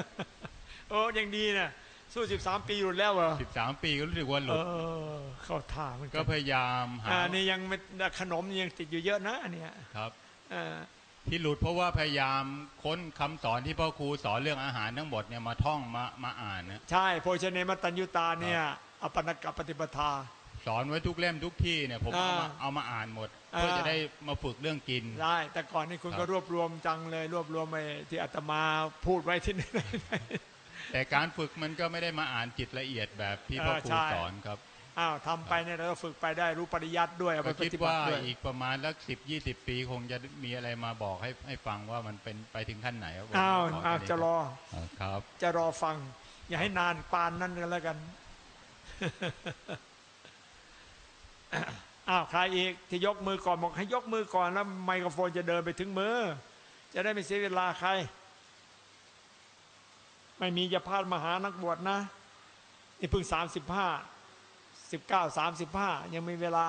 Speaker 1: โอ้ยังดีนะสู้สิบสามปีหลุดแล้วเหรอ
Speaker 3: สิบสามปีก็รู้สึกว่าห
Speaker 1: เอ
Speaker 3: ลุด
Speaker 1: อเข้าท่าเหมือน
Speaker 3: ก็
Speaker 1: กัน
Speaker 3: พยายามหา
Speaker 1: อ่านี่ยังไม่ขนมยังติดอยู่เยอะนะอันเนี้ย
Speaker 3: ครับ
Speaker 1: เออ
Speaker 3: ที่หลุดเพราะว่าพยายามค้นคำสอนที่พ่อครูสอนเรื่องอาหารทั้งหมดเนี่ยมาท่องมามาอ่านนะ
Speaker 1: ใช่โภชเนมตัญยุตาเนี่ยอปนกับปฏิปทา
Speaker 3: สอนไว้ทุกเล่มทุกที่เนี่ยผมเอามา
Speaker 1: อ่า
Speaker 3: เอามาอ่านหมด
Speaker 1: อ่า
Speaker 3: เพื่อจะได้มาฝึกเรื่องกิน
Speaker 1: ได้ แต่ก่อนนี่คุณ
Speaker 3: ครับ
Speaker 1: ก็รวบรวมจังเลย รวบรวมไปที่อาตมาพูดไว้ที่ไหน
Speaker 3: แต่การฝึกมันก็ไม่ได้มาอ่านจิตละเอียดแบบที่พ่อครู
Speaker 1: เออใช่
Speaker 3: สอนครับ
Speaker 1: อ้าวทำไปเนี่ยเราก็ฝึกไปได้รู้ปริยัติด้วยเอาไป
Speaker 3: ก็
Speaker 1: ป
Speaker 3: คิด
Speaker 1: ฏิบั
Speaker 3: ว่า
Speaker 1: ติด้วย
Speaker 3: อีกประมาณสักสิบยี่สิบปีคงจะมีอะไรมาบอกให้ให้ฟังว่ามันเป็นไปถึงขั้นไหนครับผม
Speaker 1: อ้าว
Speaker 3: ข
Speaker 1: อ้าว
Speaker 3: แค่นี้
Speaker 1: จะรอ
Speaker 3: ครับครับ
Speaker 1: จะรอฟัง อย่าให้นานปานนั้นกันแล้วกัน อ้าวใครอีกที่ยกมือก่อนบอกให้ยกมือก่อนแล้วไมโครโฟนจะเดินไปถึงมือ จะได้ไม่เสียเวลาใคร ไม่มีจะพลาดมาหานักบวชนะนี่เพิ่งสามสิบห้าสิบเก้าสามสิบห้ายังมีเวลา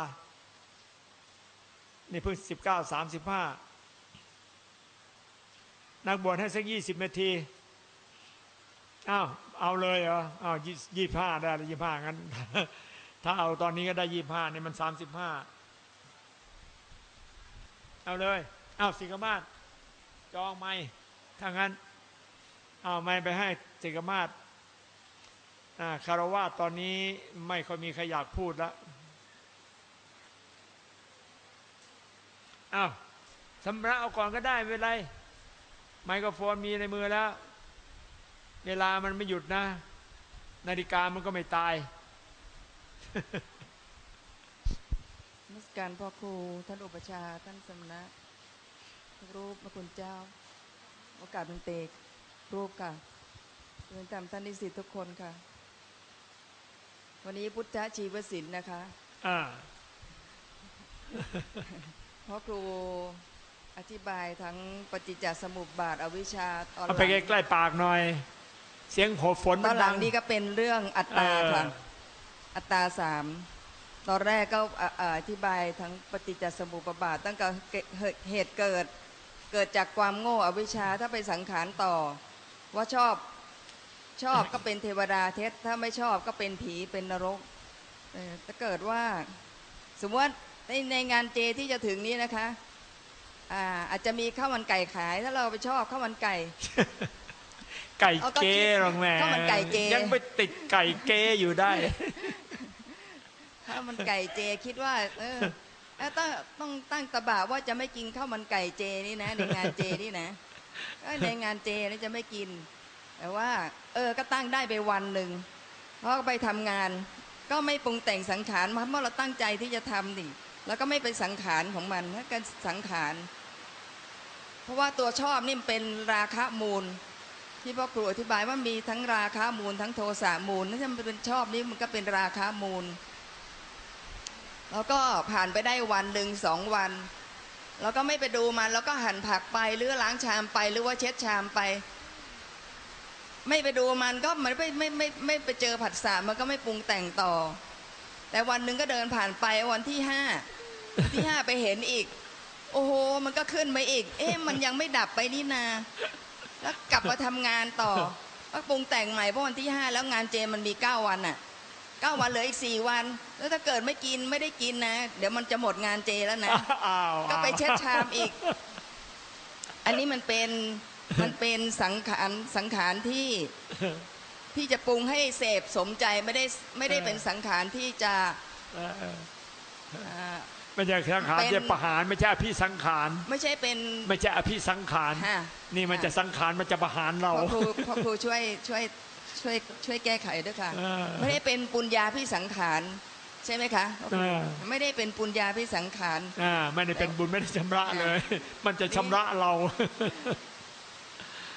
Speaker 1: นี่เพิ่งสิบเก้าสามสิบห้านักบวชให้สักยี่สิบนาทีอ้าวเอาเลยเหรออ้าวยี่ห้าได้ยี่ห้างั้น ถ้าเอาตอนนี้ก็ได้ยี่ห้านี่มันสามสิบห้าเอาเลย เอาสิกมาศจองไม่ถ้างั้น เอาไม่ไปให้สิกมาศคารวะตอนนี้ไม่ค่อยมีใครอยากพูดล้วอ้าวสำระเอาก่อนก็ได้ไม่เป็นไร ไมโครโฟนมีในมือแล้ว เวลามันไม่หยุดนะ นาฬิกามันก็ไม่ตาย
Speaker 4: นมัสการพ่อครูท่านอุปชฌาย์ท่านสมณะทุกรูปพระคุณเจ้า โอกาสเป็นเตกรูปค่ะเรียนตามท่านนิสิตทุกคนค่ะ วันนี้พุทธชีวศิลป์นะคะ
Speaker 1: อ่า
Speaker 4: พ่อครูอธิบายทั้งปฏิจจสมุปบาทอวิชชาตอนห
Speaker 1: เอา
Speaker 4: ลั
Speaker 1: ไป
Speaker 4: ง
Speaker 1: ใกล้ๆปากหน่อย เสียงโหฝน
Speaker 4: ต
Speaker 1: มั
Speaker 4: อนนห
Speaker 1: ดั
Speaker 4: ลั
Speaker 1: ง
Speaker 4: ง นี้ก็เป็นเรื่องอัตตา
Speaker 1: เออ
Speaker 4: ค่ะ อัตตาสามตอนแรกก็อะอะอธิบายทั้งปฏิจจสมุปบาท ตั้งแต่เหตุเกิดเกิดจากความโง่อวิชชาถ้าไปสังขารต่อ ว่าชอบชอบก็เป็นเทวดาเทศถ้าไม่ชอบก็เป็นผีเป็นนรกเออถ้าเกิดว่า สมมติว่าในในงานเจที่จะถึงนี้นะคะอ่าอาจจะมีข้าวมันไก่ขาย ถ้าเราไปชอบข้าวมันไก่
Speaker 1: ไก่
Speaker 4: เอาก็
Speaker 1: เก้หรอกแหม่
Speaker 4: ข้าวมันไก่เจ
Speaker 1: ยังไปติดไก่เก้อยู่ได้
Speaker 4: ข้าวมันไก่เจคิดว่า เออเอ้าต้องต้องตั้งตะบะว่าจะไม่กินข้าวมันไก่เจนี่นะ ในงานเจนี่นะเอ้ยในงานเจนี่จะไม่กิน แต่ว่า เออ ก็ตั้งได้ไปวันหนึ่งเพราะไปทำงาน ก็ไม่ปรุงแต่งสังขารเพราะเราตั้งใจที่จะทำดิแล้วก็ไม่ไปสังขารของมันถ้าการสังขาร เพราะว่าตัวชอบนี่มันเป็นราคะมูล ที่พ่อครูอธิบายว่ามีทั้งราคะมูล ทั้งโทสะมูลถ้ามันเป็นชอบนี่มันก็เป็นราคะมูล แล้วก็ผ่านไปได้วันหนึ่งสองวัน แล้วก็ไม่ไปดูมัน แล้วก็หั่นผักไปหรือล้างชามไปหรือว่าเช็ดชามไป ไม่ไปดูมันก็มันไม่ไม่ไม่ไม่ไปเจอผัสสะมันก็ไม่ปรุงแต่งต่อ แต่วันหนึ่งก็เดินผ่านไปวันที่ห้าวันที่ห้าไปเห็นอีก โอ้โห มันก็ขึ้นมาอีก เอ๊ะมันยังไม่ดับไปนี่นา แล้วกลับมาทำงานต่อก็ปรุงแต่งใหม่เพราะวันที่ห้าแล้วงานเจมันมีเก้าวันน่ะ เก้าวันเหลืออีกสี่วัน แล้วถ้าเกิดไม่กินไม่ได้กินนะ เดี๋ยวมันจะหมดงานเจแล้วนะ
Speaker 1: อ้าว
Speaker 4: ก็ไปเช็ดชามอีก อันนี้มันเป็นมันเป็นสังขารสังขารที่ที่จะปรุงให้เสพสมใจไม่ได้ไม่ได้เป็นสังขารที่จะ
Speaker 1: เออเออ
Speaker 4: อ่า
Speaker 1: ไม่ใช่สังขาร
Speaker 4: เป็น
Speaker 1: จะประหารไม่ใช่อภิสังขาร
Speaker 4: ไม่ใช่เป็น
Speaker 1: ไม่ใช่อภิสังขาร
Speaker 4: ฮะ
Speaker 1: นี่มันจะสังขารมันจะประหารเรา
Speaker 4: พ่อครูพ่อครูช่วยช่วย ช่วยช่วยแก้ไขด้วยค่ะ
Speaker 1: เออ
Speaker 4: ไม่ได้เป็นปุญญาพิสังขารใช่ไหมคะ
Speaker 1: เออ
Speaker 4: ไม่ได้เป็นปุญญาพิสังขาร
Speaker 1: อ่าไม่ได้เป็นบุญไม่ได้ชำระเลย มันจะชำระเรา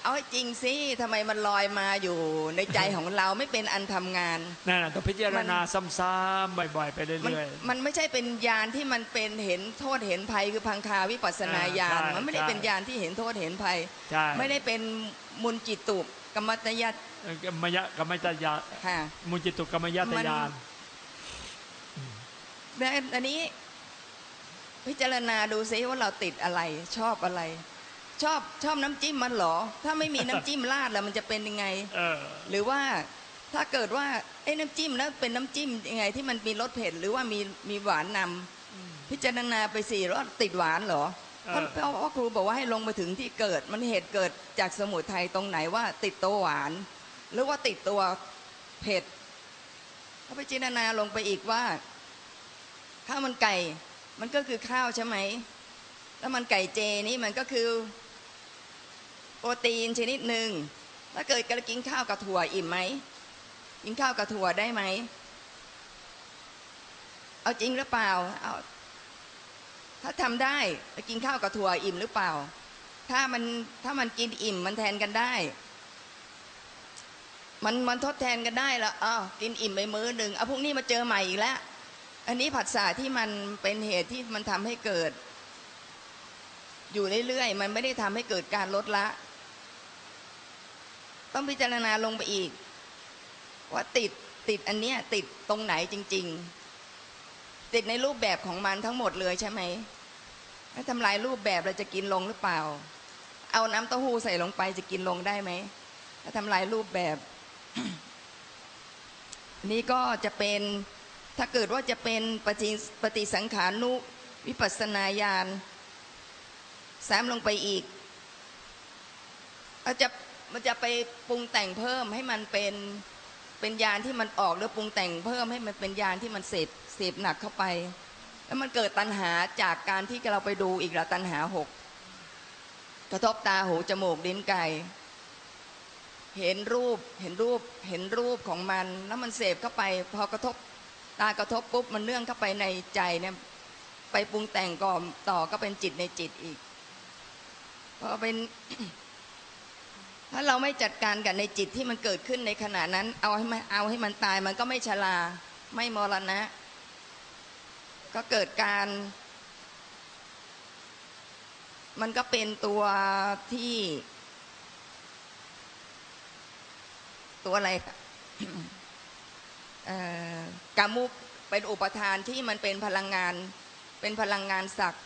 Speaker 4: เอาให้จริงสิทำไมมันลอยมาอยู่ในใจของเราไม่เป็นอันทำงาน
Speaker 1: นั่นน่ะต้องพิจารณาซ้ำๆบ่อยๆ ไป
Speaker 4: มัน
Speaker 1: เรื่อย
Speaker 4: มันไม่ใช่เป็นญาณที่มันเป็นเห็นโทษเห็นภัยคือพังคาวิปัสสนาญาณ
Speaker 1: อ่าใช่
Speaker 4: มันไม่ได้เป็น
Speaker 1: ใช่
Speaker 4: ญาณที่เห็นโทษเห็นภัย
Speaker 1: ๆ ใช่
Speaker 4: ไม่ได้เป็นมุนจิตตุ กรรมตยัต
Speaker 1: เออกรรมยะกรรมตยา
Speaker 4: ค่ะ
Speaker 1: มุจิตุกรรมยตยาน
Speaker 4: และอันนี้ พิจารณาดูซิว่าเราติดอะไร ชอบอะไร ชอบชอบน้ำจิ้มมันเหรอ ถ้าไม่มีน้ำจิ้มราดแล้วมันจะเป็นยังไง
Speaker 1: เออ
Speaker 4: หรือว่าถ้าเกิดว่าไอ้น้ำจิ้มแล้วเป็นน้ำจิ้มยังไง ที่มันมีรสเผ็ดหรือว่ามีมีหวานนำพิจารณาไปสี่รสติดหวานเหรอ
Speaker 1: เออ
Speaker 4: เพราะเพราะว่าครูบอกว่าให้ลงมาถึงที่เกิด มันเหตุเกิดจากสมุทัยตรงไหนว่าติดตัวหวาน หรือว่าติดตัวเผ็ดก็ไปจินตนาลงไปอีกว่า ข้าวมันไก่ มันก็คือข้าวใช่ไหม แล้วมันไก่เจนี่มันก็คือโปรตีนชนิดหนึ่งถ้าเกิดกระกินข้าวกับถั่วอิ่มไหมกินข้าวกับถั่วได้ไหม เอาจริงหรือเปล่าเอา ถ้าทำได้ไปกินข้าวกับถั่วอิ่มหรือเปล่า ถ้ามันถ้ามันกินอิ่มมันแทนกันได้ มันมันทดแทนกันได้ล้วอ้าวกินอิ่มไปมื้อหนึ่งเอาพรุ่งนี้มาเจอใหม่อีกแล้วอันนี้ผัสสะที่มันเป็นเหตุที่มันทำให้เกิด อยู่เรื่อยๆมันไม่ได้ทำให้เกิดการลดละ ต้องพิจารณาลงไปอีก ว่าติดติดอันเนี้ยติดตรงไหนจริง ๆ ติดในรูปแบบของมันทั้งหมดเลยใช่ไหมถ้าทำลายรูปแบบเราจะกินลงหรือเปล่า เอาน้ำเต้าหู้ใส่ลงไปจะกินลงได้ไหมถ้าทำลายรูปแบบ นี่ก็จะเป็นถ้าเกิดว่าจะเป็นปฏิปฏิสังขานุวิปัสสนาญาณแซมลงไปอีกอาจะมันจะไปปรุงแต่งเพิ่มให้มันเป็นเป็นยานที่มันออกหรือปรุงแต่งเพิ่มให้มันเป็นยานที่มันเสพ เสพหนักเข้าไป แล้วมันเกิดตัณหาจากการที่เราไปดูอีกละตัณหาหกกระทบตาหูจมูกลิ้นไก่เห็นรูปเห็นรูปเห็นรูปของมัน แล้วมันเสพเข้าไป พอกระทบตากระทบปุ๊บมันเนื่องเข้าไปในใจเนี่ยไปปรุงแต่งก่อนต่อก็เป็นจิตในจิตอีกพอเป็นถ้าเราไม่จัดการกับในจิตที่มันเกิดขึ้นในขณะนั้น เอาให้มันเอาให้มันตายมันก็ไม่ชราไม่มรณะ ก็เกิดการ มันก็เป็นตัวที่ ตัวอะไรเอ่อกามุกเป็นอุปทานที่มันเป็นพลังงาน เป็นพลังงานศักดิ์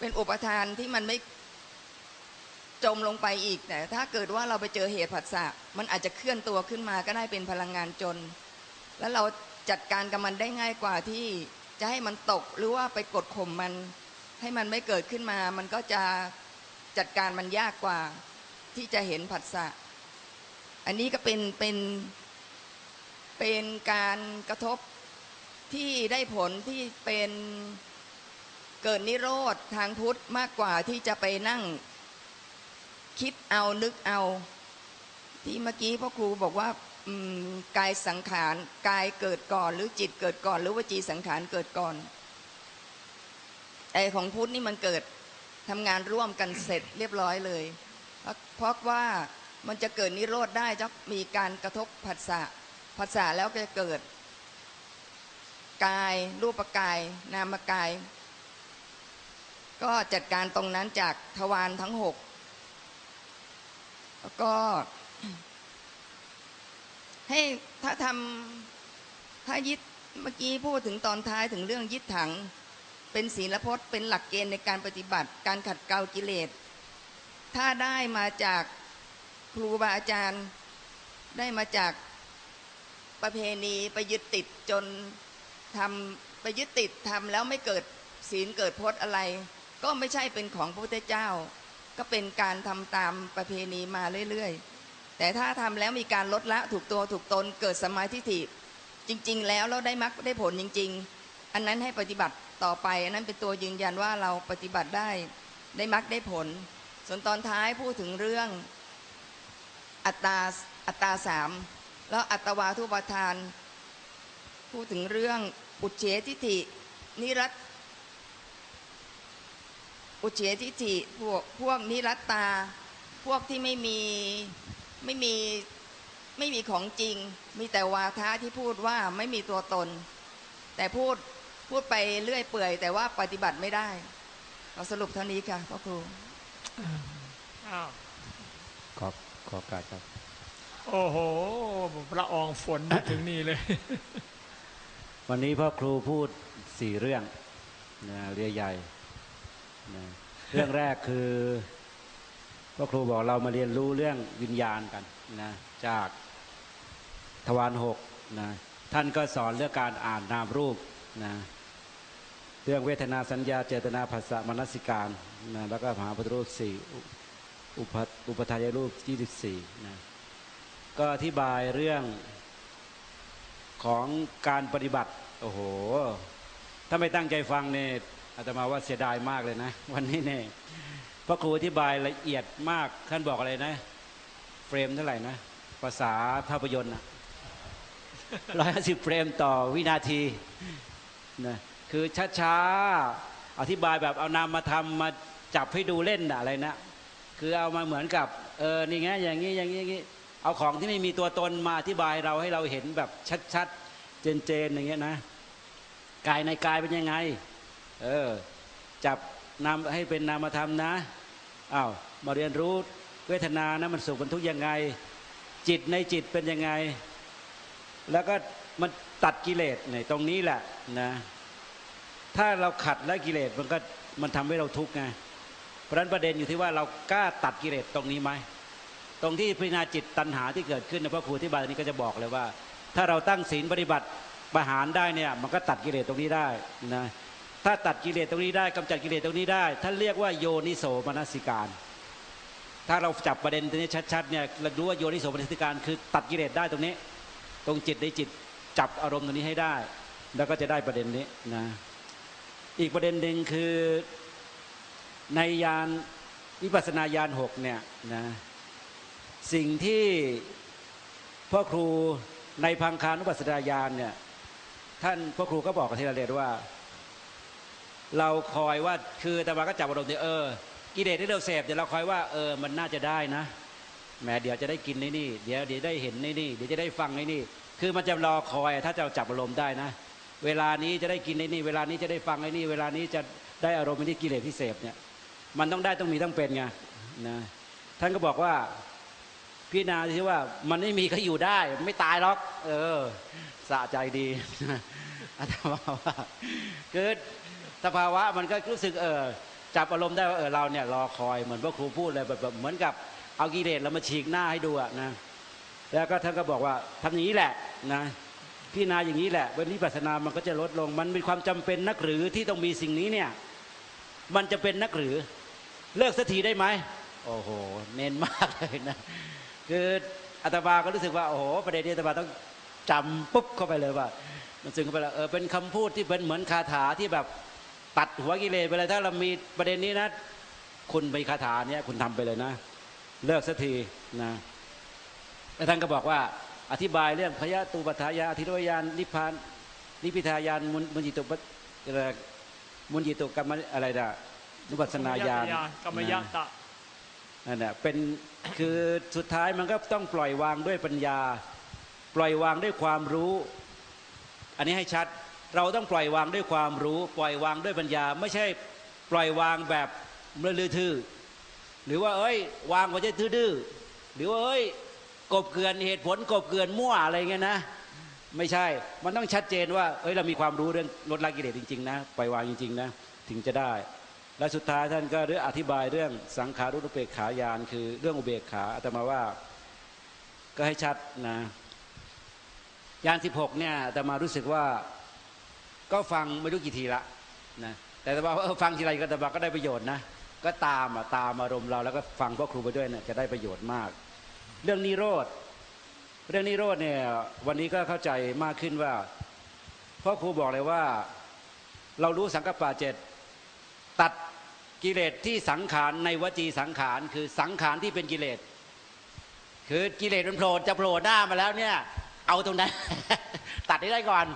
Speaker 4: เป็นอุปทานที่มันไม่จมลงไปอีกแต่ถ้าเกิดว่าเราไปเจอเหตุผัสสะมันอาจจะเคลื่อนตัวขึ้นมาก็ได้เป็นพลังงานจน แล้วเราจัดการกับมันได้ง่ายกว่าที่ จะให้มันตกหรือว่าไปกดข่มมัน ให้มันไม่เกิดขึ้นมา มันก็จะจัดการมันยากกว่า ที่จะเห็นผัสสะ อันนี้ก็เป็นเป็นเป็นการกระทบที่ได้ผลที่เป็นเกิดนิโรธทางพุทธมากกว่าที่จะไปนั่งคิดเอานึกเอา ที่เมื่อกี้พ่อครูบอกว่า กายสังขารกายเกิดก่อน หรือจิตเกิดก่อน หรือวจีสังขารเกิดก่อนไอของพุทธนี่มันเกิดทำงานร่วมกันเสร็จเรียบร้อยเลยเพราะเพราะว่ามันจะเกิดนิโรธได้จะมีการกระทบผัสสะผัสสะแล้วก็จะเกิด กายรูปกาย นามกาย ก็จัดการตรงนั้นจากทวารทั้งหกแล้วก็ ให้ถ้าทำถ้ายึดเมื่อกี้พูดถึงตอนท้ายถึงเรื่องยึดถัง เป็นศีลพจน์ เป็นหลักเกณฑ์ในการปฏิบัติ การขัดเกลากิเลส ถ้าได้มาจากครูบาอาจารย์ ได้มาจากประเพณีไปยึดติดจนทำไปยึดติดทำแล้วไม่เกิดศีลเกิดพจน์อะไร ก็ไม่ใช่เป็นของพระพุทธเจ้า ก็เป็นการทำตามประเพณีมาเรื่อยๆ แต่ถ้าทำแล้วมีการลดละถูกตัวถูกตนเกิดสมาธิฐิจริง ๆ แล้วเราได้มรรคได้ผลจริง ๆ อันนั้นให้ปฏิบัติต่อไป อันนั้นเป็นตัวยืนยันว่าเราปฏิบัติได้ได้มรรคได้ผล ส่วนตอนท้ายพูดถึงเรื่องอัตตาอัตตาสามแล้วอัตวาทุปทาน พูดถึงเรื่องอุเฉทิฐินิรัตอุเฉทิฐิพวกพวกนิรัตตา พวกที่ไม่มี ไม่มีไม่มีของจริง มีแต่วาทะที่พูดว่าไม่มีตัวตน แต่พูดพูดไปเรื่อยเปื่อย แต่ว่าปฏิบัติไม่ได้เราสรุปเท่านี้ค่ะพ่อครู
Speaker 1: อ้าว
Speaker 5: ขอขอการครับ
Speaker 1: โอ้โหละอองฝนมาถึงนี่เลย
Speaker 5: วันนี้พ่อครูพูดสี่เรื่องนะเรียใหญ่นะเรื่องแรกคือ พ่อครูบอกเรามาเรียนรู้เรื่องวิญญาณกันนะจากทวารหกนะท่านก็สอนเรื่องการอ่านนามรูปนะเรื่องเวทนาสัญญาเจตนาภาษามนสิการนะแล้วก็มหาพุทธรูปสี่อุอุปอุปทายรูปยี่สิบสี่นะก็อธิบายเรื่องของการปฏิบัติ โอ้โห ถ้าไม่ตั้งใจฟังเนี่ยอาตมาว่าเสียดายมากเลยนะ วันนี้เนี่ย พระครูอธิบายละเอียดมากท่านบอกอะไรนะ เฟรมเท่าไหร่นะ ภาษาภาพยนตร์นะร้อยห้าสิบเฟรมต่อวินาทีนะคือช้าๆ อธิบายแบบเอานามมาทำมาจับให้ดูเล่นอะไรนะ คือเอามาเหมือนกับ เออ นี่ไงอย่างนี้อย่างนี้อย่างนี้ เอาของที่ไม่มีตัวตนมาอธิบายเราให้เราเห็นแบบชัดๆ เจนๆ อย่างเงี้ยนะ กายในกายเป็นยังไง เออ จับ นามให้เป็นนามธรรมนะอ้าวมาเรียนรู้เวทนานะมันสุขมันทุกข์ยังไง จิตในจิตเป็นยังไง แล้วก็มันตัดกิเลสในตรงนี้แหละนะถ้าเราขัดและกิเลสมันก็มันทำให้เราทุกข์ไงเพราะฉะนั้นประเด็นอยู่ที่ว่าเรากล้าตัดกิเลสตรงนี้ไหมตรงที่พิจารณาจิตตัณหาที่เกิดขึ้นในพระครูที่บาลนี้ก็จะบอกเลยว่า ถ้าเราตั้งศีลปฏิบัติประหารได้เนี่ยมันก็ตัดกิเลสตรงนี้ได้นะ ถ้าตัดกิเลสตรงนี้ได้กำจัดกิเลสตรงนี้ได้ ท่านเรียกว่าโยนิโสมนสิการ ถ้าเราจับประเด็นตรงนี้ชัดๆเนี่ยเรารู้ว่าโยนิโสมนสิการ คือตัดกิเลสได้ตรงนี้ ตรงจิตในจิตจับอารมณ์ตรงนี้ให้ได้ แล้วก็จะได้ประเด็นนี้นะอีกประเด็นหนึ่งคือในยานวิปัสสนาญาณหกเนี่ยนะสิ่งที่พ่อครูในพังคานุปัสสนาญาณเนี่ยท่านพ่อครูก็บอกกับทีละเรศว่า เราคอยว่าคือแต่ว่าก็จับอารมณ์เนี่ยเออกิเลสที่เราเสพเดี๋ยวเราคอยว่าเออมันน่าจะได้นะแหมเดี๋ยวจะได้กินในนี่เดี๋ยวเดี๋ยวได้เห็นในนี่เดี๋ยวจะได้ฟังในนี่ คือมันจะรอคอยถ้าจะจับอารมณ์ได้นะ เวลานี้จะได้กินในนี่ เวลานี้จะได้ฟังในนี่ เวลานี้จะได้อารมณ์ในนี่กิเลสที่เสพเนี่ยมันต้องได้ต้องมีต้องเป็นไงนะท่านก็บอกว่าพิจารณาที่ว่ามันไม่มีก็อยู่ได้ ไม่ตายหรอก เออสะใจดีอาตมาว่าคือ สภาวะมันก็รู้สึกเออจับอารมณ์ได้ว่าเออเราเนี่ยรอคอยเหมือนพระครูพูดเลยแบบแบบเหมือนกับเอากิเลสเรามาฉีกหน้าให้ดูอะนะแล้วก็ท่านก็บอกว่าทำอย่างนี้แหละนะพิจารณาอย่างนี้แหละวันนี้ปัสนามันก็จะลดลง มันมีความจำเป็นนักหรือที่ต้องมีสิ่งนี้เนี่ย มันจะเป็นนักหรือเลิกสักทีได้ไหมโอ้โห เน้นมากเลยนะคืออาตมาก็รู้สึกว่าโอ้โหประเด็นนี้อาตมาต้องจำปุ๊บเข้าไปเลยว่ามันซึ่งเข้าไปแล้วเออเป็นคำพูดที่เป็นเหมือนคาถาที่แบบ ตัดหัวกิเลสไปเลยถ้าเรามีประเด็นนี้นะ คุณไปคาถาเนี้ยคุณทำไปเลยนะ เลิกสักทีนะแล้วท่านก็บอกว่า อธิบายเรื่องพยาตูปทายาอธิรยานนิพพานนิพิทายานมุนมุนจิตุปะอะไรมุนจิตุกรรมอะไรนะนุปัสสนาญาณ
Speaker 1: กรรมยตะ
Speaker 5: นั่นแหละเป็นคือสุดท้ายมันก็ต้องปล่อยวางด้วยปัญญา ปล่อยวางด้วยความรู้ อันนี้ให้ชัด เราต้องปล่อยวางด้วยความรู้ ปล่อยวางด้วยปัญญา ไม่ใช่ปล่อยวางแบบเมื่อลือทื่อหรือว่าเอ้ยวางไว้จะทื่อๆหรือว่าเอ้ยกบเกือนเหตุผลกบเกือนมั่วอะไรเงี้ยนะ ไม่ใช่มันต้องชัดเจนว่าเอ้ยเรามีความรู้เรื่องลดละกิเลสจริงๆนะปล่อยวางจริงๆนะถึงจะได้ และสุดท้ายท่านก็เรื่องอธิบายเรื่องสังขารุปเปกขายาน คือเรื่องอุเบกขาอาตมาว่าก็ให้ชัดนะยานสิบหกเนี่ยอาตมารู้สึกว่า ก็ฟังไม่รู้กี่ทีละนะแต่อาตมาว่าฟังทีไรก็อาตมาก็ได้ประโยชน์นะก็ตามอะตามอารมณ์เราแล้วก็ฟังพ่อครูไปด้วยเนี่ยจะได้ประโยชน์มาก เรื่องนิโรธเรื่องนิโรธเนี่ยวันนี้ก็เข้าใจมากขึ้นว่าพ่อครูบอกเลยว่า เรารู้สังกปปะเจ็ดตัดกิเลสที่สังขารในวจีสังขารคือสังขารที่เป็นกิเลส คือกิเลสมันโผล่จะโผล่หน้ามาแล้วเนี่ย เอาตรงนั้น ตัดให้ได้ก่อน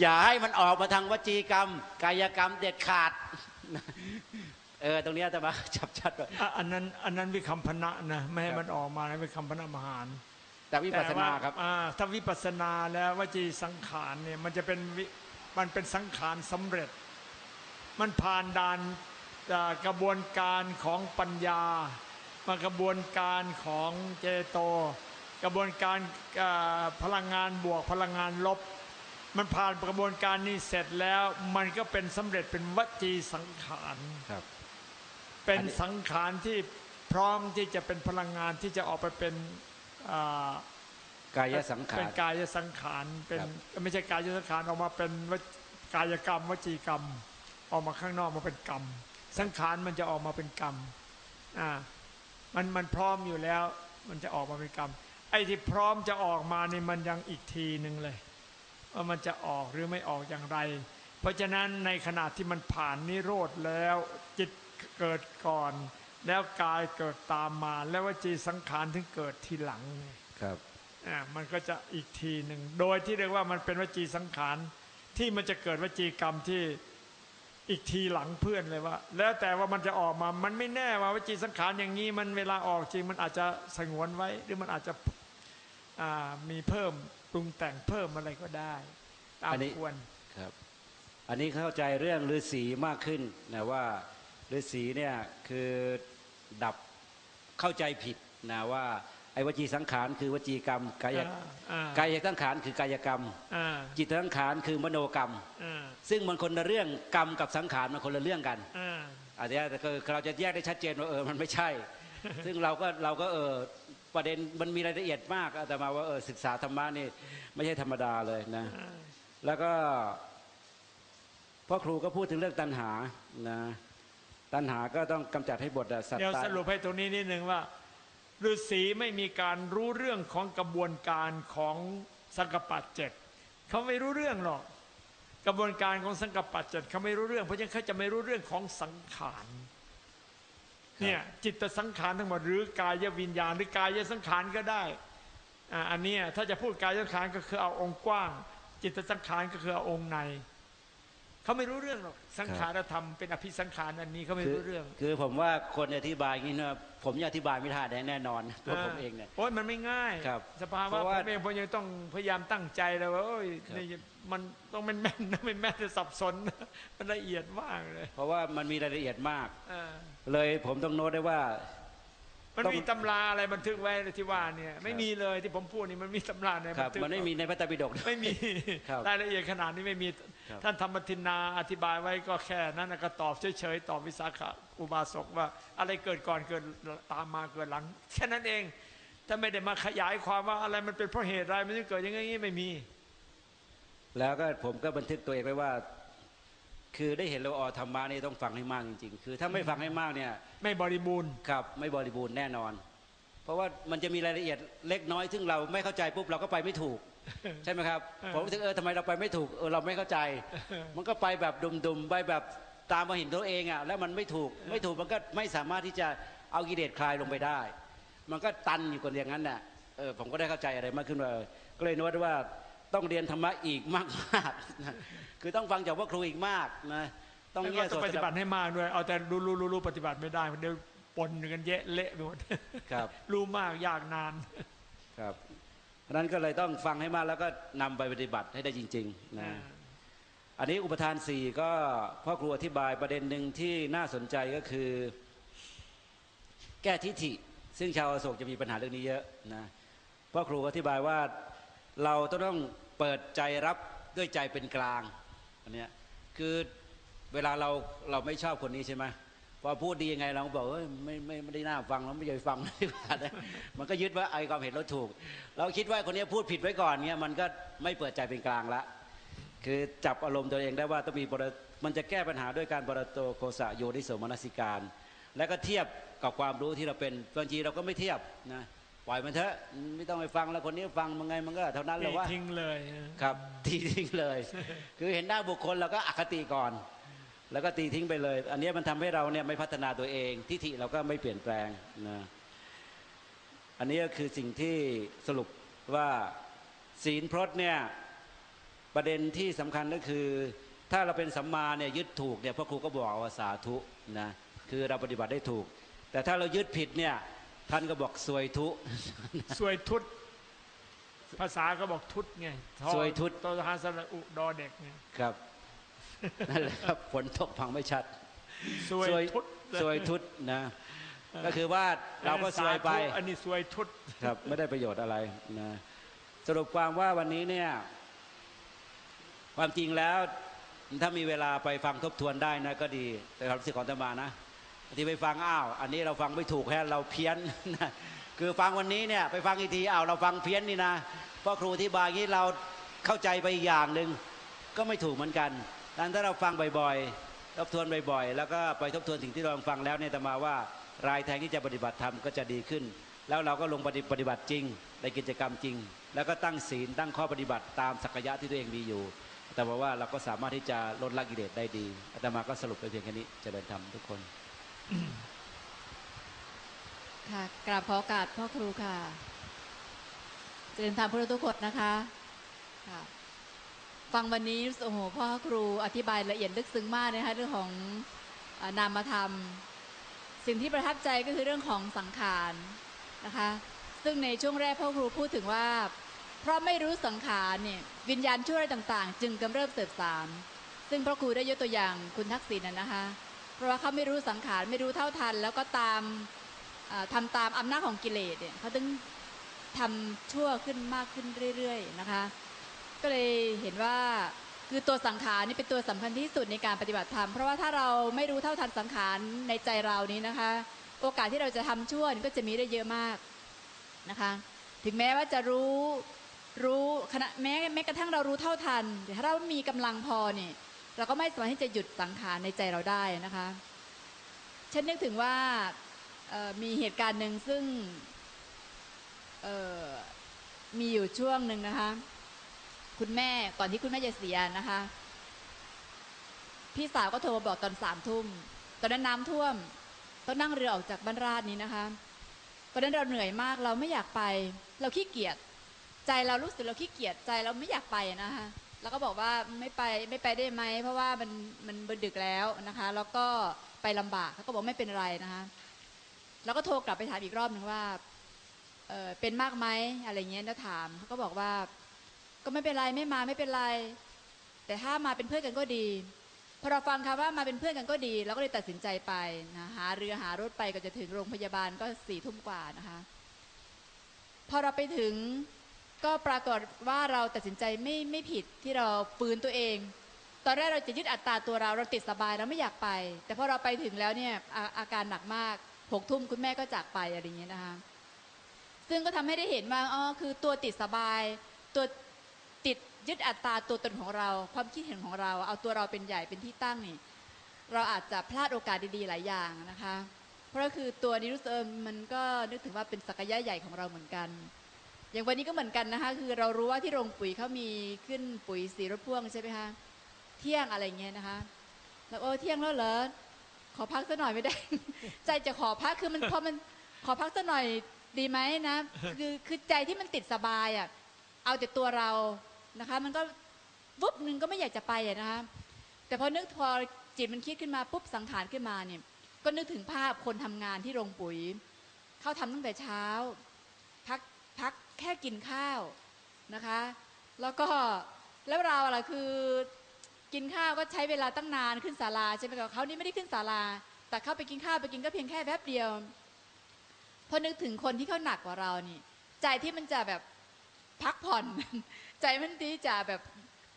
Speaker 5: อย่าให้มันออกมาทางวจีกรรม กายกรรมเด็ดขาด เออตรงเนี้ยจะมาจับชัดว่า
Speaker 1: อะอันนั้นอันนั้นวิคัมพนะนะไม่ให้มันออกมานะวิคัมพนะมหาร
Speaker 5: แต่วิปัสสนาครับ
Speaker 1: แต่ว่อ่าถ้าวิปัสสนาแล้ววจีสังขารเนี่ยมันจะเป็นวิมันเป็นสังขารสำเร็จ มันผ่านด่านอ่ากระบวนการของปัญญามากระบวนการของเจโต กระบวนการอ่าพลังงานบวกพลังงานลบ มันผ่านกระบวนการนี้เสร็จแล้ว มันก็เป็นสำเร็จเป็นวจีสังขาร
Speaker 5: ครับ
Speaker 1: เป็น
Speaker 5: อันนี้
Speaker 1: สังขารที่พร้อมที่จะเป็นพลังงานที่จะออกไปเป็นอ่า
Speaker 5: กายสังขา
Speaker 1: เป็
Speaker 5: ร
Speaker 1: นกายสังขารเป็น
Speaker 5: ครับ
Speaker 1: ไม่ใช่กายสังขารออกมาเป็นวจกายกรรมวจีกรรม ออกมาข้างนอกมาเป็นกรรม สังขารมันจะออกมาเป็นกรรมอ่ามันมันพร้อมอยู่แล้ว มันจะออกมาเป็นกรรม ไอ้ที่พร้อมจะออกมานี่มันยังอีกทีหนึ่งเลย ว่ามันจะออกหรือไม่ออกอย่างไร เพราะฉะนั้นในขณะที่มันผ่านนิโรธแล้วจิตเกิดก่อน แล้วกายเกิดตามมา แล้ววจีสังขารถึงเกิดทีหลังไง
Speaker 5: ครับ
Speaker 1: อ่ามันก็จะอีกทีหนึ่งโดยที่เรียกว่ามันเป็นวจีสังขารที่มันจะเกิดวจีกรรมที่อีกทีหลังเพื่อนเลยว่า แล้วแต่ว่ามันจะออกมา มันไม่แน่ว่าวจีสังขารอย่างนี้มันเวลาออกจริงมันอาจจะสงวนไว้ หรือมันอาจจะอ่า มีเพิ่มปรุงแต่งเพิ่มอะไรก็ได้ ตาม
Speaker 5: อันนี้
Speaker 1: ควร
Speaker 5: ครับ อันนี้เข้าใจเรื่องฤาษีมากขึ้นนะว่าฤาษีเนี่ยคือดับเข้าใจผิดนะว่าไอ้วจีสังขารคือวจีกรรมกาย
Speaker 1: อ่าอ่ากา
Speaker 5: ยสังขารคือกายกรรม
Speaker 1: อ่า
Speaker 5: จิตสังขารคือมโนกรรม
Speaker 1: อ่า
Speaker 5: ซึ่งมันคนละเรื่องกรรมกับสังขารมันคนละเรื่องกัน
Speaker 1: อ่า
Speaker 5: อันเนี้ยแต่คือเราจะแยกได้ชัดเจนว่าเออมันไม่ใช่ ซึ่งเราก็เราก็เออ ประเด็นมันมีรายละเอียดมากแต่มาว่าเออศึกษาธรรมะนี่ไม่ใช่ธรรมดาเลยนะ แล้วก็พ่อครูก็พูดถึงเรื่องตัณหานะตัณหาก็ต้องกำจัดให้บทอะสัต
Speaker 1: เดี๋ยว
Speaker 5: ตะ
Speaker 1: สรุปให้ตรงนี้นิดหนึ่งว่าฤาษีไม่มีการรู้เรื่องของกระบวนการของสังกปปัจเจ็ดเขาไม่รู้เรื่องหรอกกระบวนการของสังกปปัจเจ็ดเขาไม่รู้เรื่อง เพราะฉะนั้นเขาจะไม่รู้เรื่องของสังขาร เนี่ยจิตสังขารทั้งหมดหรือกายวิญญาณหรือกายสังขารก็ได้อ่าอันเนี้ยถ้าจะพูดกายสังขารก็คือเอาองค์กว้าง จิตสังขารก็คือเอาองค์ในเขาไม่รู้เรื่องหรอกสังขารธรรมเป็นอภิสังขารอันนี้เขาไม่
Speaker 5: คือ
Speaker 1: รู้เรื่อง
Speaker 5: คือผมว่าคนอธิบายอย่างนี้นะผมยังอธิบายไม่ได้แน่นอนตัวผมเองเนี่ย
Speaker 1: โอ้ยมันไม่ง่าย
Speaker 5: ครับ
Speaker 1: สภาวะ
Speaker 5: เพราะ
Speaker 1: ผ
Speaker 5: ว่า
Speaker 1: มเองผมยังต้องพยายามตั้งใจเลยว่าโอ้ย
Speaker 5: ครับ
Speaker 1: นี่ มันต้องเป็นแม่นนะไม่แม่นจะสับสนมันละเอียดมากเลย
Speaker 5: เพราะว่ามันมีรายละเอียดมาก
Speaker 1: เออ
Speaker 5: เลยผมต้องโน้ตได้ว่า
Speaker 1: มัน
Speaker 5: ต้อง
Speaker 1: มีตำราอะไรบันทึกไว้ที่ว่าเนี่ยไม่มีเลยที่ผมพูดนี่มันมีตำราใน
Speaker 5: ครับ
Speaker 1: บันทึก
Speaker 5: มันไม่มีในพระไตรปิฎก
Speaker 1: ไม่มี
Speaker 5: ครับ
Speaker 1: รายละเอียดขนาดนี้ไม่มี
Speaker 5: ครับ
Speaker 1: ท่านธรรมทินนาอธิบายไว้ก็แค่นั้นนะก็ตอบเฉยๆตอบวิสาขะอุบาสกว่า อะไรเกิดก่อนเกิดตามมาเกิดหลังแค่นั้นเองถ้าไม่ได้มาขยายความว่าอะไรมันเป็นเพราะเหตุอะไรมันถึงเกิดอย่างงี้ไม่มี
Speaker 5: แล้วก็ผมก็บันทึกตัวเองไว้ว่า คือได้เห็นเราออธรรมะนี่ต้องฟังให้มากจริงๆ คือถ้าไม่ฟังให้มากเนี่ย
Speaker 1: ไม่บริบูรณ์
Speaker 5: ครับ ไม่บริบูรณ์แน่นอน เพราะว่ามันจะมีรายละเอียดเล็กน้อยซึ่งเราไม่เข้าใจปุ๊บเราก็ไปไม่ถูก ใช่ไหมครับ ผมรู้สึกเออทำไมเราไปไม่ถูกเออเราไม่เข้าใจ มันก็ไปแบบดุมๆไปแบบตามมาเห็นตัวเองอะแล้วมันไม่ถูกไม่ถูกมันก็ไม่สามารถที่จะเอากิเลสคลายลงไปได้ มันก็ตันอยู่กันอย่างนั้นน่ะเออผมก็ได้เข้าใจอะไรมากขึ้นว่าก็เลยโน้ตว่า ต้องเรียนธรรมะอีกมากๆนะคือต้องฟังจากพระครูอีกมากนะต้อง
Speaker 1: แล้ว
Speaker 5: เงี
Speaker 1: ก็
Speaker 5: ยบ
Speaker 1: ต้อง
Speaker 5: ส
Speaker 1: ป
Speaker 5: ด
Speaker 1: ฏิบัติให้มากด้วยเอาแต่รู้รู้รู้รู้ปฏิบัติไม่ได้เดี๋ยวปนกันเยะเละไปหมด
Speaker 5: ครับ
Speaker 1: รู้มากยากนาน
Speaker 5: ครับเพราะฉะนั้นก็เลยต้องฟังให้มากแล้วก็นำไปปฏิบัติให้ได้จริงๆนะอันนี้อุปทานสี่ก็พ่อครูอธิบายประเด็นหนึ่งที่น่าสนใจก็คือ แก้ทิฏฐิ ซึ่งชาวอโศกจะมีปัญหาเรื่องนี้เยอะนะพ่อครูอธิบายว่าเราต้อง เปิดใจรับด้วยใจเป็นกลางอันเนี้ยคือเวลาเราเราไม่ชอบคนนี้ใช่ไหมพอพูดดียังไงเราบอกเอ้ยไม่ไม่ไม่ได้น่าฟังเราไม่อยากฟังดีกว่านะมันก็ยึดว่าไอ้ความเห็นเราถูก เราคิดว่าคนนี้พูดผิดไว้ก่อนเงี้ยมันก็ไม่เปิดใจเป็นกลางละคือจับอารมณ์ตัวเองได้ว่าต้องมีบรมันจะแก้ปัญหาด้วยการบรโตโคสะโยนิโสมนสิการ แล้วก็เทียบกับความรู้ที่เราเป็นบางทีเราก็ไม่เทียบนะ ล่อยมันเถอะไม่ต้องไปฟังแล้วคนนี้ฟังมันไงมันก็เท่านั้นแหละ
Speaker 1: ตี
Speaker 5: ว่า
Speaker 1: ทิ้งเลยนะ
Speaker 5: ครับตีทิ้งเลย คือเห็นหน้าบุคคลเราก็อคติก่อน แล้วก็ตีทิ้งไปเลย อันนี้มันทำให้เราเนี่ยไม่พัฒนาตัวเองทิฏฐิเราก็ไม่เปลี่ยนแปลงนะอันนี้ก็คือสิ่งที่สรุปว่าศีลพรตเนี่ยประเด็นที่สำคัญก็คือ ถ้าเราเป็นสัมมาเนี่ยยึดถูกเนี่ยพ่อครูก็บอกว่าสาธุนะคือเราปฏิบัติได้ถูก แต่ถ้าเรายึดผิดเนี่ย ท่านก็บอกสวยทุ
Speaker 1: สวยทุตภาษาก็บอกทุตไงทอ
Speaker 5: สวยทุต
Speaker 1: ตอทหารสระอุดอเด็กไง
Speaker 5: ครับนั่นแหละครับฝนตกพังไม่ชัด
Speaker 1: สวยทุต
Speaker 5: สวยทุตนะ ก็คือว่าเราก็สวยไป
Speaker 1: สาธุอันนี้สวยทุต
Speaker 5: ครับ ไม่ได้ประโยชน์อะไรนะ สรุปความว่าวันนี้เนี่ย ความจริงแล้ว ถ้ามีเวลาไปฟังทบทวนได้นะก็ดี แต่ความรู้สึกของอาตมานะ ที่ไปฟังอ้าว อันนี้เราฟังไม่ถูกแค่เราเพี้ยนคือฟังวันนี้เนี่ยไปฟังอีกทีอ้าวเราฟังเพี้ยนนี่นะเพ่อครูอธิบายอย่างนี้เราเข้าใจไปอีกอย่างหนึ่งก็ไม่ถูกเหมือนกันดังนั้นถ้าเราฟังบ่อยๆทบทวนบ่อยๆ แล้วก็ไปทบทวนสิ่งที่เราฟังแล้วเนี่ยแต่มาว่ารายแทงที่จะปฏิบัติธรรมก็จะดีขึ้น แล้วเราก็ลงปฏิปฏิบัติจริงในกิจกรรมจริง แล้วก็ตั้งศีลตั้งข้อปฏิบัติตามศักยะที่ตัวเองมีอยู่แต่มาว่าเราก็สามารถที่จะลดละกิเลสได้ดีอาตมาก็สรุปไปเพียงแค่นี้เจริญธรรมทุกคน
Speaker 6: ค่ะกราบขอโอกาสพ่อครูค่ะ เจริญธรรมพวกเราทุกคนนะคะค่ะฟังวันนี้โอ้โหพ่อครูอธิบายละเอียดลึกซึ้งมากนะคะเรื่องของอนามธรรม สิ่งที่ประทับใจก็คือเรื่องของสังขารนะคะ ซึ่งในช่วงแรกพ่อครูพูดถึงว่า เพราะไม่รู้สังขารเนี่ยวิญญาณชั่วร้ายต่างๆ จึงกำเริบเสบสารซึ่งพระครูได้ยกตัวอย่างคุณทักษิณนะนะคะ เพราะว่าเขาไม่รู้สังขารไม่รู้เท่าทัน แล้วก็ตามอ่าทำตามอำนาจของกิเลสเนี่ยเขาถึงทำชั่วขึ้นมากขึ้นเรื่อย ๆนะคะ ก็เลยเห็นว่าคือตัวสังขารนี่เป็นตัวสำคัญที่สุดในการปฏิบัติธรรมเพราะว่าถ้าเราไม่รู้เท่าทันสังขารในใจเรานี้นะคะ โอกาสที่เราจะทำชั่วนี่ก็จะมีได้เยอะมากนะคะ ถึงแม้ว่าจะรู้รู้ขณะแม้แม้กระทั่งเรารู้เท่าทันแต่ถ้าเรามีกำลังพอเนี่ย เราก็ไม่สามารถที่จะหยุดสังขารในใจเราได้นะคะฉันนึกถึงว่ามีเหตุการณ์หนึ่งซึ่งมีอยู่ช่วงหนึ่งนะคะ คุณแม่ก่อนที่คุณแม่จะเสียนะคะ พี่สาวก็โทรมาบอกตอนสามทุ่มตอนนั้นน้ำท่วมต้องนั่งเรือออกจากบ้านราชนี้นะคะตอนนั้นเราเหนื่อยมากเราไม่อยากไป เราขี้เกียจใจเรารู้สึกเราขี้เกียจใจเราไม่อยากไปนะคะ แล้วก็บอกว่าไม่ไปไม่ไปได้ไหมเพราะว่ามันมันดึกแล้วนะคะ แล้วก็ไปลำบากเขาก็บอกไม่เป็นไรนะคะแล้วก็โทรกลับไปถามอีกรอบหนึ่งว่าเออเป็นมากไหมอะไรเงี้ยแล้วถามเขาก็บอกว่า ก็ไม่เป็นไรไม่มาไม่เป็นไร แต่ถ้ามาเป็นเพื่อนกันก็ดีพอเราฟังคำว่ามาเป็นเพื่อนกันก็ดีเราก็เลยตัดสินใจไปนะหาเรือหารถไปก็จะถึงโรงพยาบาลก็สี่ทุ่มกว่านะคะ พอเราไปถึง ก็ปรากฏว่าเราตัดสินใจไม่ไม่ผิดที่เราปืนตัวเอง ตอนแรกเราจะยึดอัตราตัวเราเราติดสบายเราไม่อยากไป แต่พอเราไปถึงแล้วเนี่ยอาอาการหนักมากหกทุ่มคุณแม่ก็จากไปอะไรอย่างเงี้ยนะคะซึ่งก็ทำให้ได้เห็นว่าอ๋อคือตัวติดสบายตัวติดยึดอัตราตัวตนของเรา ความคิดเห็นของเรา เอาตัวเราเป็นใหญ่เป็นที่ตั้งนี่เราอาจจะพลาดโอกาสดีๆหลายอย่างนะคะ เพราะคือตัวนี้รู้สึกเออมันก็นึกถึงว่าเป็นศักยะใหญ่ของเราเหมือนกัน อย่างวันนี้ก็เหมือนกันนะคะคือเรารู้ว่าที่โรงปุ๋ยเขามีขึ้นปุ๋ยสีรถพ่วงใช่ไหมคะเที่ยงอะไรเงี้ยนะคะ แล้วโอ้เที่ยงแล้วเหรอขอพักสักหน่อยไม่ได้ ใจจะขอพักคือมันพอมันขอพักสักหน่อยดีไหมนะ คือคือใจที่มันติดสบายอะเอาแต่ตัวเรานะคะ มันก็วุบหนึ่งก็ไม่อยากจะไปอะนะคะ แต่พอนึกพอจิตมันคิดขึ้นมาปุ๊บสังขารขึ้นมาเนี่ย ก็นึกถึงภาพคนทำงานที่โรงปุ๋ยเขาทำตั้งแต่เช้า แค่กินข้าวนะคะ แล้วก็แล้วเราอะไรคือกินข้าวก็ใช้เวลาตั้งนานขึ้นศาลาใช่ไหมคะเขานี่ไม่ได้ขึ้นศาลา แต่เข้าไปกินข้าวไปกินก็เพียงแค่แป๊บเดียวพอนึกถึงคนที่เขาหนักกว่าเรานี่ ใจที่มันจะแบบพักผ่อน ใจมันที่จะแบบ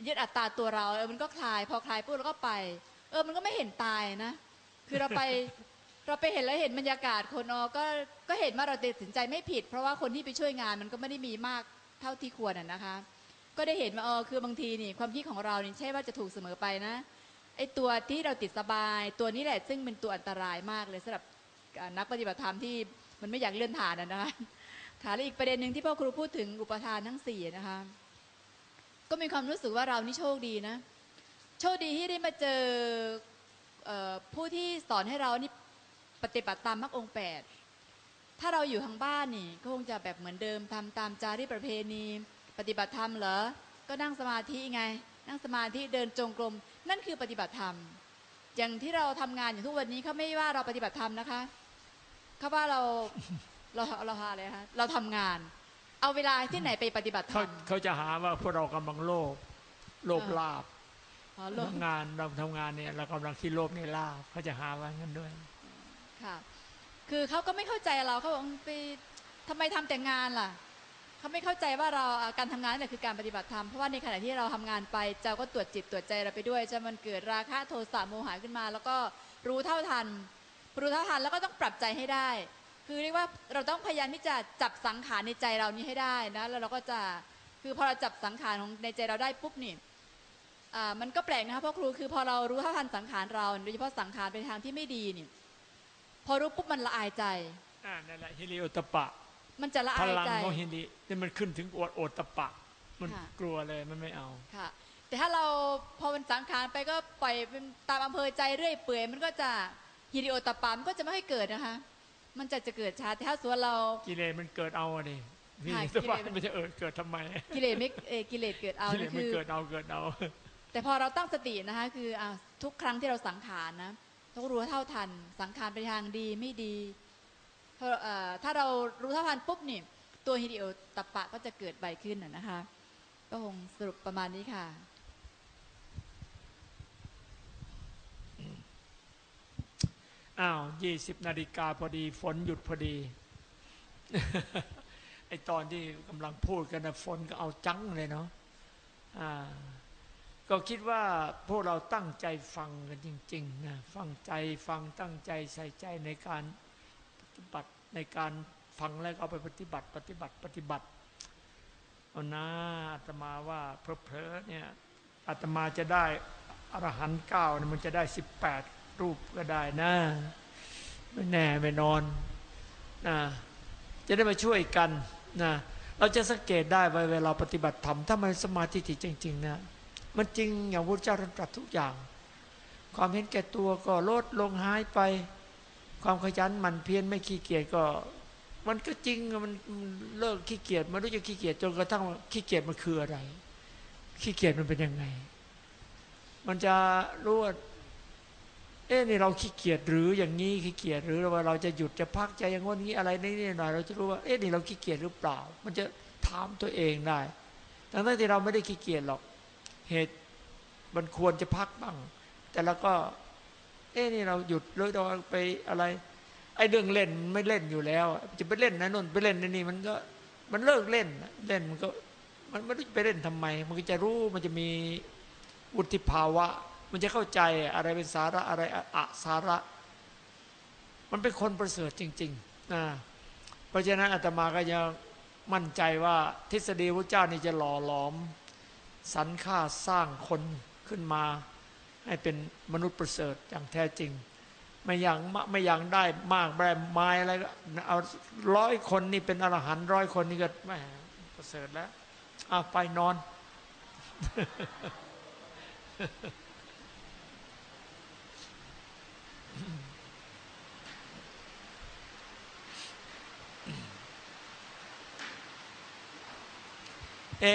Speaker 6: ยึดอัตราตัวเราเออมันก็คลาย พอคลายปุ๊บเราก็ไป เออมันก็ไม่เห็นตายนะ คือเราไป เราไปเห็นแล้วเห็นบรรยากาศคนออก็ก็เห็นว่าเราตัดสินใจไม่ผิด เพราะว่าคนที่ไปช่วยงานมันก็ไม่ได้มีมากเท่าที่ควรอะนะคะ ก็ได้เห็นว่าเออคือบางทีนี่ความคิดของเรานี่ใช่ว่าจะถูกเสมอไปนะไอ้ตัวที่เราติดสบาย ตัวนี้แหละซึ่งเป็นตัวอันตรายมากเลยสำหรับนักปฏิบัติธรรมที่มันไม่อยากเลื่อนฐานอะนะคะค่ะและอีกประเด็นหนึ่งที่พ่อครูพูดถึงอุปทานทั้งสี่นะคะก็มีความรู้สึกว่าเรานี่โชคดีนะ โชคดีที่ได้มาเจอเออผู้ที่สอนให้เรานี่ ปฏิบัติตามมรรคองค์แปดถ้าเราอยู่ทางบ้านนี่ก็คงจะแบบเหมือนเดิมทำตามจารีตประเพณี ปฏิบัติธรรมเหรอ ก็นั่งสมาธิไง นั่งสมาธิเดินจงกรมนั่นคือปฏิบัติธรรม อย่างที่เราทำงานอย่างทุกวันนี้เขาไม่ว่าเราปฏิบัติธรรมนะคะเขาว่าเราเราเราหาอะไรคะเราทำงาน เอาเวลาที่ไหนไปปฏิบัติธร
Speaker 1: เขา
Speaker 6: รม
Speaker 1: เขาจะหาว่าพวกเรากำลังโลภโลภลาบ
Speaker 6: อ๋อโลก
Speaker 1: ทำงานเราทำงานเนี่ยเรากำลังคิดโลภในลาบเขาจะหาว่างั้นด้วย
Speaker 6: ค่ะ คือเขาก็ไม่เข้าใจเราเขาบอกไปทำไมทำแต่งานล่ะเขาไม่เข้าใจว่าเราการทำงานนี่คือการปฏิบัติธรรมเพราะว่าในขณะที่เราทำงานไปเจ้าก็ตรวจจิตตรวจใจเราไปด้วยจะมันเกิดราคะโทสะโมหะขึ้นมา แล้วก็รู้เท่าทันรู้เท่าทันแล้วก็ต้องปรับใจให้ได้ คือเรียกว่าเราต้องพยายามที่จะจับสังขารในใจเรานี้ให้ได้นะแล้วเราก็จะคือพอเราจับสังขารของในใจเราได้ปุ๊บนี่มันก็แปลกนะคะพ่อครูคือพอเรารู้เท่าทันสังขารเราโดยเฉพาะสังขารไปทางที่ไม่ดีเนี่ย พอรู้ปุ๊บมันละอายใจ
Speaker 1: อ่านั่นแหละฮิริโอตปะ
Speaker 6: มันจะละ
Speaker 1: พ
Speaker 6: อาย
Speaker 1: ลัง
Speaker 6: ใจ
Speaker 1: ของฮิรินี่มันขึ้นถึงอวดโอตปะ มัน
Speaker 6: ค่ะ
Speaker 1: กลัวเลยมันไม่เอา
Speaker 6: ค่ะ แต่ถ้าเราพอมันสังขารไปก็ปล่อยเป็นตามอำเภอใจเรื่อยเปื่อยมันก็จะฮิริโอตปามันก็จะไม่ค่อยเกิดนะคะ มันจะจะเกิดช้าแต่ถ้าสมมติเรา
Speaker 1: กิเลสมันเกิดเอาอะดิฮิ
Speaker 6: ค่ะ
Speaker 1: ริโอตปะ
Speaker 6: กิเลสมัน
Speaker 1: มันจะเออเกิดทำไม
Speaker 6: กิเลสไม่เอ่อกิเลสเกิดเอา
Speaker 1: กิเล
Speaker 6: นะ
Speaker 1: สมัน
Speaker 6: คือ
Speaker 1: เกิดเอาเกิดเอา
Speaker 6: แต่พอเราตั้งสตินะคะ คืออ่าทุกครั้งที่เราสังขารนะ ต้องรู้เท่าทัน สังขารไปทางดีไม่ดีถ้าเรารู้เท่าทันปุ๊บนี่ตัวฮิริโอตปปะก็จะเกิดไวขึ้นนะนะคะ ก็คงสรุปประมาณนี้ค่ะ
Speaker 1: อ้าวยี่สิบนาฬิกาพอดีฝนหยุดพอดี ไอตอนที่กำลังพูดกันนะฝนก็เอาจังเลยเนาะอ่า ก็คิดว่าพวกเราตั้งใจฟังกันจริงๆนะฟังใจฟังตั้งใจใส่ใจในการปฏิบัติในการฟังแล้วก็เอาไปปฏิบัติ ปฏิบัติปฏิบัติเอานะอาตมาว่าเพลอๆเนี่ยอาตมาจะได้อรหันต์เก้าเนี่ยมันจะได้สิบแปดรูปก็ได้นะ ไม่แน่ไม่นอนนะจะได้มาช่วยกันนะเราจะสังเกตได้ว่าเวลาปฏิบัติธรรมถ้ามันสมาธิจริงๆนะ มันจริงอย่างพระเจ้าตรัสทุกอย่าง ความเห็นแก่ตัวก็ลดลงหายไป ความขยันหมั่นเพียรไม่ขี้เกียจก็ มันก็จริงมันเลิกขี้เกียจมันรู้จะขี้เกียจจนกระทั่งขี้เกียจมันคืออะไร ขี้เกียจมันเป็นยังไง มันจะรู้ว่าเอ๊ะนี่เราขี้เกียจหรืออย่างนี้ขี้เกียจหรือว่าเราจะหยุดจะพักใจอย่างงี้อะไรนี่หน่อยเราจะรู้ว่าเอ๊ะนี่เราขี้เกียจหรือเปล่า มันจะถามตัวเองได้ทั้งที่เราไม่ได้ขี้เกียจหรอก เหตุมันควรจะพักบ้าง แต่แล้วก็ เอ๊นี่เราหยุดหรือเราไปอะไร ไอ้เรื่องเล่นไม่เล่นอยู่แล้ว จะไปเล่นนะนนไปเล่นนะนี่มันก็มันเลิกเล่นเล่นมันก็ มันไม่รู้ไปเล่นทำไม มันก็จะรู้มันจะมีวุฒิภาวะ มันจะเข้าใจอะไรเป็นสาระอะไรอะอะสาระ มันเป็นคนประเสริฐจริงๆนะเพราะฉะนั้นอาตมาก็ยังมั่นใจว่าทฤษฎีพระเจ้านี่จะหล่อหลอม สรรค่าสร้างคนขึ้นมา ให้เป็นมนุษย์ประเสริฐอย่างแท้จริง ไม่อย่างไม่อย่างได้มากแบรไม้อะไรก็เอาร้อยคนนี่เป็นอรหันต์ร้อยคนนี่ก็แหม่ประเสริฐแล้วอะไปนอน เอ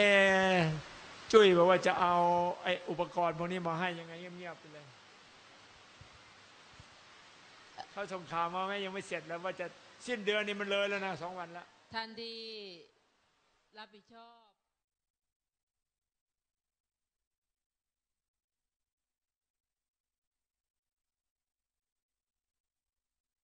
Speaker 1: จุ้ยบอกว่าจะเอาไอ้อุปกรณ์พวกนี้มาให้ยังไงเงียบๆไปเลยเขาส่งข่าวมาไหมยังไม่เสร็จแล้วว่าจะสิ้นเดือนนี้มันเลยแล้วนะสองวันแล้ว
Speaker 7: ท่านที่รับผิดชอบ